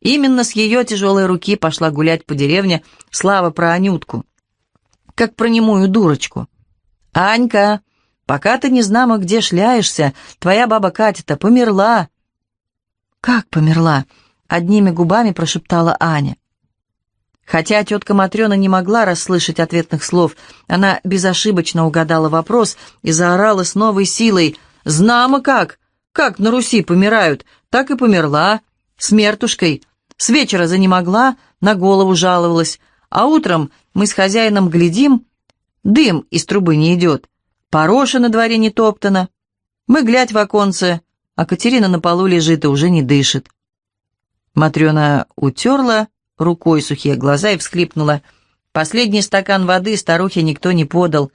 Speaker 1: Именно с ее тяжелой руки пошла гулять по деревне слава про Анютку, как про немую дурочку. «Анька, пока ты не знамо где шляешься, твоя баба Катя-то померла». «Как померла?» — одними губами прошептала Аня. Хотя тетка Матрена не могла расслышать ответных слов, она безошибочно угадала вопрос и заорала с новой силой «Знамо как! Как на Руси помирают, так и померла, смертушкой, с вечера занемогла, на голову жаловалась, а утром мы с хозяином глядим, дым из трубы не идет, пороша на дворе не топтана. Мы глядь в оконце, а Катерина на полу лежит и уже не дышит. Матрена утерла рукой сухие глаза и всхлипнула. Последний стакан воды старухе никто не подал.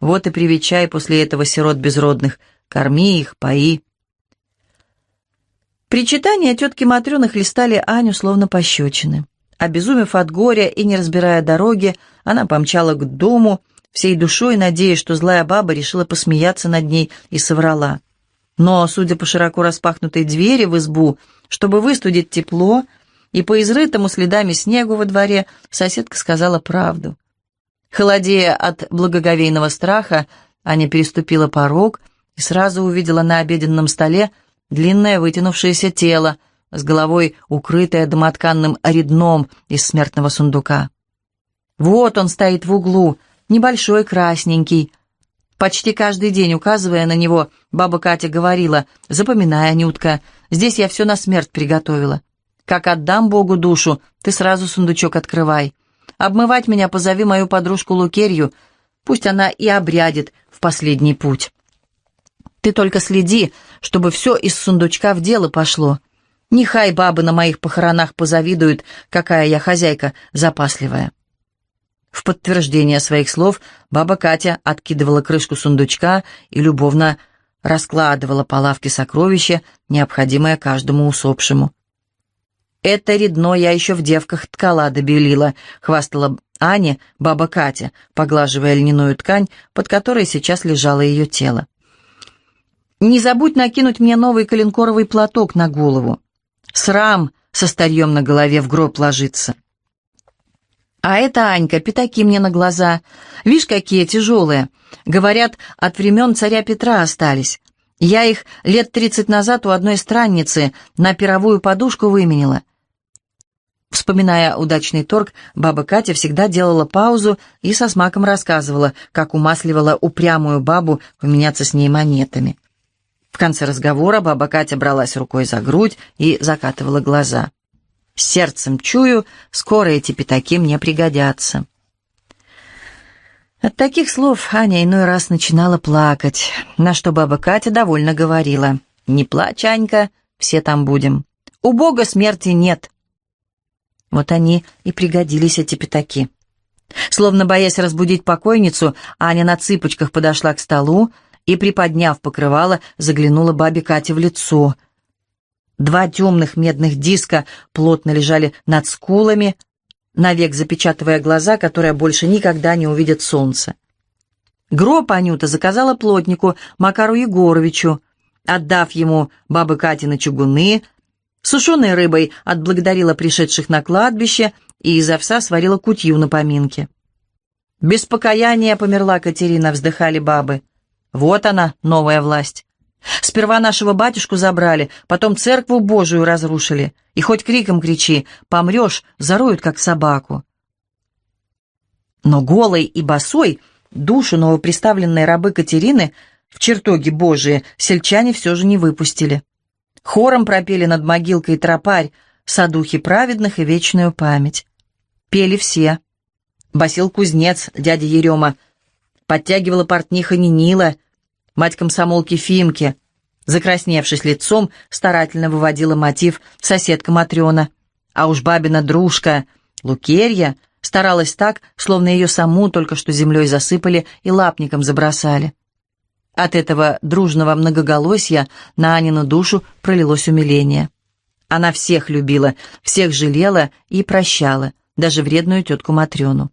Speaker 1: Вот и привечай после этого сирот безродных. Корми их, пои. Причитания тетки Матрёны хлестали Аню словно пощечины. Обезумев от горя и не разбирая дороги, она помчала к дому, всей душой надеясь, что злая баба решила посмеяться над ней и соврала. Но, судя по широко распахнутой двери в избу, чтобы выстудить тепло, и по изрытому следами снегу во дворе, соседка сказала правду. Холодея от благоговейного страха, Аня переступила порог и сразу увидела на обеденном столе длинное вытянувшееся тело, с головой укрытое домотканным оредном из смертного сундука. Вот он стоит в углу, небольшой, красненький. Почти каждый день, указывая на него, баба Катя говорила, «Запоминай, Анютка, здесь я все на смерть приготовила. Как отдам Богу душу, ты сразу сундучок открывай. Обмывать меня позови мою подружку Лукерью, пусть она и обрядит в последний путь». Ты только следи, чтобы все из сундучка в дело пошло. Нехай бабы на моих похоронах позавидуют, какая я хозяйка запасливая». В подтверждение своих слов баба Катя откидывала крышку сундучка и любовно раскладывала по лавке сокровища, необходимое каждому усопшему. «Это редно я еще в девках ткала добелила», — хвастала Аня, баба Катя, поглаживая льняную ткань, под которой сейчас лежало ее тело. Не забудь накинуть мне новый коленкоровый платок на голову. Срам со старьем на голове в гроб ложится. А это Анька, пятаки мне на глаза. Вишь, какие тяжелые. Говорят, от времен царя Петра остались. Я их лет тридцать назад у одной странницы на пировую подушку выменила. Вспоминая удачный торг, баба Катя всегда делала паузу и со смаком рассказывала, как умасливала упрямую бабу поменяться с ней монетами. В конце разговора баба Катя бралась рукой за грудь и закатывала глаза. Сердцем чую, скоро эти пятаки мне пригодятся. От таких слов Аня иной раз начинала плакать, на что баба Катя довольно говорила. «Не плачь, Анька, все там будем. У Бога смерти нет». Вот они и пригодились, эти пятаки. Словно боясь разбудить покойницу, Аня на цыпочках подошла к столу и, приподняв покрывало, заглянула бабе Кате в лицо — Два темных медных диска плотно лежали над скулами, навек запечатывая глаза, которые больше никогда не увидят солнца. Гроб Анюта заказала плотнику Макару Егоровичу, отдав ему бабы Катины чугуны, сушеной рыбой отблагодарила пришедших на кладбище и из овса сварила кутью на поминке. Без покаяния померла Катерина, вздыхали бабы. Вот она, новая власть. Сперва нашего батюшку забрали, потом церкву Божию разрушили. И хоть криком кричи, помрешь, зароют, как собаку. Но голой и босой душу новоприставленной рабы Катерины в чертоге Божие сельчане все же не выпустили. Хором пропели над могилкой тропарь, садухи праведных и вечную память. Пели все. Басил кузнец, дядя Ерема, подтягивала портниха Нинила — Мать комсомолки Фимки, закрасневшись лицом, старательно выводила мотив соседка Матрена. А уж бабина дружка Лукерья старалась так, словно ее саму только что землей засыпали и лапником забросали. От этого дружного многоголосья на Анину душу пролилось умиление. Она всех любила, всех жалела и прощала, даже вредную тетку Матрёну.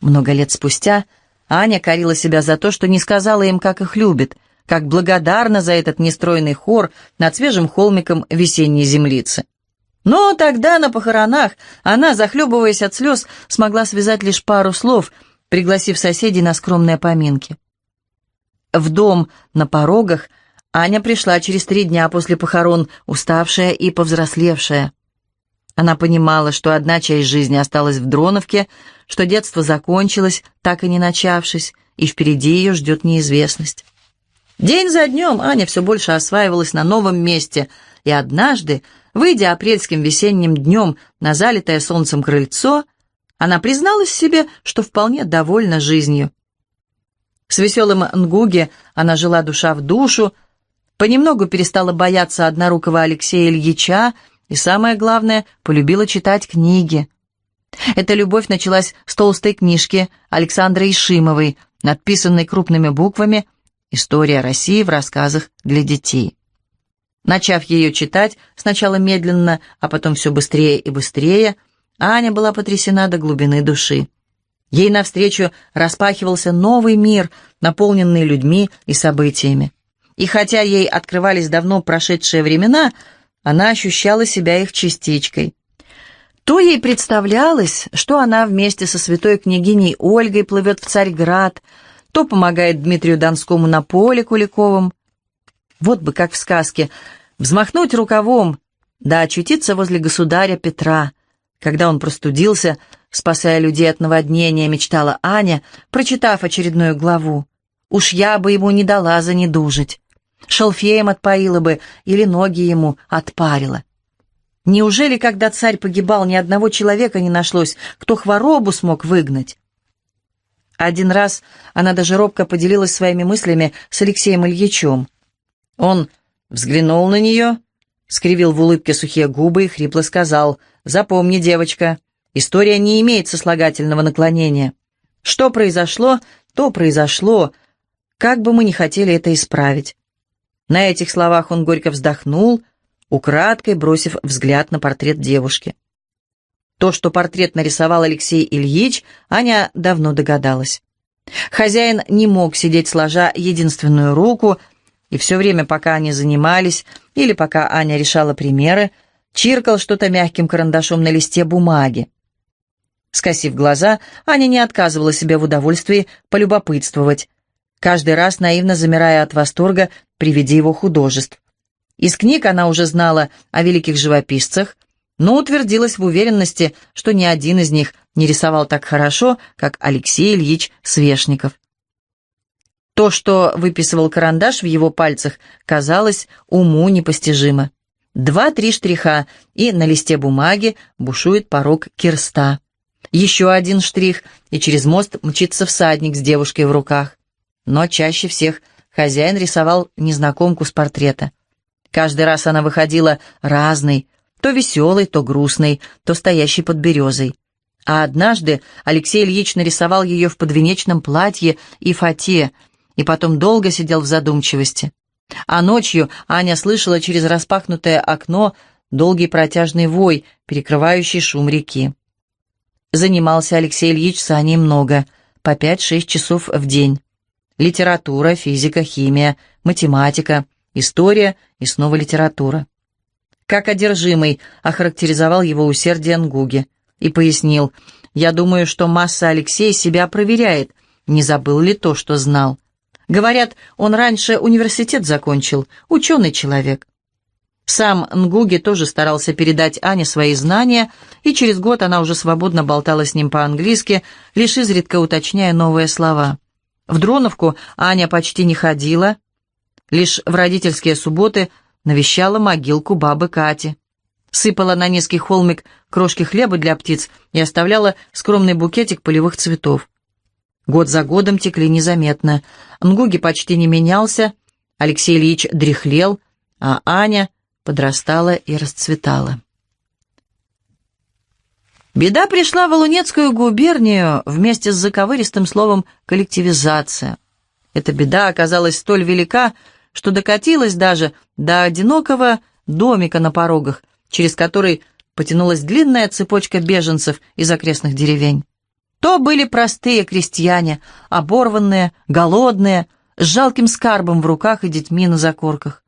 Speaker 1: Много лет спустя Аня корила себя за то, что не сказала им, как их любит, как благодарна за этот нестройный хор над свежим холмиком весенней землицы. Но тогда на похоронах она, захлебываясь от слез, смогла связать лишь пару слов, пригласив соседей на скромные поминки. В дом на порогах Аня пришла через три дня после похорон, уставшая и повзрослевшая. Она понимала, что одна часть жизни осталась в Дроновке, что детство закончилось, так и не начавшись, и впереди ее ждет неизвестность. День за днем Аня все больше осваивалась на новом месте, и однажды, выйдя апрельским весенним днем на залитое солнцем крыльцо, она призналась себе, что вполне довольна жизнью. С веселым Нгуге она жила душа в душу, понемногу перестала бояться однорукого Алексея Ильича и, самое главное, полюбила читать книги. Эта любовь началась с толстой книжки Александры Ишимовой, надписанной крупными буквами «История России в рассказах для детей». Начав ее читать, сначала медленно, а потом все быстрее и быстрее, Аня была потрясена до глубины души. Ей навстречу распахивался новый мир, наполненный людьми и событиями. И хотя ей открывались давно прошедшие времена, она ощущала себя их частичкой. То ей представлялось, что она вместе со святой княгиней Ольгой плывет в Царьград, то помогает Дмитрию Донскому на поле Куликовым. Вот бы как в сказке, взмахнуть рукавом, да очутиться возле государя Петра. Когда он простудился, спасая людей от наводнения, мечтала Аня, прочитав очередную главу. Уж я бы ему не дала занедужить шалфеем отпоила бы или ноги ему отпарила. Неужели, когда царь погибал, ни одного человека не нашлось, кто хворобу смог выгнать? Один раз она даже робко поделилась своими мыслями с Алексеем Ильичем. Он взглянул на нее, скривил в улыбке сухие губы и хрипло сказал, «Запомни, девочка, история не имеет сослагательного наклонения. Что произошло, то произошло, как бы мы ни хотели это исправить. На этих словах он горько вздохнул, украдкой бросив взгляд на портрет девушки. То, что портрет нарисовал Алексей Ильич, Аня давно догадалась. Хозяин не мог сидеть сложа единственную руку, и все время, пока они занимались, или пока Аня решала примеры, чиркал что-то мягким карандашом на листе бумаги. Скосив глаза, Аня не отказывала себе в удовольствии полюбопытствовать, каждый раз наивно замирая от восторга при виде его художеств. Из книг она уже знала о великих живописцах, но утвердилась в уверенности, что ни один из них не рисовал так хорошо, как Алексей Ильич Свешников. То, что выписывал карандаш в его пальцах, казалось уму непостижимо. Два-три штриха, и на листе бумаги бушует порог кирста. Еще один штрих, и через мост мчится всадник с девушкой в руках. Но чаще всех хозяин рисовал незнакомку с портрета. Каждый раз она выходила разной, то веселой, то грустной, то стоящей под березой. А однажды Алексей Ильич нарисовал ее в подвенечном платье и фате, и потом долго сидел в задумчивости. А ночью Аня слышала через распахнутое окно долгий протяжный вой, перекрывающий шум реки. Занимался Алексей Ильич с Аней много, по пять-шесть часов в день. Литература, физика, химия, математика, история и снова литература. Как одержимый охарактеризовал его усердие Нгуги и пояснил, «Я думаю, что масса Алексей себя проверяет, не забыл ли то, что знал. Говорят, он раньше университет закончил, ученый человек. Сам Нгуги тоже старался передать Ане свои знания, и через год она уже свободно болтала с ним по-английски, лишь изредка уточняя новые слова. В Дроновку Аня почти не ходила, лишь в родительские субботы навещала могилку бабы Кати. Сыпала на низкий холмик крошки хлеба для птиц и оставляла скромный букетик полевых цветов. Год за годом текли незаметно. Нгуги почти не менялся, Алексей Ильич дряхлел, а Аня подрастала и расцветала. Беда пришла в Лунецкую губернию вместе с заковыристым словом «коллективизация». Эта беда оказалась столь велика, что докатилась даже до одинокого домика на порогах, через который потянулась длинная цепочка беженцев из окрестных деревень. То были простые крестьяне, оборванные, голодные, с жалким скарбом в руках и детьми на закорках.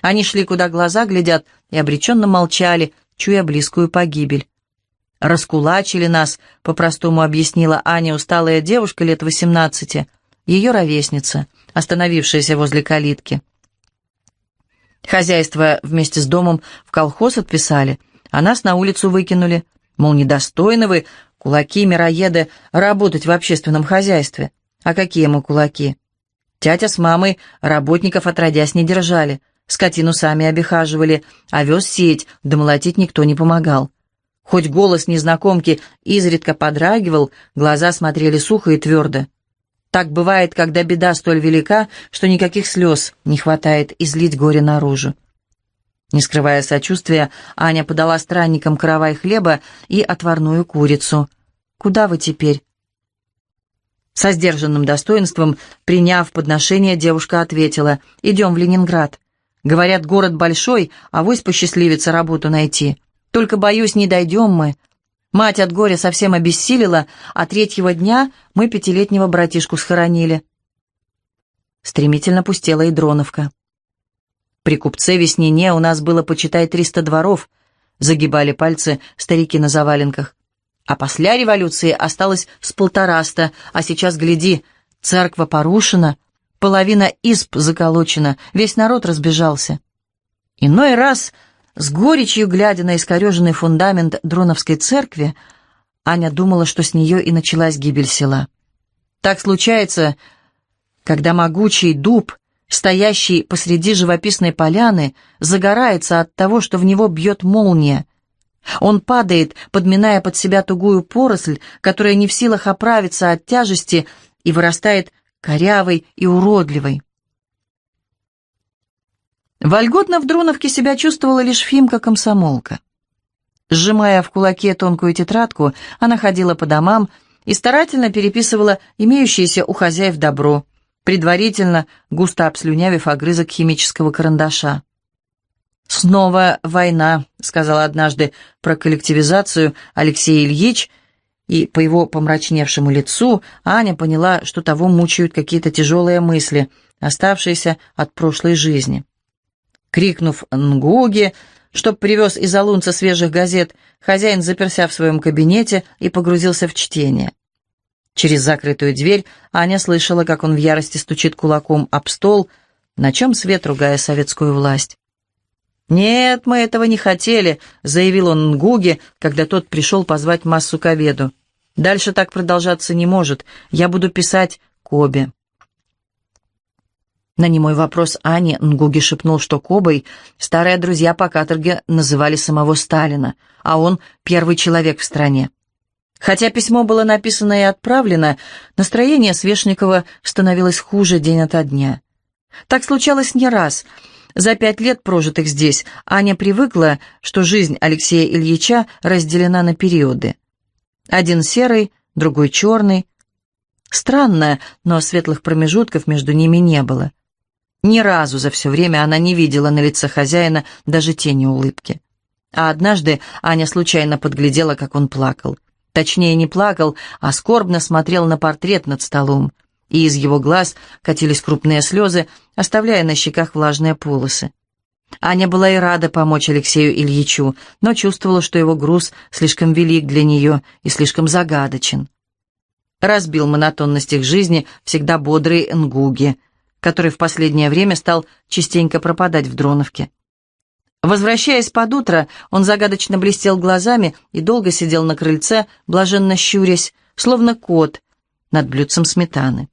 Speaker 1: Они шли, куда глаза глядят, и обреченно молчали, чуя близкую погибель. «Раскулачили нас», — по-простому объяснила Аня, усталая девушка лет восемнадцати, ее ровесница, остановившаяся возле калитки. Хозяйство вместе с домом в колхоз отписали, а нас на улицу выкинули. Мол, недостойны вы, кулаки-мироеды, работать в общественном хозяйстве. А какие мы кулаки? Тятя с мамой работников отродясь не держали — Скотину сами обихаживали, овес сеять, да молотить никто не помогал. Хоть голос незнакомки изредка подрагивал, глаза смотрели сухо и твердо. Так бывает, когда беда столь велика, что никаких слез не хватает излить горе наружу. Не скрывая сочувствия, Аня подала странникам каравай хлеба и отварную курицу. «Куда вы теперь?» Со сдержанным достоинством, приняв подношение, девушка ответила, «Идем в Ленинград. Говорят, город большой, а вось посчастливится работу найти. Только, боюсь, не дойдем мы. Мать от горя совсем обессилила, а третьего дня мы пятилетнего братишку схоронили. Стремительно пустела и Дроновка. При купце Веснине у нас было, почитай, триста дворов, загибали пальцы старики на заваленках. А после революции осталось с полтораста, а сейчас, гляди, церква порушена, Половина исп заколочена, весь народ разбежался. Иной раз, с горечью глядя на искореженный фундамент Дроновской церкви, Аня думала, что с нее и началась гибель села. Так случается, когда могучий дуб, стоящий посреди живописной поляны, загорается от того, что в него бьет молния. Он падает, подминая под себя тугую поросль, которая не в силах оправиться от тяжести и вырастает корявой и уродливой. Вольготно в Дроновке себя чувствовала лишь Фимка-комсомолка. Сжимая в кулаке тонкую тетрадку, она ходила по домам и старательно переписывала имеющееся у хозяев добро, предварительно густо обслюнявив огрызок химического карандаша. «Снова война», — сказал однажды про коллективизацию Алексей Ильич — и по его помрачневшему лицу Аня поняла, что того мучают какие-то тяжелые мысли, оставшиеся от прошлой жизни. Крикнув «Нгуги!», Чтоб привез из Алунца свежих газет, хозяин заперся в своем кабинете и погрузился в чтение. Через закрытую дверь Аня слышала, как он в ярости стучит кулаком об стол, на чем свет ругая советскую власть. «Нет, мы этого не хотели», — заявил он Нгуге, когда тот пришел позвать массу к обеду. «Дальше так продолжаться не может. Я буду писать Кобе». На немой вопрос Ани Нгуги шепнул, что Кобой старые друзья по каторге называли самого Сталина, а он первый человек в стране. Хотя письмо было написано и отправлено, настроение Свешникова становилось хуже день ото дня. Так случалось не раз. За пять лет, прожитых здесь, Аня привыкла, что жизнь Алексея Ильича разделена на периоды. Один серый, другой черный. Странно, но светлых промежутков между ними не было. Ни разу за все время она не видела на лице хозяина даже тени улыбки. А однажды Аня случайно подглядела, как он плакал. Точнее, не плакал, а скорбно смотрел на портрет над столом, и из его глаз катились крупные слезы, оставляя на щеках влажные полосы. Аня была и рада помочь Алексею Ильичу, но чувствовала, что его груз слишком велик для нее и слишком загадочен. Разбил монотонность их жизни всегда бодрый Нгуги, который в последнее время стал частенько пропадать в Дроновке. Возвращаясь под утро, он загадочно блестел глазами и долго сидел на крыльце, блаженно щурясь, словно кот над блюдцем сметаны.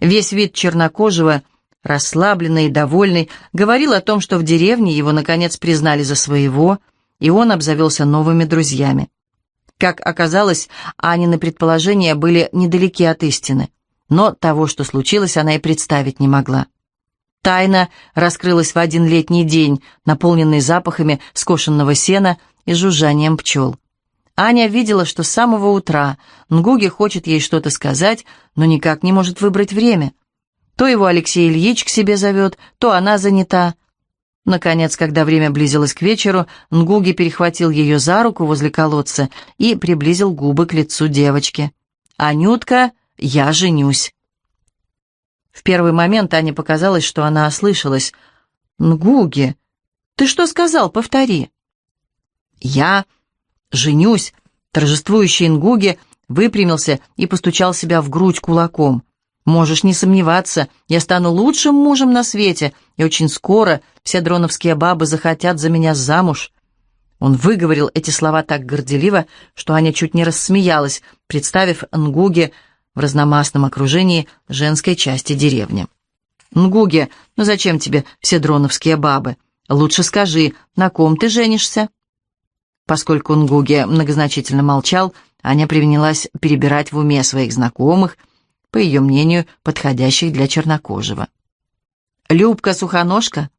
Speaker 1: Весь вид чернокожего, расслабленный и довольный, говорил о том, что в деревне его, наконец, признали за своего, и он обзавелся новыми друзьями. Как оказалось, Анины предположения были недалеки от истины, но того, что случилось, она и представить не могла. Тайна раскрылась в один летний день, наполненный запахами скошенного сена и жужжанием пчел. Аня видела, что с самого утра Нгуги хочет ей что-то сказать, но никак не может выбрать время. То его Алексей Ильич к себе зовет, то она занята. Наконец, когда время близилось к вечеру, Нгуги перехватил ее за руку возле колодца и приблизил губы к лицу девочки. «Анютка, я женюсь». В первый момент Ане показалось, что она ослышалась. «Нгуги, ты что сказал? Повтори». «Я женюсь», — торжествующий Нгуги выпрямился и постучал себя в грудь кулаком. «Можешь не сомневаться, я стану лучшим мужем на свете, и очень скоро все дроновские бабы захотят за меня замуж». Он выговорил эти слова так горделиво, что Аня чуть не рассмеялась, представив Нгуги в разномастном окружении женской части деревни. «Нгуге, ну зачем тебе все дроновские бабы? Лучше скажи, на ком ты женишься?» Поскольку Нгуге многозначительно молчал, Аня принялась перебирать в уме своих знакомых, по ее мнению, подходящих для чернокожего. Любка Сухоножка?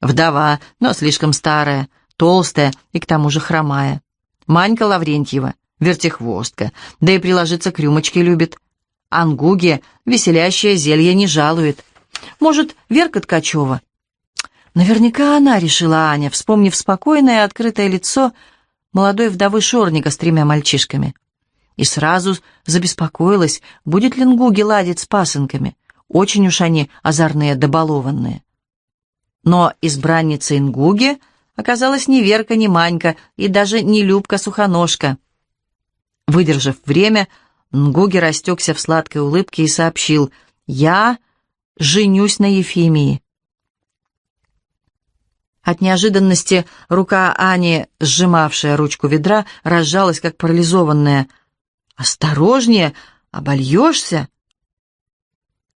Speaker 1: Вдова, но слишком старая, толстая и к тому же хромая. Манька Лаврентьева, вертихвостка, да и приложиться к рюмочке любит. Ангуге веселящее зелье не жалует. Может, Верка Ткачева? Наверняка она, решила Аня, вспомнив спокойное открытое лицо молодой вдовы Шорника с тремя мальчишками. И сразу забеспокоилась, будет ли Нгуги ладить с пасынками. Очень уж они озорные, добалованные. Но избранницей Нгуги оказалась ни Верка, ни Манька и даже не Любка-сухоножка. Выдержав время, Нгуги растекся в сладкой улыбке и сообщил «Я женюсь на Ефимии». От неожиданности рука Ани, сжимавшая ручку ведра, разжалась, как парализованная. «Осторожнее! Обольешься!»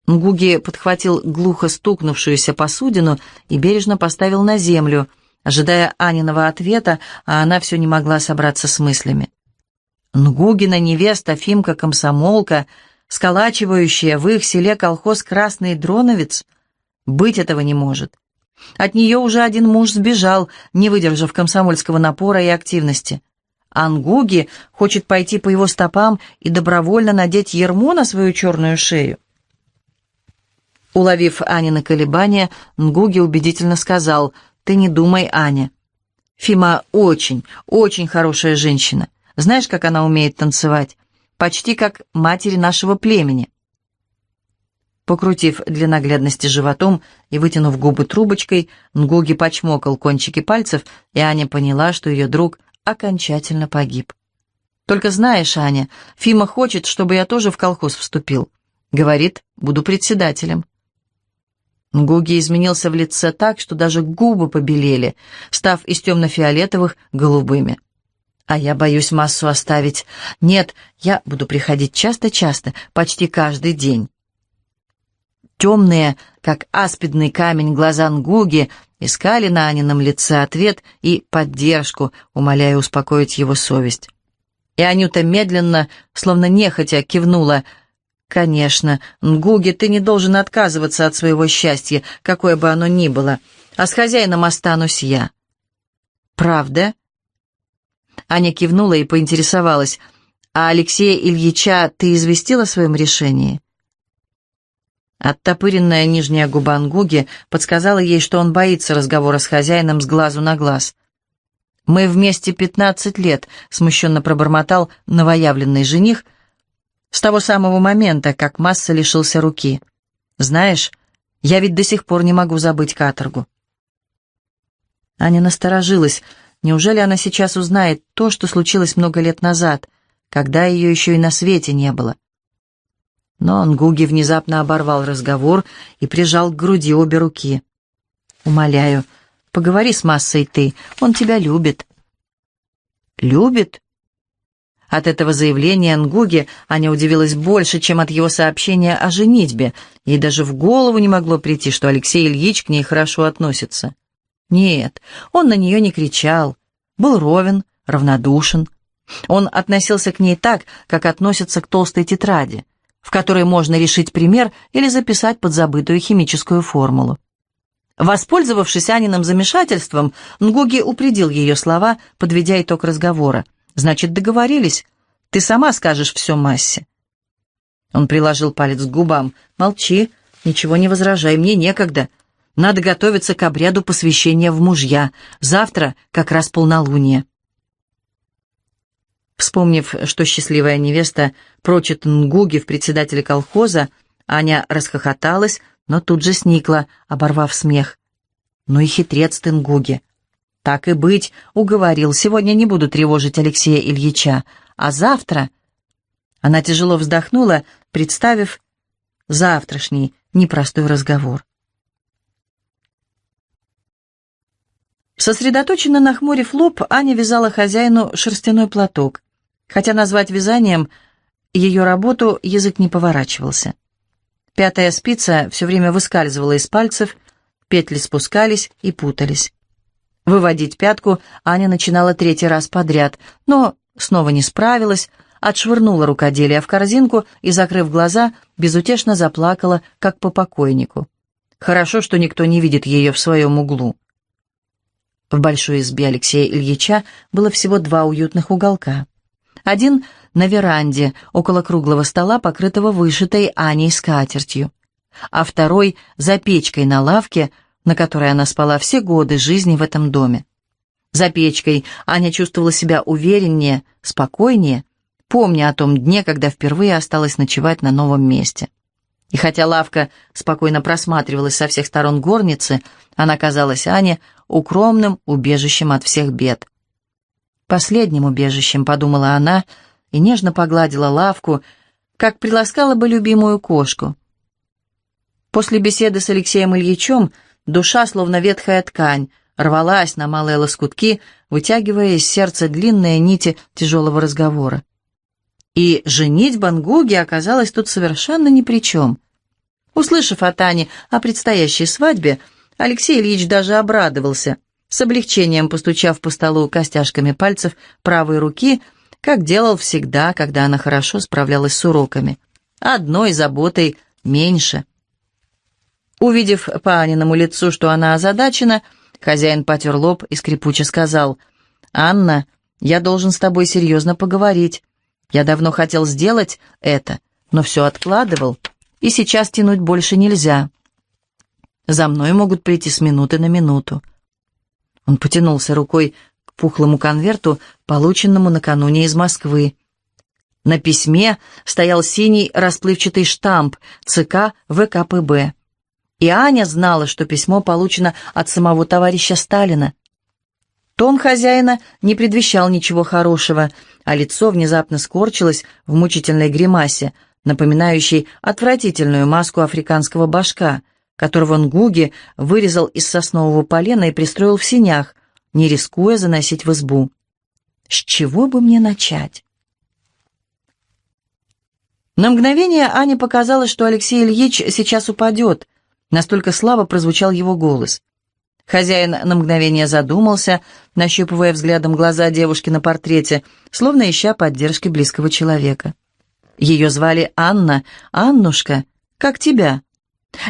Speaker 1: Нгуги подхватил глухо стукнувшуюся посудину и бережно поставил на землю, ожидая Аниного ответа, а она все не могла собраться с мыслями. Нгугина невеста Фимка-комсомолка, сколачивающая в их селе колхоз «Красный Дроновец», быть этого не может. От нее уже один муж сбежал, не выдержав комсомольского напора и активности. Ангуги хочет пойти по его стопам и добровольно надеть ермо на свою черную шею. Уловив Анины колебания, Нгуги убедительно сказал, «Ты не думай, Аня. Фима очень, очень хорошая женщина. Знаешь, как она умеет танцевать? Почти как матери нашего племени. Покрутив для наглядности животом и вытянув губы трубочкой, Нгуги почмокал кончики пальцев, и Аня поняла, что ее друг окончательно погиб. «Только знаешь, Аня, Фима хочет, чтобы я тоже в колхоз вступил. Говорит, буду председателем». Нгуги изменился в лице так, что даже губы побелели, став из темно-фиолетовых голубыми. «А я боюсь массу оставить. Нет, я буду приходить часто-часто, почти каждый день». Темные, как аспидный камень, глаза Нгуги искали на Анином лице ответ и поддержку, умоляя успокоить его совесть. И Анюта медленно, словно нехотя, кивнула. «Конечно, Нгуги, ты не должен отказываться от своего счастья, какое бы оно ни было, а с хозяином останусь я». «Правда?» Аня кивнула и поинтересовалась. «А Алексея Ильича ты известила о своем решении?» Оттопыренная нижняя губа Ангуги подсказала ей, что он боится разговора с хозяином с глазу на глаз. «Мы вместе пятнадцать лет», — смущенно пробормотал новоявленный жених, с того самого момента, как Масса лишился руки. «Знаешь, я ведь до сих пор не могу забыть каторгу». Аня насторожилась. Неужели она сейчас узнает то, что случилось много лет назад, когда ее еще и на свете не было? Но Нгуги внезапно оборвал разговор и прижал к груди обе руки. «Умоляю, поговори с массой ты, он тебя любит». «Любит?» От этого заявления Нгуги Аня удивилась больше, чем от его сообщения о женитьбе. Ей даже в голову не могло прийти, что Алексей Ильич к ней хорошо относится. Нет, он на нее не кричал, был ровен, равнодушен. Он относился к ней так, как относятся к толстой тетради в которой можно решить пример или записать подзабытую химическую формулу. Воспользовавшись Аниным замешательством, Нгуги упредил ее слова, подведя итог разговора. «Значит, договорились. Ты сама скажешь все массе». Он приложил палец к губам. «Молчи, ничего не возражай, мне некогда. Надо готовиться к обряду посвящения в мужья. Завтра как раз полнолуние». Вспомнив, что счастливая невеста прочит Нгуги в председателе колхоза, Аня расхохоталась, но тут же сникла, оборвав смех. «Ну и хитрец ты, Нгуги!» «Так и быть, уговорил, сегодня не буду тревожить Алексея Ильича, а завтра...» Она тяжело вздохнула, представив завтрашний непростой разговор. Сосредоточенно нахмурив лоб, Аня вязала хозяину шерстяной платок хотя назвать вязанием ее работу язык не поворачивался. Пятая спица все время выскальзывала из пальцев, петли спускались и путались. Выводить пятку Аня начинала третий раз подряд, но снова не справилась, отшвырнула рукоделие в корзинку и, закрыв глаза, безутешно заплакала, как по покойнику. Хорошо, что никто не видит ее в своем углу. В большой избе Алексея Ильича было всего два уютных уголка. Один на веранде, около круглого стола, покрытого вышитой Аней скатертью, а второй за печкой на лавке, на которой она спала все годы жизни в этом доме. За печкой Аня чувствовала себя увереннее, спокойнее, помня о том дне, когда впервые осталась ночевать на новом месте. И хотя лавка спокойно просматривалась со всех сторон горницы, она казалась Ане укромным убежищем от всех бед последним убежищем, подумала она и нежно погладила лавку, как приласкала бы любимую кошку. После беседы с Алексеем Ильичем душа, словно ветхая ткань, рвалась на малые лоскутки, вытягивая из сердца длинные нити тяжелого разговора. И женить Бангуги оказалась тут совершенно ни при чем. Услышав от Ани о предстоящей свадьбе, Алексей Ильич даже обрадовался — с облегчением постучав по столу костяшками пальцев правой руки, как делал всегда, когда она хорошо справлялась с уроками. Одной заботой меньше. Увидев по Аниному лицу, что она озадачена, хозяин потер лоб и скрипуче сказал, «Анна, я должен с тобой серьезно поговорить. Я давно хотел сделать это, но все откладывал, и сейчас тянуть больше нельзя. За мной могут прийти с минуты на минуту. Он потянулся рукой к пухлому конверту, полученному накануне из Москвы. На письме стоял синий расплывчатый штамп ЦК ВКПБ. И Аня знала, что письмо получено от самого товарища Сталина. Тон хозяина не предвещал ничего хорошего, а лицо внезапно скорчилось в мучительной гримасе, напоминающей отвратительную маску африканского башка, которого Нгуги вырезал из соснового полена и пристроил в синях, не рискуя заносить в избу. С чего бы мне начать? На мгновение Ане показалось, что Алексей Ильич сейчас упадет. Настолько слабо прозвучал его голос. Хозяин на мгновение задумался, нащупывая взглядом глаза девушки на портрете, словно ища поддержки близкого человека. Ее звали Анна. «Аннушка, как тебя?»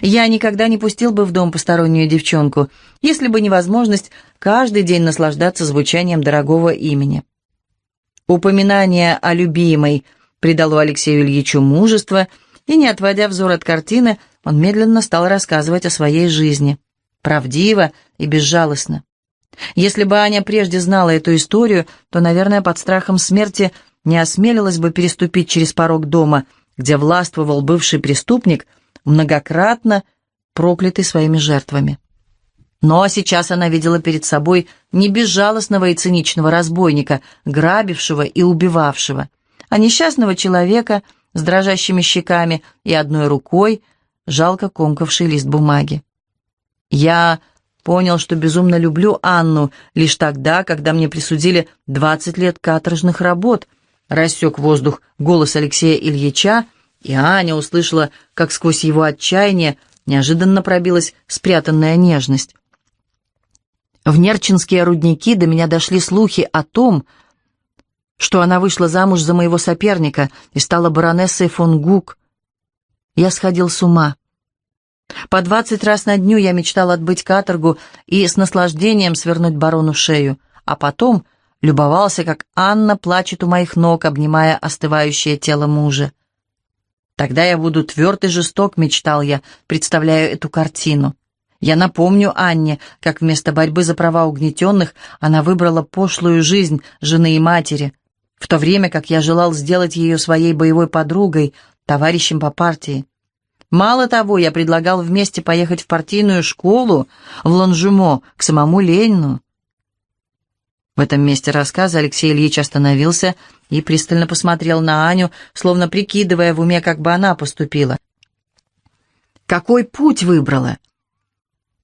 Speaker 1: Я никогда не пустил бы в дом постороннюю девчонку, если бы невозможность каждый день наслаждаться звучанием дорогого имени. Упоминание о любимой придало Алексею Ильичу мужество, и, не отводя взор от картины, он медленно стал рассказывать о своей жизни. Правдиво и безжалостно. Если бы Аня прежде знала эту историю, то, наверное, под страхом смерти не осмелилась бы переступить через порог дома, где властвовал бывший преступник, многократно проклятый своими жертвами. Но сейчас она видела перед собой не безжалостного и циничного разбойника, грабившего и убивавшего, а несчастного человека с дрожащими щеками и одной рукой, жалко комкавший лист бумаги. Я понял, что безумно люблю Анну лишь тогда, когда мне присудили 20 лет каторжных работ, рассек воздух голос Алексея Ильича, и Аня услышала, как сквозь его отчаяние неожиданно пробилась спрятанная нежность. В Нерчинские рудники до меня дошли слухи о том, что она вышла замуж за моего соперника и стала баронессой фон Гук. Я сходил с ума. По двадцать раз на дню я мечтал отбыть каторгу и с наслаждением свернуть барону шею, а потом любовался, как Анна плачет у моих ног, обнимая остывающее тело мужа. Тогда я буду тверд и жесток, мечтал я, представляя эту картину. Я напомню Анне, как вместо борьбы за права угнетенных она выбрала пошлую жизнь жены и матери, в то время как я желал сделать ее своей боевой подругой, товарищем по партии. Мало того, я предлагал вместе поехать в партийную школу в Лонжумо к самому Ленину. В этом месте рассказа Алексей Ильич остановился и пристально посмотрел на Аню, словно прикидывая в уме, как бы она поступила. «Какой путь выбрала?»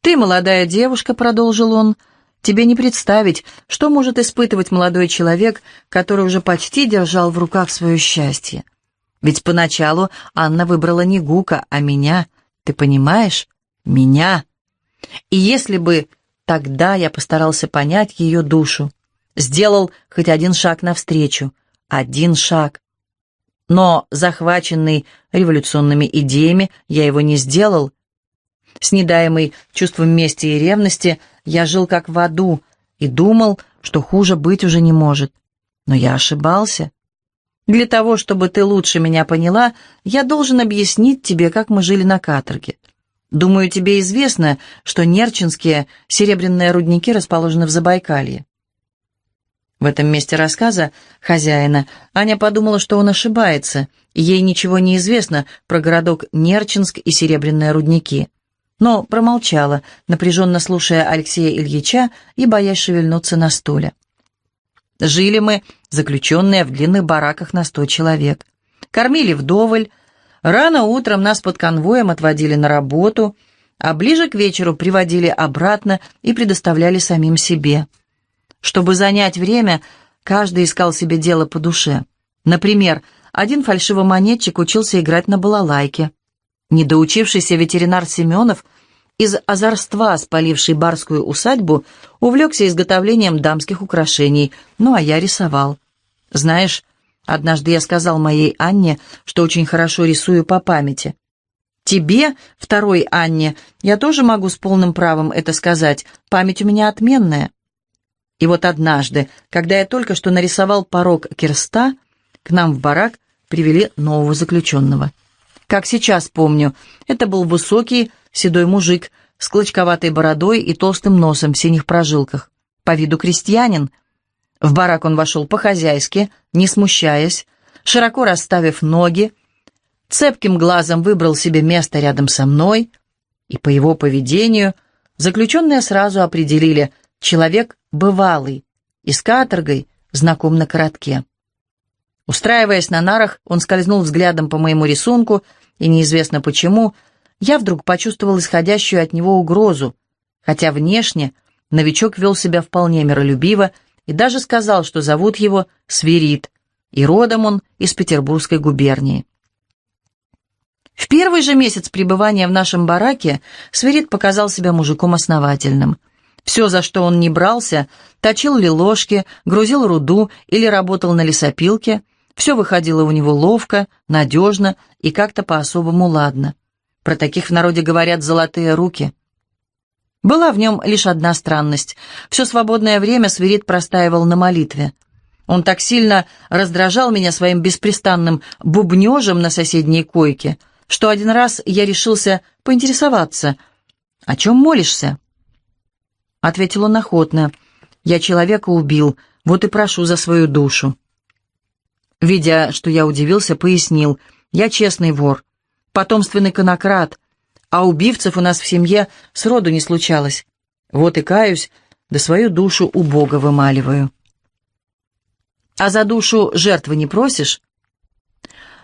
Speaker 1: «Ты молодая девушка», — продолжил он, — «тебе не представить, что может испытывать молодой человек, который уже почти держал в руках свое счастье. Ведь поначалу Анна выбрала не Гука, а меня, ты понимаешь? Меня. И если бы тогда я постарался понять ее душу, сделал хоть один шаг навстречу, один шаг. Но, захваченный революционными идеями, я его не сделал, Снедаемый чувством мести и ревности, я жил как в аду и думал, что хуже быть уже не может. Но я ошибался. Для того, чтобы ты лучше меня поняла, я должен объяснить тебе, как мы жили на каторге. Думаю, тебе известно, что Нерчинские серебряные рудники расположены в Забайкалье. В этом месте рассказа хозяина Аня подумала, что он ошибается, ей ничего не известно про городок Нерчинск и серебряные рудники но промолчала, напряженно слушая Алексея Ильича и боясь шевельнуться на стуле. Жили мы, заключенные в длинных бараках на сто человек. Кормили вдоволь, рано утром нас под конвоем отводили на работу, а ближе к вечеру приводили обратно и предоставляли самим себе. Чтобы занять время, каждый искал себе дело по душе. Например, один фальшивомонетчик учился играть на балалайке. Недоучившийся ветеринар Семенов, из озорства спаливший барскую усадьбу, увлекся изготовлением дамских украшений, ну а я рисовал. Знаешь, однажды я сказал моей Анне, что очень хорошо рисую по памяти. Тебе, второй Анне, я тоже могу с полным правом это сказать, память у меня отменная. И вот однажды, когда я только что нарисовал порог Кирста, к нам в барак привели нового заключенного. Как сейчас помню, это был высокий, седой мужик с клочковатой бородой и толстым носом в синих прожилках. По виду крестьянин. В барак он вошел по-хозяйски, не смущаясь, широко расставив ноги, цепким глазом выбрал себе место рядом со мной, и по его поведению заключенные сразу определили «человек бывалый» и с каторгой знаком на коротке. Устраиваясь на нарах, он скользнул взглядом по моему рисунку, и неизвестно почему, я вдруг почувствовал исходящую от него угрозу, хотя внешне новичок вел себя вполне миролюбиво и даже сказал, что зовут его Свирит, и родом он из Петербургской губернии. В первый же месяц пребывания в нашем бараке Свирит показал себя мужиком основательным. Все, за что он не брался, точил ли ложки, грузил руду или работал на лесопилке, все выходило у него ловко, надежно и как-то по-особому ладно. Про таких в народе говорят «золотые руки». Была в нем лишь одна странность. Все свободное время Свирит простаивал на молитве. Он так сильно раздражал меня своим беспрестанным бубнежем на соседней койке, что один раз я решился поинтересоваться, «О чем молишься?» Ответил он охотно, «Я человека убил, вот и прошу за свою душу». Видя, что я удивился, пояснил, «Я честный вор, потомственный конократ, а убивцев у нас в семье сроду не случалось. Вот и каюсь, да свою душу у Бога вымаливаю. А за душу жертвы не просишь?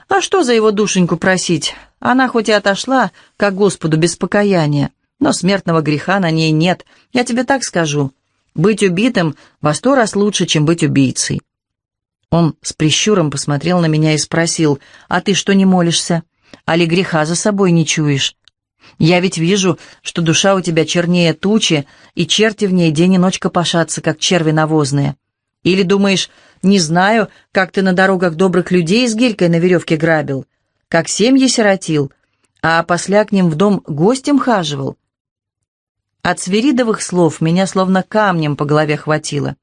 Speaker 1: А что за его душеньку просить? Она хоть и отошла, как Господу, без покаяния, но смертного греха на ней нет, я тебе так скажу. Быть убитым во сто раз лучше, чем быть убийцей. Он с прищуром посмотрел на меня и спросил, «А ты что не молишься? Али греха за собой не чуешь?» Я ведь вижу, что душа у тебя чернее тучи, и черти в ней день и ночь копошатся, как черви навозные. Или думаешь, не знаю, как ты на дорогах добрых людей с гелькой на веревке грабил, как семьи сиротил, а после к ним в дом гостем хаживал? От свиридовых слов меня словно камнем по голове хватило.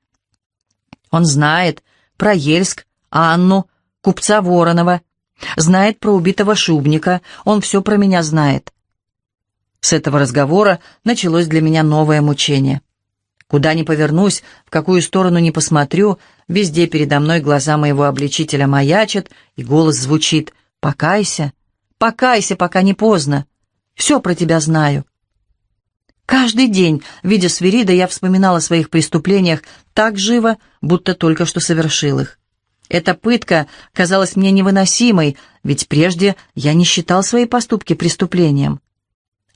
Speaker 1: Он знает про Ельск, Анну, купца Воронова, знает про убитого шубника, он все про меня знает. С этого разговора началось для меня новое мучение. Куда ни повернусь, в какую сторону ни посмотрю, везде передо мной глаза моего обличителя маячат, и голос звучит «Покайся, покайся, пока не поздно. Все про тебя знаю». Каждый день, видя Свирида, я вспоминала о своих преступлениях так живо, будто только что совершил их. Эта пытка казалась мне невыносимой, ведь прежде я не считал свои поступки преступлением.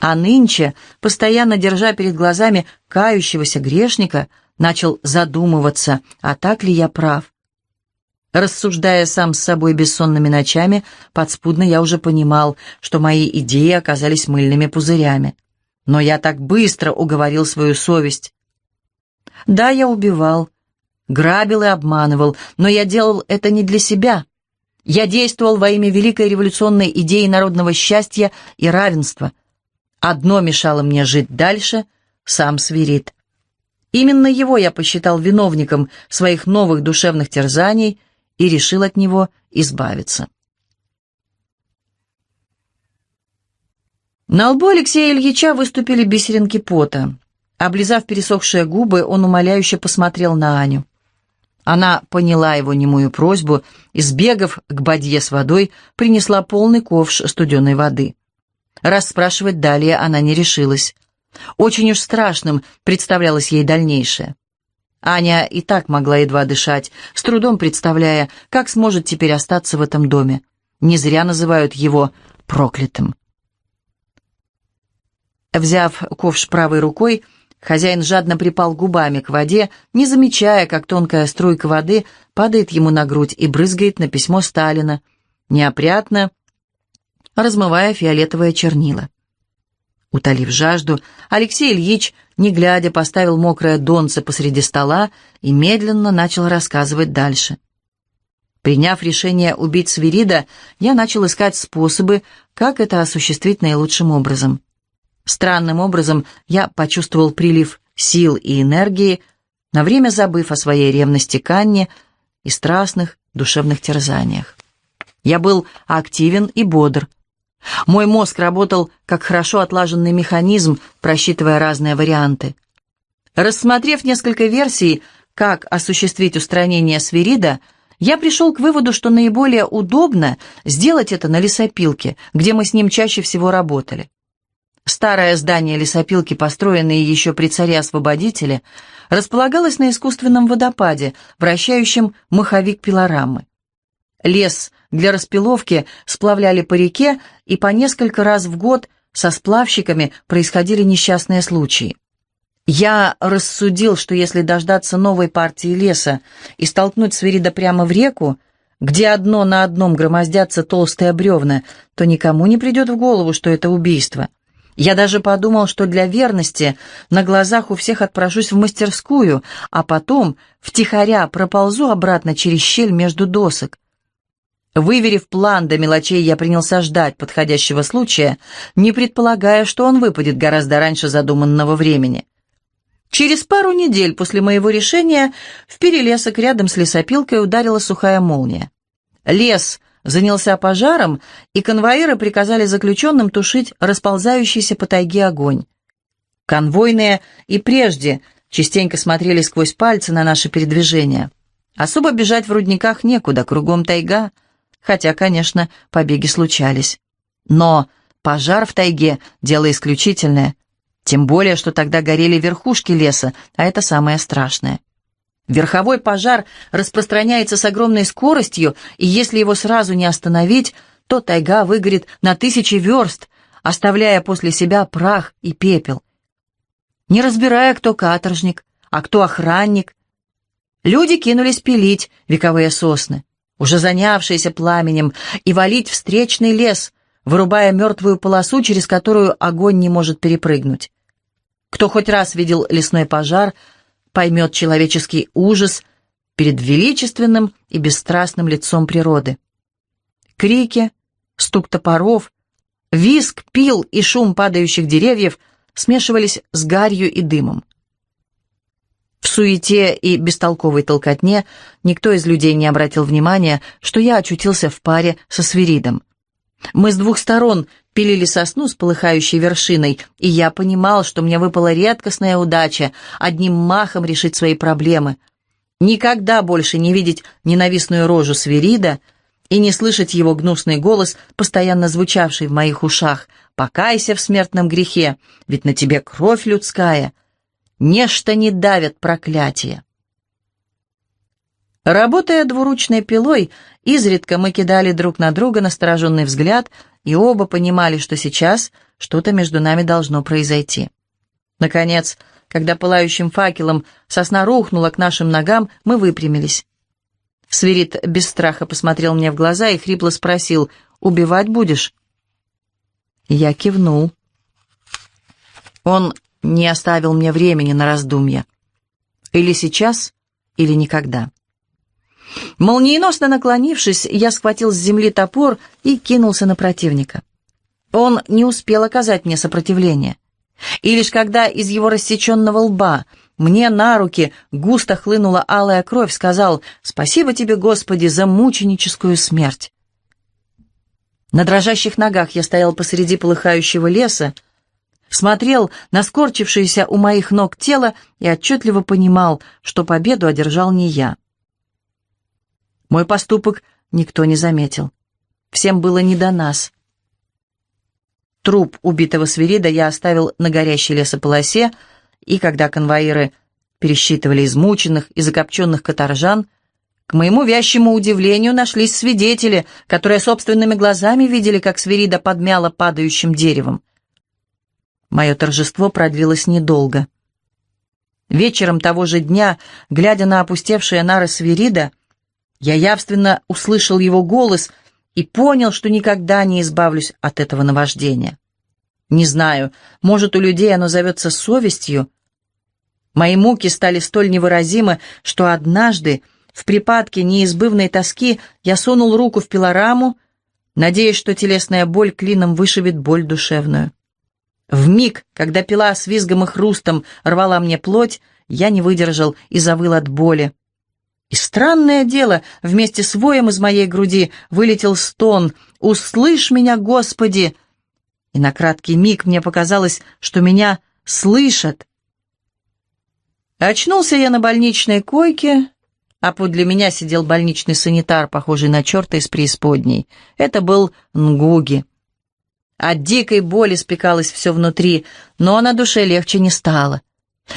Speaker 1: А нынче, постоянно держа перед глазами кающегося грешника, начал задумываться, а так ли я прав. Рассуждая сам с собой бессонными ночами, подспудно я уже понимал, что мои идеи оказались мыльными пузырями. Но я так быстро уговорил свою совесть. Да, я убивал, грабил и обманывал, но я делал это не для себя. Я действовал во имя великой революционной идеи народного счастья и равенства — Одно мешало мне жить дальше — сам свирит. Именно его я посчитал виновником своих новых душевных терзаний и решил от него избавиться. На лбу Алексея Ильича выступили бисеринки пота. Облизав пересохшие губы, он умоляюще посмотрел на Аню. Она поняла его немую просьбу и, сбегав к бадье с водой, принесла полный ковш студеной воды. Расспрашивать далее она не решилась. Очень уж страшным представлялось ей дальнейшее. Аня и так могла едва дышать, с трудом представляя, как сможет теперь остаться в этом доме. Не зря называют его проклятым. Взяв ковш правой рукой, хозяин жадно припал губами к воде, не замечая, как тонкая струйка воды падает ему на грудь и брызгает на письмо Сталина. Неопрятно, размывая фиолетовое чернила. Утолив жажду, Алексей Ильич, не глядя, поставил мокрое донце посреди стола и медленно начал рассказывать дальше. Приняв решение убить Свирида, я начал искать способы, как это осуществить наилучшим образом. Странным образом я почувствовал прилив сил и энергии, на время забыв о своей ревности к Анне и страстных душевных терзаниях. Я был активен и бодр, мой мозг работал как хорошо отлаженный механизм, просчитывая разные варианты. Рассмотрев несколько версий, как осуществить устранение свирида, Я пришел к выводу, что наиболее удобно сделать это на лесопилке, где мы с ним чаще всего работали. Старое здание лесопилки, построенное еще при царе-освободителе, располагалось на искусственном водопаде, вращающем маховик пилорамы. Лес для распиловки сплавляли по реке, и по несколько раз в год со сплавщиками происходили несчастные случаи. Я рассудил, что если дождаться новой партии леса и столкнуть Свирида прямо в реку, где одно на одном громоздятся толстые бревна, то никому не придет в голову, что это убийство. Я даже подумал, что для верности на глазах у всех отпрошусь в мастерскую, а потом втихаря проползу обратно через щель между досок. Выверив план до мелочей, я принялся ждать подходящего случая, не предполагая, что он выпадет гораздо раньше задуманного времени. Через пару недель после моего решения в перелесок рядом с лесопилкой ударила сухая молния. Лес занялся пожаром, и конвоиры приказали заключенным тушить расползающийся по тайге огонь. Конвойные и прежде частенько смотрели сквозь пальцы на наши передвижения. Особо бежать в рудниках некуда, кругом тайга, хотя, конечно, побеги случались. Но пожар в тайге — дело исключительное, тем более, что тогда горели верхушки леса, а это самое страшное. Верховой пожар распространяется с огромной скоростью, и если его сразу не остановить, то тайга выгорит на тысячи верст, оставляя после себя прах и пепел. Не разбирая, кто каторжник, а кто охранник, люди кинулись пилить вековые сосны, уже занявшиеся пламенем, и валить встречный лес, вырубая мертвую полосу, через которую огонь не может перепрыгнуть. Кто хоть раз видел лесной пожар, поймет человеческий ужас перед величественным и бесстрастным лицом природы. Крики, стук топоров, визг, пил и шум падающих деревьев смешивались с гарью и дымом. В суете и бестолковой толкотне никто из людей не обратил внимания, что я очутился в паре со свиридом. Мы с двух сторон пилили сосну с полыхающей вершиной, и я понимал, что мне выпала редкостная удача одним махом решить свои проблемы. Никогда больше не видеть ненавистную рожу Свирида и не слышать его гнусный голос, постоянно звучавший в моих ушах. «Покайся в смертном грехе, ведь на тебе кровь людская. Нечто не давят проклятие». Работая двуручной пилой, изредка мы кидали друг на друга настороженный взгляд, и оба понимали, что сейчас что-то между нами должно произойти. Наконец, когда пылающим факелом сосна рухнула к нашим ногам, мы выпрямились. Свирит без страха посмотрел мне в глаза и хрипло спросил, «Убивать будешь?» Я кивнул. Он не оставил мне времени на раздумья. Или сейчас, или никогда. Молниеносно наклонившись, я схватил с земли топор и кинулся на противника. Он не успел оказать мне сопротивление. И лишь когда из его рассеченного лба мне на руки густо хлынула алая кровь, сказал «Спасибо тебе, Господи, за мученическую смерть». На дрожащих ногах я стоял посреди полыхающего леса, смотрел на скорчившееся у моих ног тело и отчетливо понимал, что победу одержал не я. Мой поступок никто не заметил. Всем было не до нас. Труп убитого свирида я оставил на горящей лесополосе, и когда конвоиры пересчитывали измученных и закопченных каторжан, к моему вящему удивлению нашлись свидетели, которые собственными глазами видели, как свирида подмяла падающим деревом. Мое торжество продлилось недолго. Вечером того же дня, глядя на опустевшие нары свирида, я явственно услышал его голос и понял, что никогда не избавлюсь от этого наваждения. Не знаю, может, у людей оно зовется совестью. Мои муки стали столь невыразимы, что однажды, в припадке неизбывной тоски, я сунул руку в пилораму, надеясь, что телесная боль клином вышибет боль душевную. В миг, когда пила с визгом и хрустом рвала мне плоть, я не выдержал и завыл от боли. И странное дело, вместе с воем из моей груди вылетел стон «Услышь меня, Господи!» И на краткий миг мне показалось, что меня слышат. Очнулся я на больничной койке, а подле меня сидел больничный санитар, похожий на черта из преисподней. Это был Нгуги. От дикой боли спекалось все внутри, но на душе легче не стало.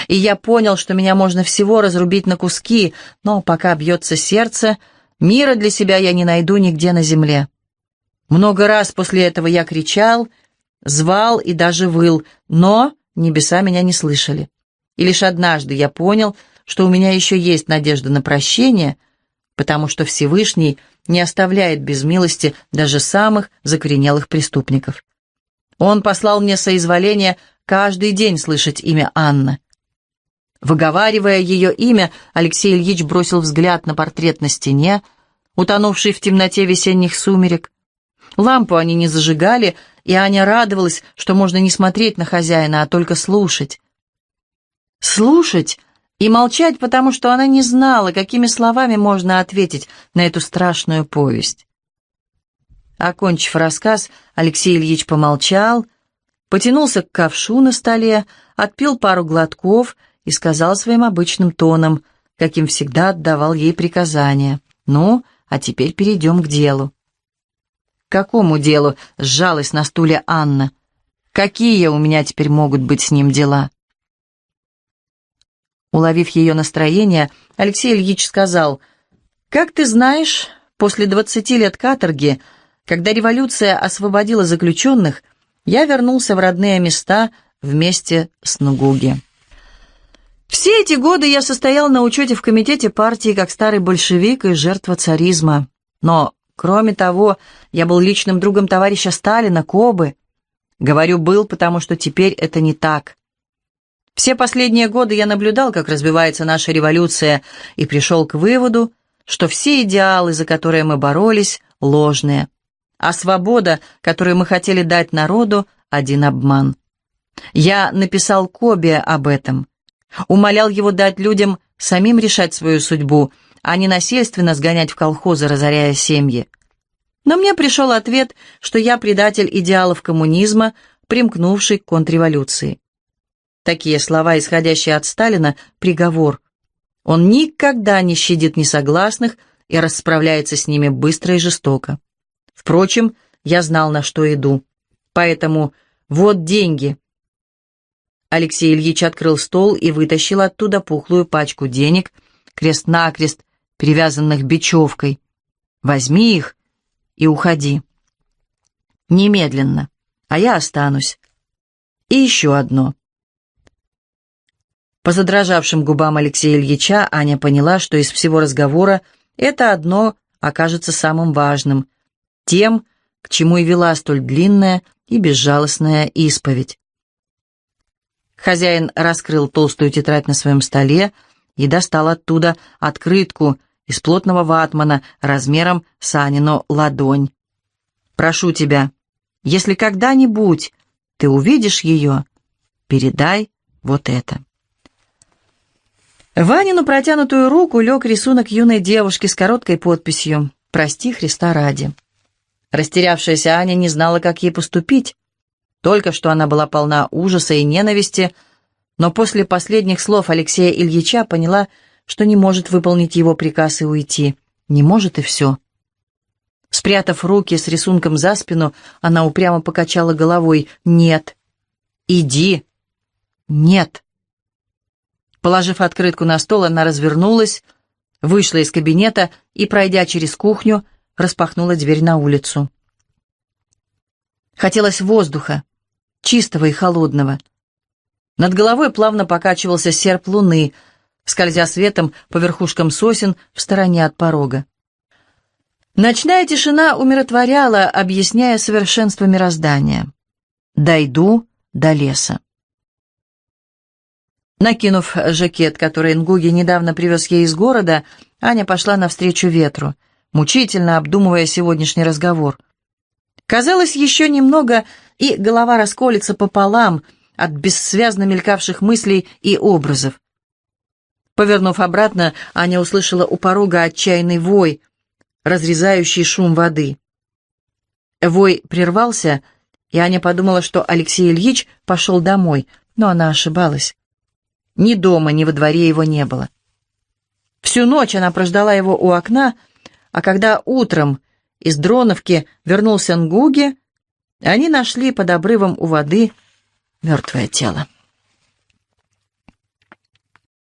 Speaker 1: И я понял, что меня можно всего разрубить на куски, но пока бьется сердце, мира для себя я не найду нигде на земле. Много раз после этого я кричал, звал и даже выл, но небеса меня не слышали. И лишь однажды я понял, что у меня еще есть надежда на прощение, потому что Всевышний не оставляет без милости даже самых закоренелых преступников. Он послал мне соизволение каждый день слышать имя Анна. Выговаривая ее имя, Алексей Ильич бросил взгляд на портрет на стене, утонувший в темноте весенних сумерек. Лампу они не зажигали, и Аня радовалась, что можно не смотреть на хозяина, а только слушать. Слушать и молчать, потому что она не знала, какими словами можно ответить на эту страшную повесть. Окончив рассказ, Алексей Ильич помолчал, потянулся к ковшу на столе, отпил пару глотков и сказал своим обычным тоном, каким всегда отдавал ей приказания. «Ну, а теперь перейдем к делу». «К какому делу?» — сжалась на стуле Анна. «Какие у меня теперь могут быть с ним дела?» Уловив ее настроение, Алексей Ильич сказал, «Как ты знаешь, после двадцати лет каторги, когда революция освободила заключенных, я вернулся в родные места вместе с Нгуги. Все эти годы я состоял на учете в комитете партии как старый большевик и жертва царизма. Но, кроме того, я был личным другом товарища Сталина, Кобы. Говорю «был», потому что теперь это не так. Все последние годы я наблюдал, как развивается наша революция, и пришел к выводу, что все идеалы, за которые мы боролись, ложные, а свобода, которую мы хотели дать народу, один обман. Я написал Кобе об этом, умолял его дать людям самим решать свою судьбу, а не насильственно сгонять в колхозы, разоряя семьи. Но мне пришел ответ, что я предатель идеалов коммунизма, примкнувший к контрреволюции. Такие слова, исходящие от Сталина, приговор. Он никогда не щадит несогласных и расправляется с ними быстро и жестоко. Впрочем, я знал, на что иду. Поэтому вот деньги. Алексей Ильич открыл стол и вытащил оттуда пухлую пачку денег, крест-накрест, перевязанных бечевкой. Возьми их и уходи. Немедленно, а я останусь. И еще одно. По задрожавшим губам Алексея Ильича Аня поняла, что из всего разговора это одно окажется самым важным, тем, к чему и вела столь длинная и безжалостная исповедь. Хозяин раскрыл толстую тетрадь на своем столе и достал оттуда открытку из плотного ватмана размером с Анину ладонь. «Прошу тебя, если когда-нибудь ты увидишь ее, передай вот это». В Анину протянутую руку лег рисунок юной девушки с короткой подписью «Прости Христа ради». Растерявшаяся Аня не знала, как ей поступить. Только что она была полна ужаса и ненависти, но после последних слов Алексея Ильича поняла, что не может выполнить его приказ и уйти. Не может и все. Спрятав руки с рисунком за спину, она упрямо покачала головой. «Нет! Иди! Нет!» Положив открытку на стол, она развернулась, вышла из кабинета и, пройдя через кухню, распахнула дверь на улицу. Хотелось воздуха, чистого и холодного. Над головой плавно покачивался серп луны, скользя светом по верхушкам сосен в стороне от порога. Ночная тишина умиротворяла, объясняя совершенство мироздания. «Дойду до леса». Накинув жакет, который Нгуги недавно привез ей из города, Аня пошла навстречу ветру, мучительно обдумывая сегодняшний разговор. Казалось, еще немного, и голова расколется пополам от бессвязно мелькавших мыслей и образов. Повернув обратно, Аня услышала у порога отчаянный вой, разрезающий шум воды. Вой прервался, и Аня подумала, что Алексей Ильич пошел домой, но она ошибалась. Ни дома, ни во дворе его не было. Всю ночь она прождала его у окна, а когда утром из Дроновки вернулся Нгуги, они нашли под обрывом у воды мертвое тело.